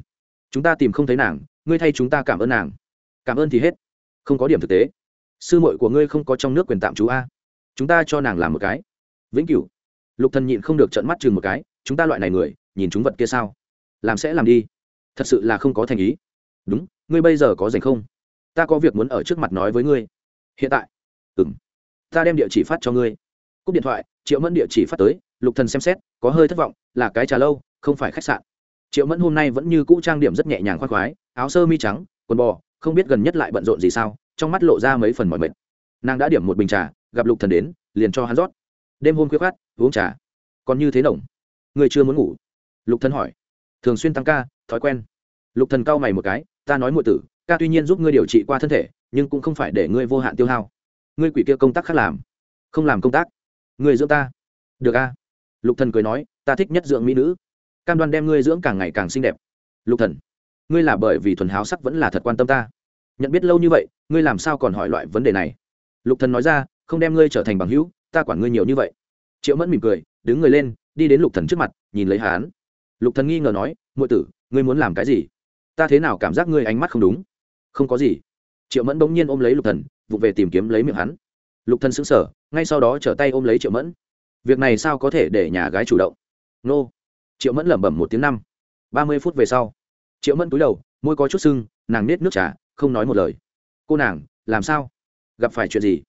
Chúng ta tìm không thấy nàng, ngươi thay chúng ta cảm ơn nàng. Cảm ơn thì hết. Không có điểm thực tế. Sư muội của ngươi không có trong nước quyền tạm trú a. Chúng ta cho nàng làm một cái. Vĩnh cửu lục thần nhịn không được trợn mắt chừng một cái, chúng ta loại này người, nhìn chúng vật kia sao? Làm sẽ làm đi. Thật sự là không có thành ý. Đúng, ngươi bây giờ có rảnh không? Ta có việc muốn ở trước mặt nói với ngươi. Hiện tại? Ừm. Ta đem địa chỉ phát cho ngươi. Cúp điện thoại, triệu mẫn địa chỉ phát tới, lục thần xem xét, có hơi thất vọng, là cái trà lâu, không phải khách sạn. Triệu mẫn hôm nay vẫn như cũ trang điểm rất nhẹ nhàng khoan khoái, áo sơ mi trắng, quần bò, không biết gần nhất lại bận rộn gì sao, trong mắt lộ ra mấy phần mỏi mệt. Nàng đã điểm một bình trà, gặp lục thần đến, liền cho hắn rót. Đêm hôm khuya khát uống trà. Còn như thế nồng. Người chưa muốn ngủ. Lục thần hỏi. Thường xuyên tăng ca, thói quen. Lục thần cau mày một cái, ta nói muội tử, ca tuy nhiên giúp ngươi điều trị qua thân thể, nhưng cũng không phải để ngươi vô hạn tiêu hao. Ngươi quỷ kia công tác khác làm. Không làm công tác. Ngươi dưỡng ta. Được a. Lục thần cười nói, ta thích nhất dưỡng mỹ nữ. Cam đoan đem ngươi dưỡng càng ngày càng xinh đẹp. Lục thần, ngươi là bởi vì thuần háo sắc vẫn là thật quan tâm ta. Nhận biết lâu như vậy, ngươi làm sao còn hỏi loại vấn đề này? Lục thần nói ra, không đem ngươi trở thành bằng hữu, ta quản ngươi nhiều như vậy triệu mẫn mỉm cười, đứng người lên, đi đến lục thần trước mặt, nhìn lấy hán lục thần nghi ngờ nói, muội tử, ngươi muốn làm cái gì? Ta thế nào cảm giác ngươi ánh mắt không đúng? Không có gì. Triệu mẫn bỗng nhiên ôm lấy lục thần vụ về tìm kiếm lấy miệng hắn. Lục thần sững sờ, ngay sau đó trở tay ôm lấy triệu mẫn. Việc này sao có thể để nhà gái chủ động? Nô. Triệu mẫn lẩm bẩm một tiếng năm. Ba mươi phút về sau, triệu mẫn túi đầu, môi có chút sưng, nàng nết nước trà, không nói một lời. Cô nàng, làm sao? Gặp phải chuyện gì?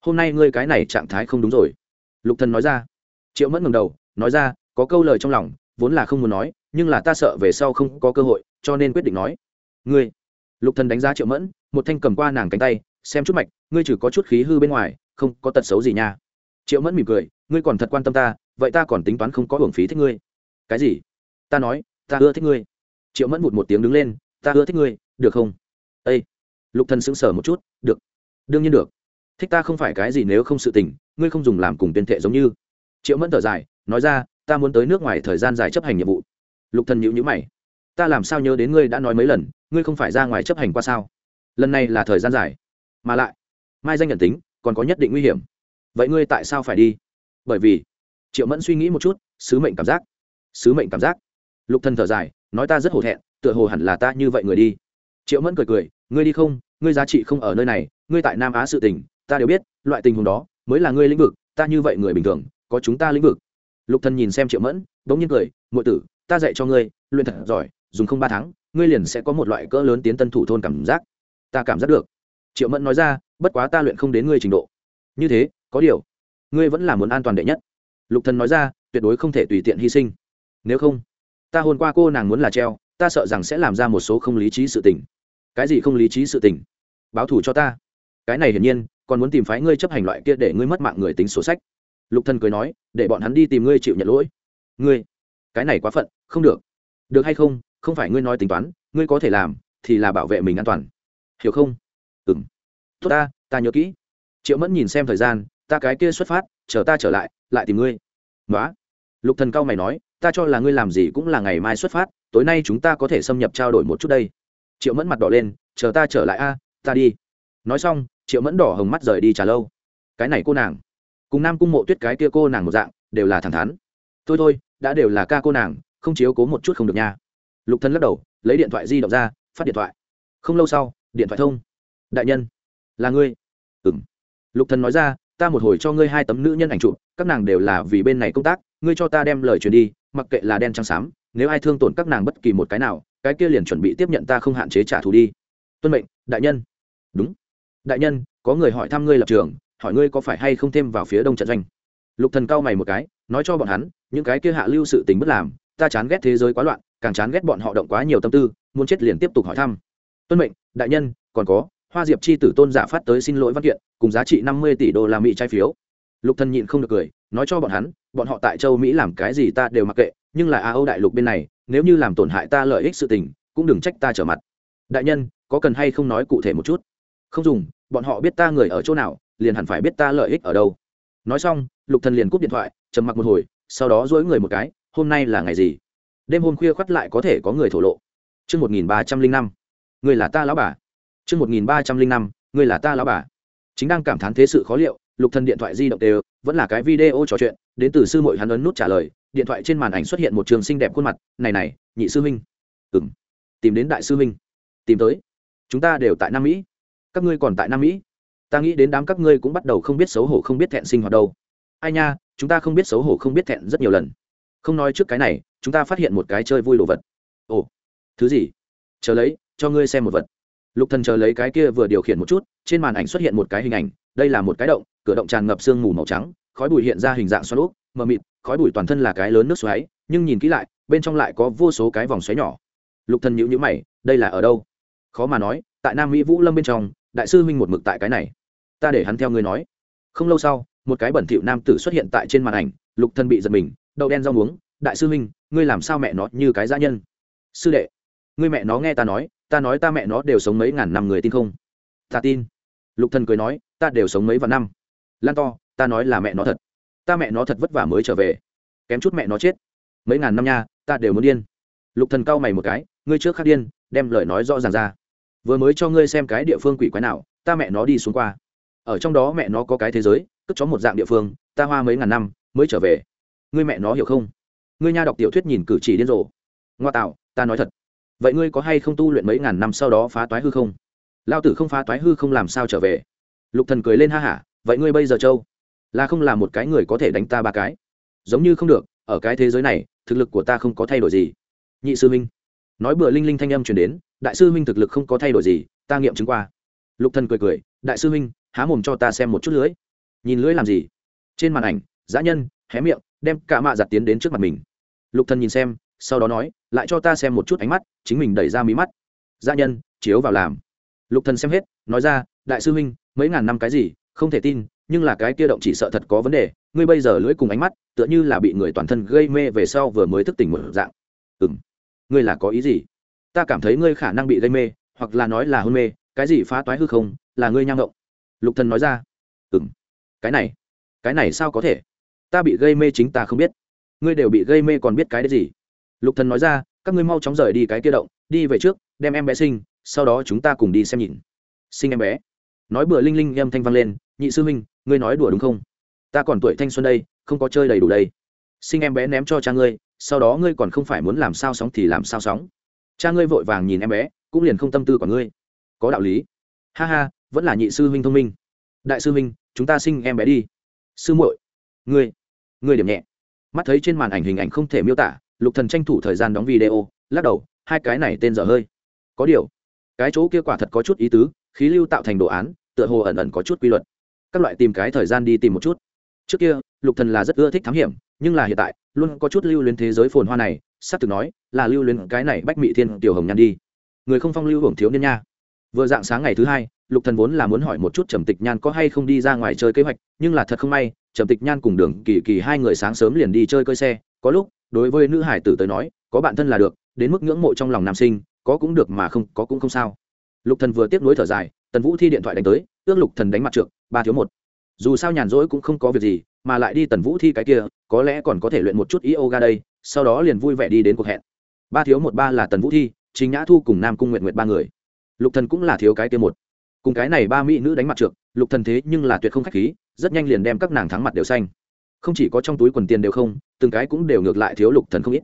Hôm nay ngươi cái này trạng thái không đúng rồi lục thần nói ra. Triệu mẫn ngẩng đầu, nói ra, có câu lời trong lòng, vốn là không muốn nói, nhưng là ta sợ về sau không có cơ hội, cho nên quyết định nói. Ngươi. Lục thần đánh giá triệu mẫn, một thanh cầm qua nàng cánh tay, xem chút mạch, ngươi chỉ có chút khí hư bên ngoài, không có tật xấu gì nha. Triệu mẫn mỉm cười, ngươi còn thật quan tâm ta, vậy ta còn tính toán không có hưởng phí thích ngươi. Cái gì? Ta nói, ta ưa thích ngươi. Triệu mẫn vụt một tiếng đứng lên, ta ưa thích ngươi, được không? Ây lục thần sững sờ một chút, được. Đương nhiên được. Thích ta không phải cái gì nếu không sự tình ngươi không dùng làm cùng tuyên thệ giống như. Triệu mẫn thở dài, nói ra, ta muốn tới nước ngoài thời gian dài chấp hành nhiệm vụ. Lục thần nhíu nhíu mày. Ta làm sao nhớ đến ngươi đã nói mấy lần, ngươi không phải ra ngoài chấp hành qua sao? Lần này là thời gian dài. Mà lại, mai danh nhận tính, còn có nhất định nguy hiểm. Vậy ngươi tại sao phải đi? Bởi vì, triệu mẫn suy nghĩ một chút, sứ mệnh cảm giác. Sứ mệnh cảm giác. Lục thần thở dài, nói ta rất hổ thẹn, tựa hồ hẳn là ta như vậy người đi. Triệu mẫn cười cười, ngươi đi không, ngươi giá trị không ở nơi này, ngươi tại nam á sự tình, ta đều biết, loại tình huống đó mới là ngươi lĩnh vực, ta như vậy người bình thường, có chúng ta lĩnh vực. Lục thần nhìn xem triệu mẫn, bỗng nhiên cười, muội tử, ta dạy cho ngươi, luyện thật giỏi, dùng không ba tháng, ngươi liền sẽ có một loại cỡ lớn tiến tân thủ thôn cảm giác. Ta cảm giác được. Triệu mẫn nói ra, bất quá ta luyện không đến ngươi trình độ. Như thế, có điều, ngươi vẫn là muốn an toàn đệ nhất. Lục thần nói ra, tuyệt đối không thể tùy tiện hy sinh. Nếu không, ta hôn qua cô nàng muốn là treo, ta sợ rằng sẽ làm ra một số không lý trí sự tình. Cái gì không lý trí sự tình? Báo thù cho ta. Cái này hiển nhiên còn muốn tìm phái ngươi chấp hành loại kia để ngươi mất mạng người tính sổ sách. Lục thần cười nói, để bọn hắn đi tìm ngươi chịu nhận lỗi. Ngươi, cái này quá phận, không được. Được hay không không phải ngươi nói tính toán, ngươi có thể làm, thì là bảo vệ mình an toàn. Hiểu không? Ừm. Tốt ta ta nhớ kỹ. Triệu mẫn nhìn xem thời gian, ta cái kia xuất phát, chờ ta trở lại lại tìm ngươi. Nói lục thần cao mày nói, ta cho là ngươi làm gì cũng là ngày mai xuất phát, tối nay chúng ta có thể xâm nhập trao đổi một chút đây. Triệu mẫn mặt đỏ lên, chờ ta trở lại a, ta đi. Nói xong triệu mẫn đỏ hồng mắt rời đi trả lâu. Cái này cô nàng, cùng nam cung mộ tuyết cái kia cô nàng một dạng, đều là thẳng thắn. Thôi thôi, đã đều là ca cô nàng, không chiếu cố một chút không được nha. Lục Thân lắc đầu, lấy điện thoại di động ra, phát điện thoại. Không lâu sau, điện thoại thông. Đại nhân, là ngươi. Ừm. Lục thần nói ra, ta một hồi cho ngươi hai tấm nữ nhân ảnh chụp, các nàng đều là vì bên này công tác, ngươi cho ta đem lời truyền đi, mặc kệ là đen trắng xám, nếu ai thương tổn các nàng bất kỳ một cái nào, cái kia liền chuẩn bị tiếp nhận ta không hạn chế trả thù đi. Tuân mệnh, đại nhân. Đúng đại nhân, có người hỏi thăm ngươi lập trường, hỏi ngươi có phải hay không thêm vào phía đông trận doanh. Lục thần cao mày một cái, nói cho bọn hắn, những cái kia hạ lưu sự tình bất làm, ta chán ghét thế giới quá loạn, càng chán ghét bọn họ động quá nhiều tâm tư, muốn chết liền tiếp tục hỏi thăm. Tuân mệnh, đại nhân, còn có, hoa diệp chi tử tôn giả phát tới xin lỗi văn kiện, cùng giá trị năm mươi tỷ đô la mỹ trái phiếu. Lục thần nhịn không được cười, nói cho bọn hắn, bọn họ tại châu mỹ làm cái gì ta đều mặc kệ, nhưng là a âu đại lục bên này, nếu như làm tổn hại ta lợi ích sự tình, cũng đừng trách ta trở mặt. Đại nhân, có cần hay không nói cụ thể một chút? Không dùng, bọn họ biết ta người ở chỗ nào, liền hẳn phải biết ta lợi ích ở đâu. Nói xong, lục thần liền cúp điện thoại, trầm mặc một hồi, sau đó dối người một cái, hôm nay là ngày gì? Đêm hôm khuya khoắt lại có thể có người thổ lộ. Chương một nghìn ba trăm linh năm, người là ta lão bà. Chương một nghìn ba trăm linh năm, người là ta lão bà. Chính đang cảm thán thế sự khó liệu, lục thần điện thoại di động đều, vẫn là cái video trò chuyện, đến từ sư muội hắn ấn nút trả lời, điện thoại trên màn ảnh xuất hiện một trường xinh đẹp khuôn mặt, này này, nhị sư huynh. Ừm, tìm đến đại sư huynh. Tìm tới. Chúng ta đều tại nam mỹ các ngươi còn tại nam mỹ ta nghĩ đến đám các ngươi cũng bắt đầu không biết xấu hổ không biết thẹn sinh hoạt đâu ai nha chúng ta không biết xấu hổ không biết thẹn rất nhiều lần không nói trước cái này chúng ta phát hiện một cái chơi vui đồ vật ồ thứ gì chờ lấy cho ngươi xem một vật lục thần chờ lấy cái kia vừa điều khiển một chút trên màn ảnh xuất hiện một cái hình ảnh đây là một cái động cửa động tràn ngập sương mù màu trắng khói bụi hiện ra hình dạng xoắn úp mờ mịt khói bụi toàn thân là cái lớn nước xoáy nhưng nhìn kỹ lại bên trong lại có vô số cái vòng xoáy nhỏ lục thần nhíu nhíu mày đây là ở đâu khó mà nói tại nam mỹ vũ lâm bên trong đại sư huynh một mực tại cái này. Ta để hắn theo ngươi nói. Không lâu sau, một cái bẩn thỉu nam tử xuất hiện tại trên màn ảnh, lục thần bị giật mình, đậu đen rau muống, đại sư huynh, ngươi làm sao mẹ nó như cái gia nhân? Sư đệ, ngươi mẹ nó nghe ta nói ta nói ta mẹ nó đều sống mấy ngàn năm người tin không? Ta tin. Lục thần cười nói, ta đều sống mấy vạn năm. Lan to, ta nói là mẹ nó thật. Ta mẹ nó thật vất vả mới trở về. Kém chút mẹ nó chết. Mấy ngàn năm nha, ta đều muốn điên. Lục thần cau mày một cái, ngươi trước khắc điên, đem lời nói rõ ràng ra vừa mới cho ngươi xem cái địa phương quỷ quái nào, ta mẹ nó đi xuống qua. Ở trong đó mẹ nó có cái thế giới, cất chó một dạng địa phương, ta hoa mấy ngàn năm mới trở về. Ngươi mẹ nó hiểu không? Ngươi nha đọc tiểu thuyết nhìn cử chỉ điên rồ. Ngoa tạo, ta nói thật. Vậy ngươi có hay không tu luyện mấy ngàn năm sau đó phá toái hư không? Lao tử không phá toái hư không làm sao trở về? Lục thần cười lên ha hả, vậy ngươi bây giờ châu? Là không là một cái người có thể đánh ta ba cái? Giống như không được, ở cái thế giới này, thực lực của ta không có thay đổi gì. Nhị sư minh, nói bừa linh linh thanh âm truyền đến đại sư huynh thực lực không có thay đổi gì ta nghiệm chứng qua. Lục thần cười cười đại sư huynh, há mồm cho ta xem một chút lưới. Nhìn lưới làm gì? Trên màn ảnh dã nhân hé miệng đem cả mạ giặt tiến đến trước mặt mình. Lục thần nhìn xem sau đó nói lại cho ta xem một chút ánh mắt chính mình đẩy ra mí mắt. Dã nhân chiếu vào làm. Lục thần xem hết nói ra đại sư huynh mấy ngàn năm cái gì không thể tin nhưng là cái kia động chỉ sợ thật có vấn đề ngươi bây giờ lưỡi cùng ánh mắt tựa như là bị người toàn thân gây mê về sau vừa mới thức tỉnh một dạng. Ừm. Ngươi là có ý gì? Ta cảm thấy ngươi khả năng bị gây mê, hoặc là nói là hôn mê, cái gì phá toái hư không, là ngươi nhang động. Lục thần nói ra. Ừm. Cái này cái này sao có thể? Ta bị gây mê chính ta không biết. Ngươi đều bị gây mê còn biết cái đấy gì? Lục thần nói ra, các ngươi mau chóng rời đi cái kia động, đi về trước, đem em bé sinh, sau đó chúng ta cùng đi xem nhìn. Sinh em bé. Nói bừa linh linh em thanh vang lên, nhị sư huynh, ngươi nói đùa đúng không? Ta còn tuổi thanh xuân đây, không có chơi đầy đủ đây. Sinh em bé ném cho cha ngươi, sau đó ngươi còn không phải muốn làm sao sóng thì làm sao sóng cha ngươi vội vàng nhìn em bé, cũng liền không tâm tư của ngươi. Có đạo lý. Ha ha, vẫn là nhị sư huynh thông minh. Đại sư huynh, chúng ta sinh em bé đi. Sư muội, ngươi ngươi điểm nhẹ. Mắt thấy trên màn ảnh hình ảnh không thể miêu tả, lục thần tranh thủ thời gian đóng video, lắc đầu, hai cái này tên dở hơi. Có điều, cái chỗ kia quả thật có chút ý tứ, khí lưu tạo thành đồ án, tựa hồ ẩn ẩn có chút quy luật. Các loại tìm cái thời gian đi tìm một chút. Trước kia, lục thần là rất ưa thích thám hiểm, nhưng là hiện tại, luôn có chút lưu luyến thế giới phồn hoa này sắp từ nói, là lưu luyến, cái này bách mị thiên, tiểu hồng nhan đi. Người không phong lưu hưởng thiếu niên nha. Vừa dạng sáng ngày thứ hai, lục thần vốn là muốn hỏi một chút trầm tịch nhan có hay không đi ra ngoài chơi kế hoạch, nhưng là thật không may, trầm tịch nhan cùng đường kỳ kỳ hai người sáng sớm liền đi chơi cơi xe. Có lúc, đối với nữ hải tử tới nói, có bạn thân là được, đến mức ngưỡng mộ trong lòng nam sinh, có cũng được mà không, có cũng không sao. Lục thần vừa tiếp nối thở dài, tần vũ thi điện thoại đánh tới, ước lục thần đánh mặt trượt ba thiếu một. Dù sao nhàn rỗi cũng không có việc gì, mà lại đi tần vũ thi cái kia có lẽ còn có thể luyện một chút yoga đây, sau đó liền vui vẻ đi đến cuộc hẹn. Ba thiếu một ba là tần vũ thi chính nhã thu cùng nam cung nguyện nguyện ba người. Lục thần cũng là thiếu cái kia một. Cùng cái này ba mỹ nữ đánh mặt trượt lục thần thế nhưng là tuyệt không khách khí, rất nhanh liền đem các nàng thắng mặt đều xanh. Không chỉ có trong túi quần tiền đều không, từng cái cũng đều ngược lại thiếu lục thần không ít.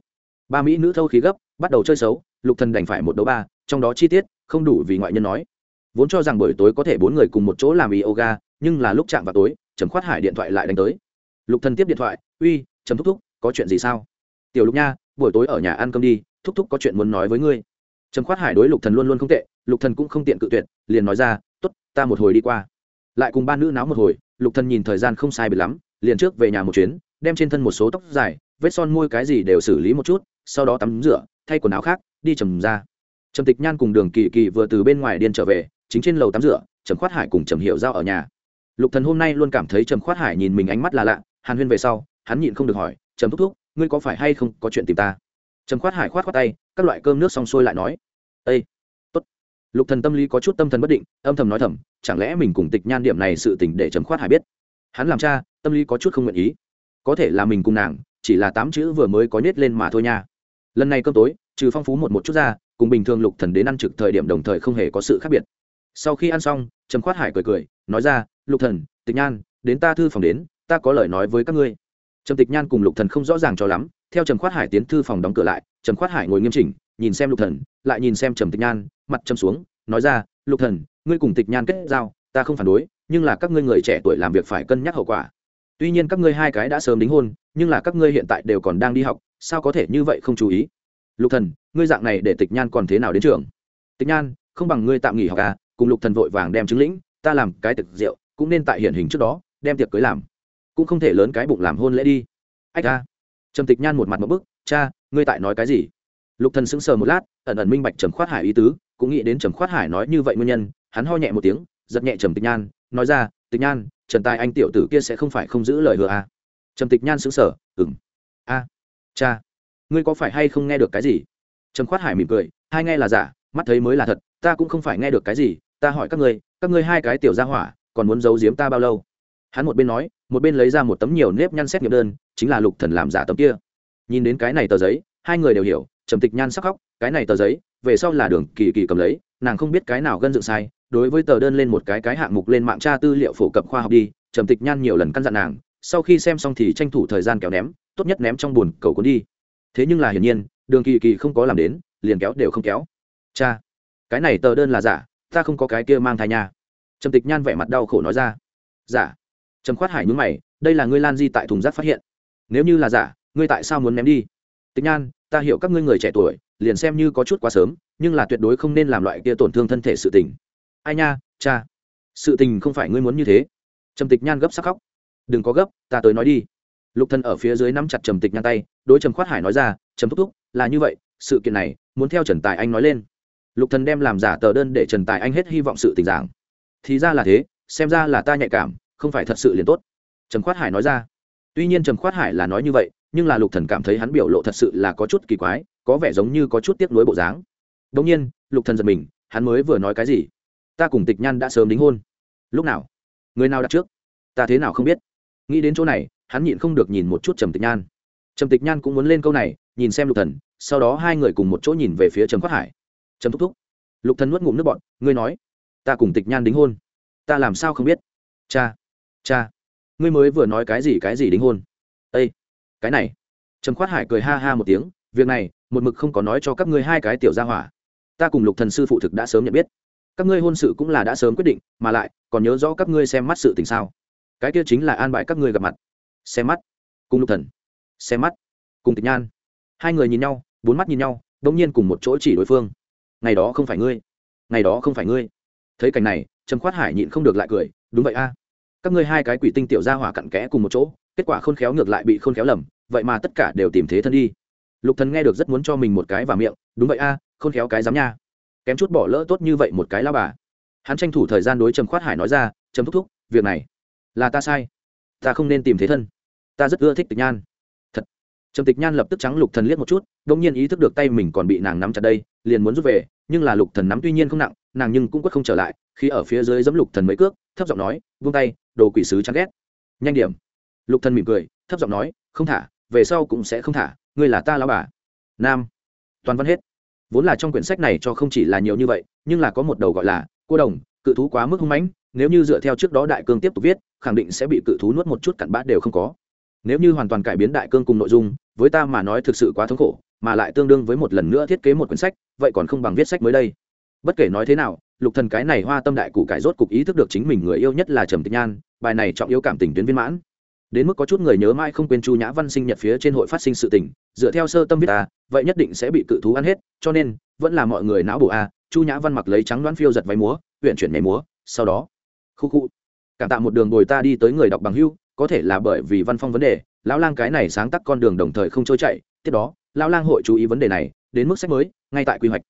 Ba mỹ nữ thâu khí gấp, bắt đầu chơi xấu, lục thần đành phải một đấu ba, trong đó chi tiết, không đủ vì ngoại nhân nói. Vốn cho rằng buổi tối có thể bốn người cùng một chỗ làm yoga, nhưng là lúc chạm vào tối, trầm khoát hải điện thoại lại đánh tới. Lục thần tiếp điện thoại uy, trầm thúc thúc, có chuyện gì sao? Tiểu lục nha, buổi tối ở nhà ăn cơm đi, thúc thúc có chuyện muốn nói với ngươi. Trầm khoát hải đối lục thần luôn luôn không tệ, lục thần cũng không tiện cự tuyệt, liền nói ra, tốt, ta một hồi đi qua. Lại cùng ba nữ náo một hồi, lục thần nhìn thời gian không sai biệt lắm, liền trước về nhà một chuyến, đem trên thân một số tóc dài, vết son môi cái gì đều xử lý một chút, sau đó tắm rửa, thay quần áo khác, đi trầm ra. Trầm tịch nhan cùng đường kỳ kỳ vừa từ bên ngoài điên trở về, chính trên lầu tắm rửa, trầm khoát hải cùng trầm hiệu giao ở nhà. Lục thần hôm nay luôn cảm thấy trầm khoát hải nhìn mình ánh mắt là lạ, hàn huyên về sau hắn nhịn không được hỏi, trầm thúc thúc, ngươi có phải hay không có chuyện tìm ta? Trầm khoát hải khoát khoát tay, các loại cơm nước xong xuôi lại nói ây tốt. Lục thần tâm lý có chút tâm thần bất định, âm thầm nói thầm, chẳng lẽ mình cùng tịch nhan điểm này sự tình để trầm khoát hải biết? Hắn làm cha, tâm lý có chút không nguyện ý. Có thể là mình cùng nàng, chỉ là tám chữ vừa mới có nhét lên mà thôi nha. Lần này cơm tối, trừ phong phú một một chút ra, cùng bình thường lục thần đến ăn trực thời điểm đồng thời không hề có sự khác biệt. Sau khi ăn xong, trầm khoát hải cười cười, nói ra, lục thần, tịch nhan, đến ta thư phòng đến, ta có lời nói với các ngươi trầm tịch nhan cùng lục thần không rõ ràng cho lắm, theo trầm khoát hải tiến thư phòng đóng cửa lại, trầm khoát hải ngồi nghiêm chỉnh, nhìn xem lục thần, lại nhìn xem trầm tịch nhan, mặt trầm xuống, nói ra, lục thần, ngươi cùng tịch nhan kết giao, ta không phản đối, nhưng là các ngươi người trẻ tuổi làm việc phải cân nhắc hậu quả. Tuy nhiên các ngươi hai cái đã sớm đính hôn, nhưng là các ngươi hiện tại đều còn đang đi học, sao có thể như vậy không chú ý? Lục thần, ngươi dạng này để tịch nhan còn thế nào đến trường? Tịch nhan, không bằng ngươi tạm nghỉ học à cùng lục thần vội vàng đem chứng lĩnh, ta làm cái tiệc rượu, cũng nên tại hiện hình trước đó, đem tiệc cưới làm cũng không thể lớn cái bụng làm hôn lễ đi. Ách ca trầm tịch nhan một mặt một bức, cha, ngươi tại nói cái gì? Lục thần sững sờ một lát, ẩn ẩn minh bạch trầm khoát hải ý tứ, cũng nghĩ đến trầm khoát hải nói như vậy nguyên nhân, hắn ho nhẹ một tiếng, giật nhẹ trầm tịch nhan, nói ra, tịch nhan, trần tài anh tiểu tử kia sẽ không phải không giữ lời hứa à. trầm tịch nhan sững sờ ừng a, cha, ngươi có phải hay không nghe được cái gì? Trầm khoát hải mỉm cười, hai nghe là giả, mắt thấy mới là thật, ta cũng không phải nghe được cái gì, ta hỏi các ngươi các ngươi hai cái tiểu gia hỏa, còn muốn giấu giếm ta bao lâu? Hắn một bên nói, một bên lấy ra một tấm nhiều nếp nhăn xét nghiệm đơn, chính là lục thần làm giả tấm kia. Nhìn đến cái này tờ giấy, hai người đều hiểu, trầm tịch nhan sắc khóc, cái này tờ giấy, về sau là đường kỳ kỳ cầm lấy, nàng không biết cái nào gân dựng sai, đối với tờ đơn lên một cái cái hạng mục lên mạng tra tư liệu phổ cập khoa học đi, trầm tịch nhan nhiều lần căn dặn nàng, sau khi xem xong thì tranh thủ thời gian kéo ném, tốt nhất ném trong bùn cầu cuốn đi. Thế nhưng là hiển nhiên, đường kỳ kỳ không có làm đến, liền kéo đều không kéo. Cha, cái này tờ đơn là giả, ta không có cái kia mang thai nha. Trầm tịch nhan vẻ mặt đau khổ nói ra. Giả trầm khoát hải nhúng mày, đây là ngươi lan di tại thùng rác phát hiện. Nếu như là giả, ngươi tại sao muốn ném đi? Tịch nhan, ta hiểu các ngươi người trẻ tuổi, liền xem như có chút quá sớm, nhưng là tuyệt đối không nên làm loại kia tổn thương thân thể sự tình. Ai nha, cha, sự tình không phải ngươi muốn như thế. Trầm tịch nhan gấp sắc khóc. Đừng có gấp, ta tới nói đi. Lục thân ở phía dưới nắm chặt trầm tịch nhan tay, đối trầm khoát hải nói ra, trầm thúc thúc, là như vậy, sự kiện này, muốn theo trần tài anh nói lên. Lục thần đem làm giả tờ đơn để trần tài anh hết hy vọng sự tình giảng. Thì ra là thế, xem ra là ta nhạy cảm không phải thật sự liền tốt. Trầm khoát hải nói ra. Tuy nhiên trầm khoát hải là nói như vậy, nhưng là lục thần cảm thấy hắn biểu lộ thật sự là có chút kỳ quái, có vẻ giống như có chút tiếc nuối bộ dáng. Đống nhiên, lục thần giật mình, hắn mới vừa nói cái gì? Ta cùng tịch nhan đã sớm đính hôn. Lúc nào? Người nào đặt trước? Ta thế nào không biết? Nghĩ đến chỗ này, hắn nhịn không được nhìn một chút trầm tịch nhan. Trầm tịch nhan cũng muốn lên câu này, nhìn xem lục thần, sau đó hai người cùng một chỗ nhìn về phía trầm khoát hải. Trầm thúc thúc. Lục thần nuốt ngụm nước bọn ngươi nói, ta cùng tịch nhan đính hôn. Ta làm sao không biết? Cha cha, ngươi mới vừa nói cái gì cái gì đính hôn? Ây cái này. Trầm khoát hải cười ha ha một tiếng, việc này, một mực không có nói cho các ngươi hai cái tiểu gia hỏa. Ta cùng lục thần sư phụ thực đã sớm nhận biết. Các ngươi hôn sự cũng là đã sớm quyết định, mà lại, còn nhớ rõ các ngươi xem mắt sự tình sao? Cái kia chính là an bài các ngươi gặp mặt. Xem mắt. Cùng lục thần. Xem mắt. Cùng tịch nhan. Hai người nhìn nhau, bốn mắt nhìn nhau đ ỗ n g nhiên cùng một chỗ chỉ đối phương. Ngày đó không phải ngươi. Ngày đó không phải ngươi. Thấy cảnh này, trầm khoát hải nhịn không được lại cười, đúng vậy a các ngươi hai cái quỷ tinh tiểu ra hỏa cặn kẽ cùng một chỗ, kết quả khôn khéo ngược lại bị khôn khéo lầm, vậy mà tất cả đều tìm thế thân đi. Lục thần nghe được rất muốn cho mình một cái và miệng, đúng vậy a, khôn khéo cái dám nha. Kém chút bỏ lỡ tốt như vậy một cái lao bà. Hắn tranh thủ thời gian đối trầm khoát hải nói ra, trầm thúc thúc, việc này là ta sai. Ta không nên tìm thế thân. Ta rất ưa thích tịch nhan. Thật. Trầm tịch nhan lập tức trắng lục thần liếc một chút đông nhiên ý thức được tay mình còn bị nàng nắm chặt đây, liền muốn rút về, nhưng là lục thần nắm tuy nhiên không nặng, nàng nhưng cũng quất không trở lại, khi ở phía dưới giẫm lục thần mấy cước, thấp giọng nói, vung tay đồ quỷ sứ chán ghét. Nhanh điểm. Lục thần mỉm cười, thấp giọng nói, không thả, về sau cũng sẽ không thả, ngươi là ta lão bà. Nam. Toàn văn hết. Vốn là trong quyển sách này cho không chỉ là nhiều như vậy, nhưng là có một đầu gọi là, cô đồng, cự thú quá mức hung mãnh, nếu như dựa theo trước đó đại cương tiếp tục viết, khẳng định sẽ bị cự thú nuốt một chút cặn bát đều không có. Nếu như hoàn toàn cải biến đại cương cùng nội dung, với ta mà nói thực sự quá thống khổ, mà lại tương đương với một lần nữa thiết kế một quyển sách, vậy còn không bằng viết sách mới đây. Bất kể nói thế nào, lục thần cái này hoa tâm đại cụ cải rốt cục ý thức được chính mình người yêu nhất là trầm tịch nhan bài này trọng yếu cảm tình tuyến viên mãn. Đến mức có chút người nhớ mãi không quên chu nhã văn sinh nhật phía trên hội phát sinh sự tình, dựa theo sơ tâm viết ta vậy nhất định sẽ bị cự thú ăn hết, cho nên, vẫn là mọi người não bộ a, chu nhã văn mặc lấy trắng đoán phiêu giật váy múa huyện chuyển mẻ múa, sau đó, khu khu, cảm tạ một đường bồi ta đi tới người đọc bằng hưu, có thể là bởi vì văn phong vấn đề, lão lang cái này sáng tác con đường đồng thời không trôi chạy tiếp đó, lão lang hội chú ý vấn đề này, đến mức sách mới, ngay tại quy hoạch.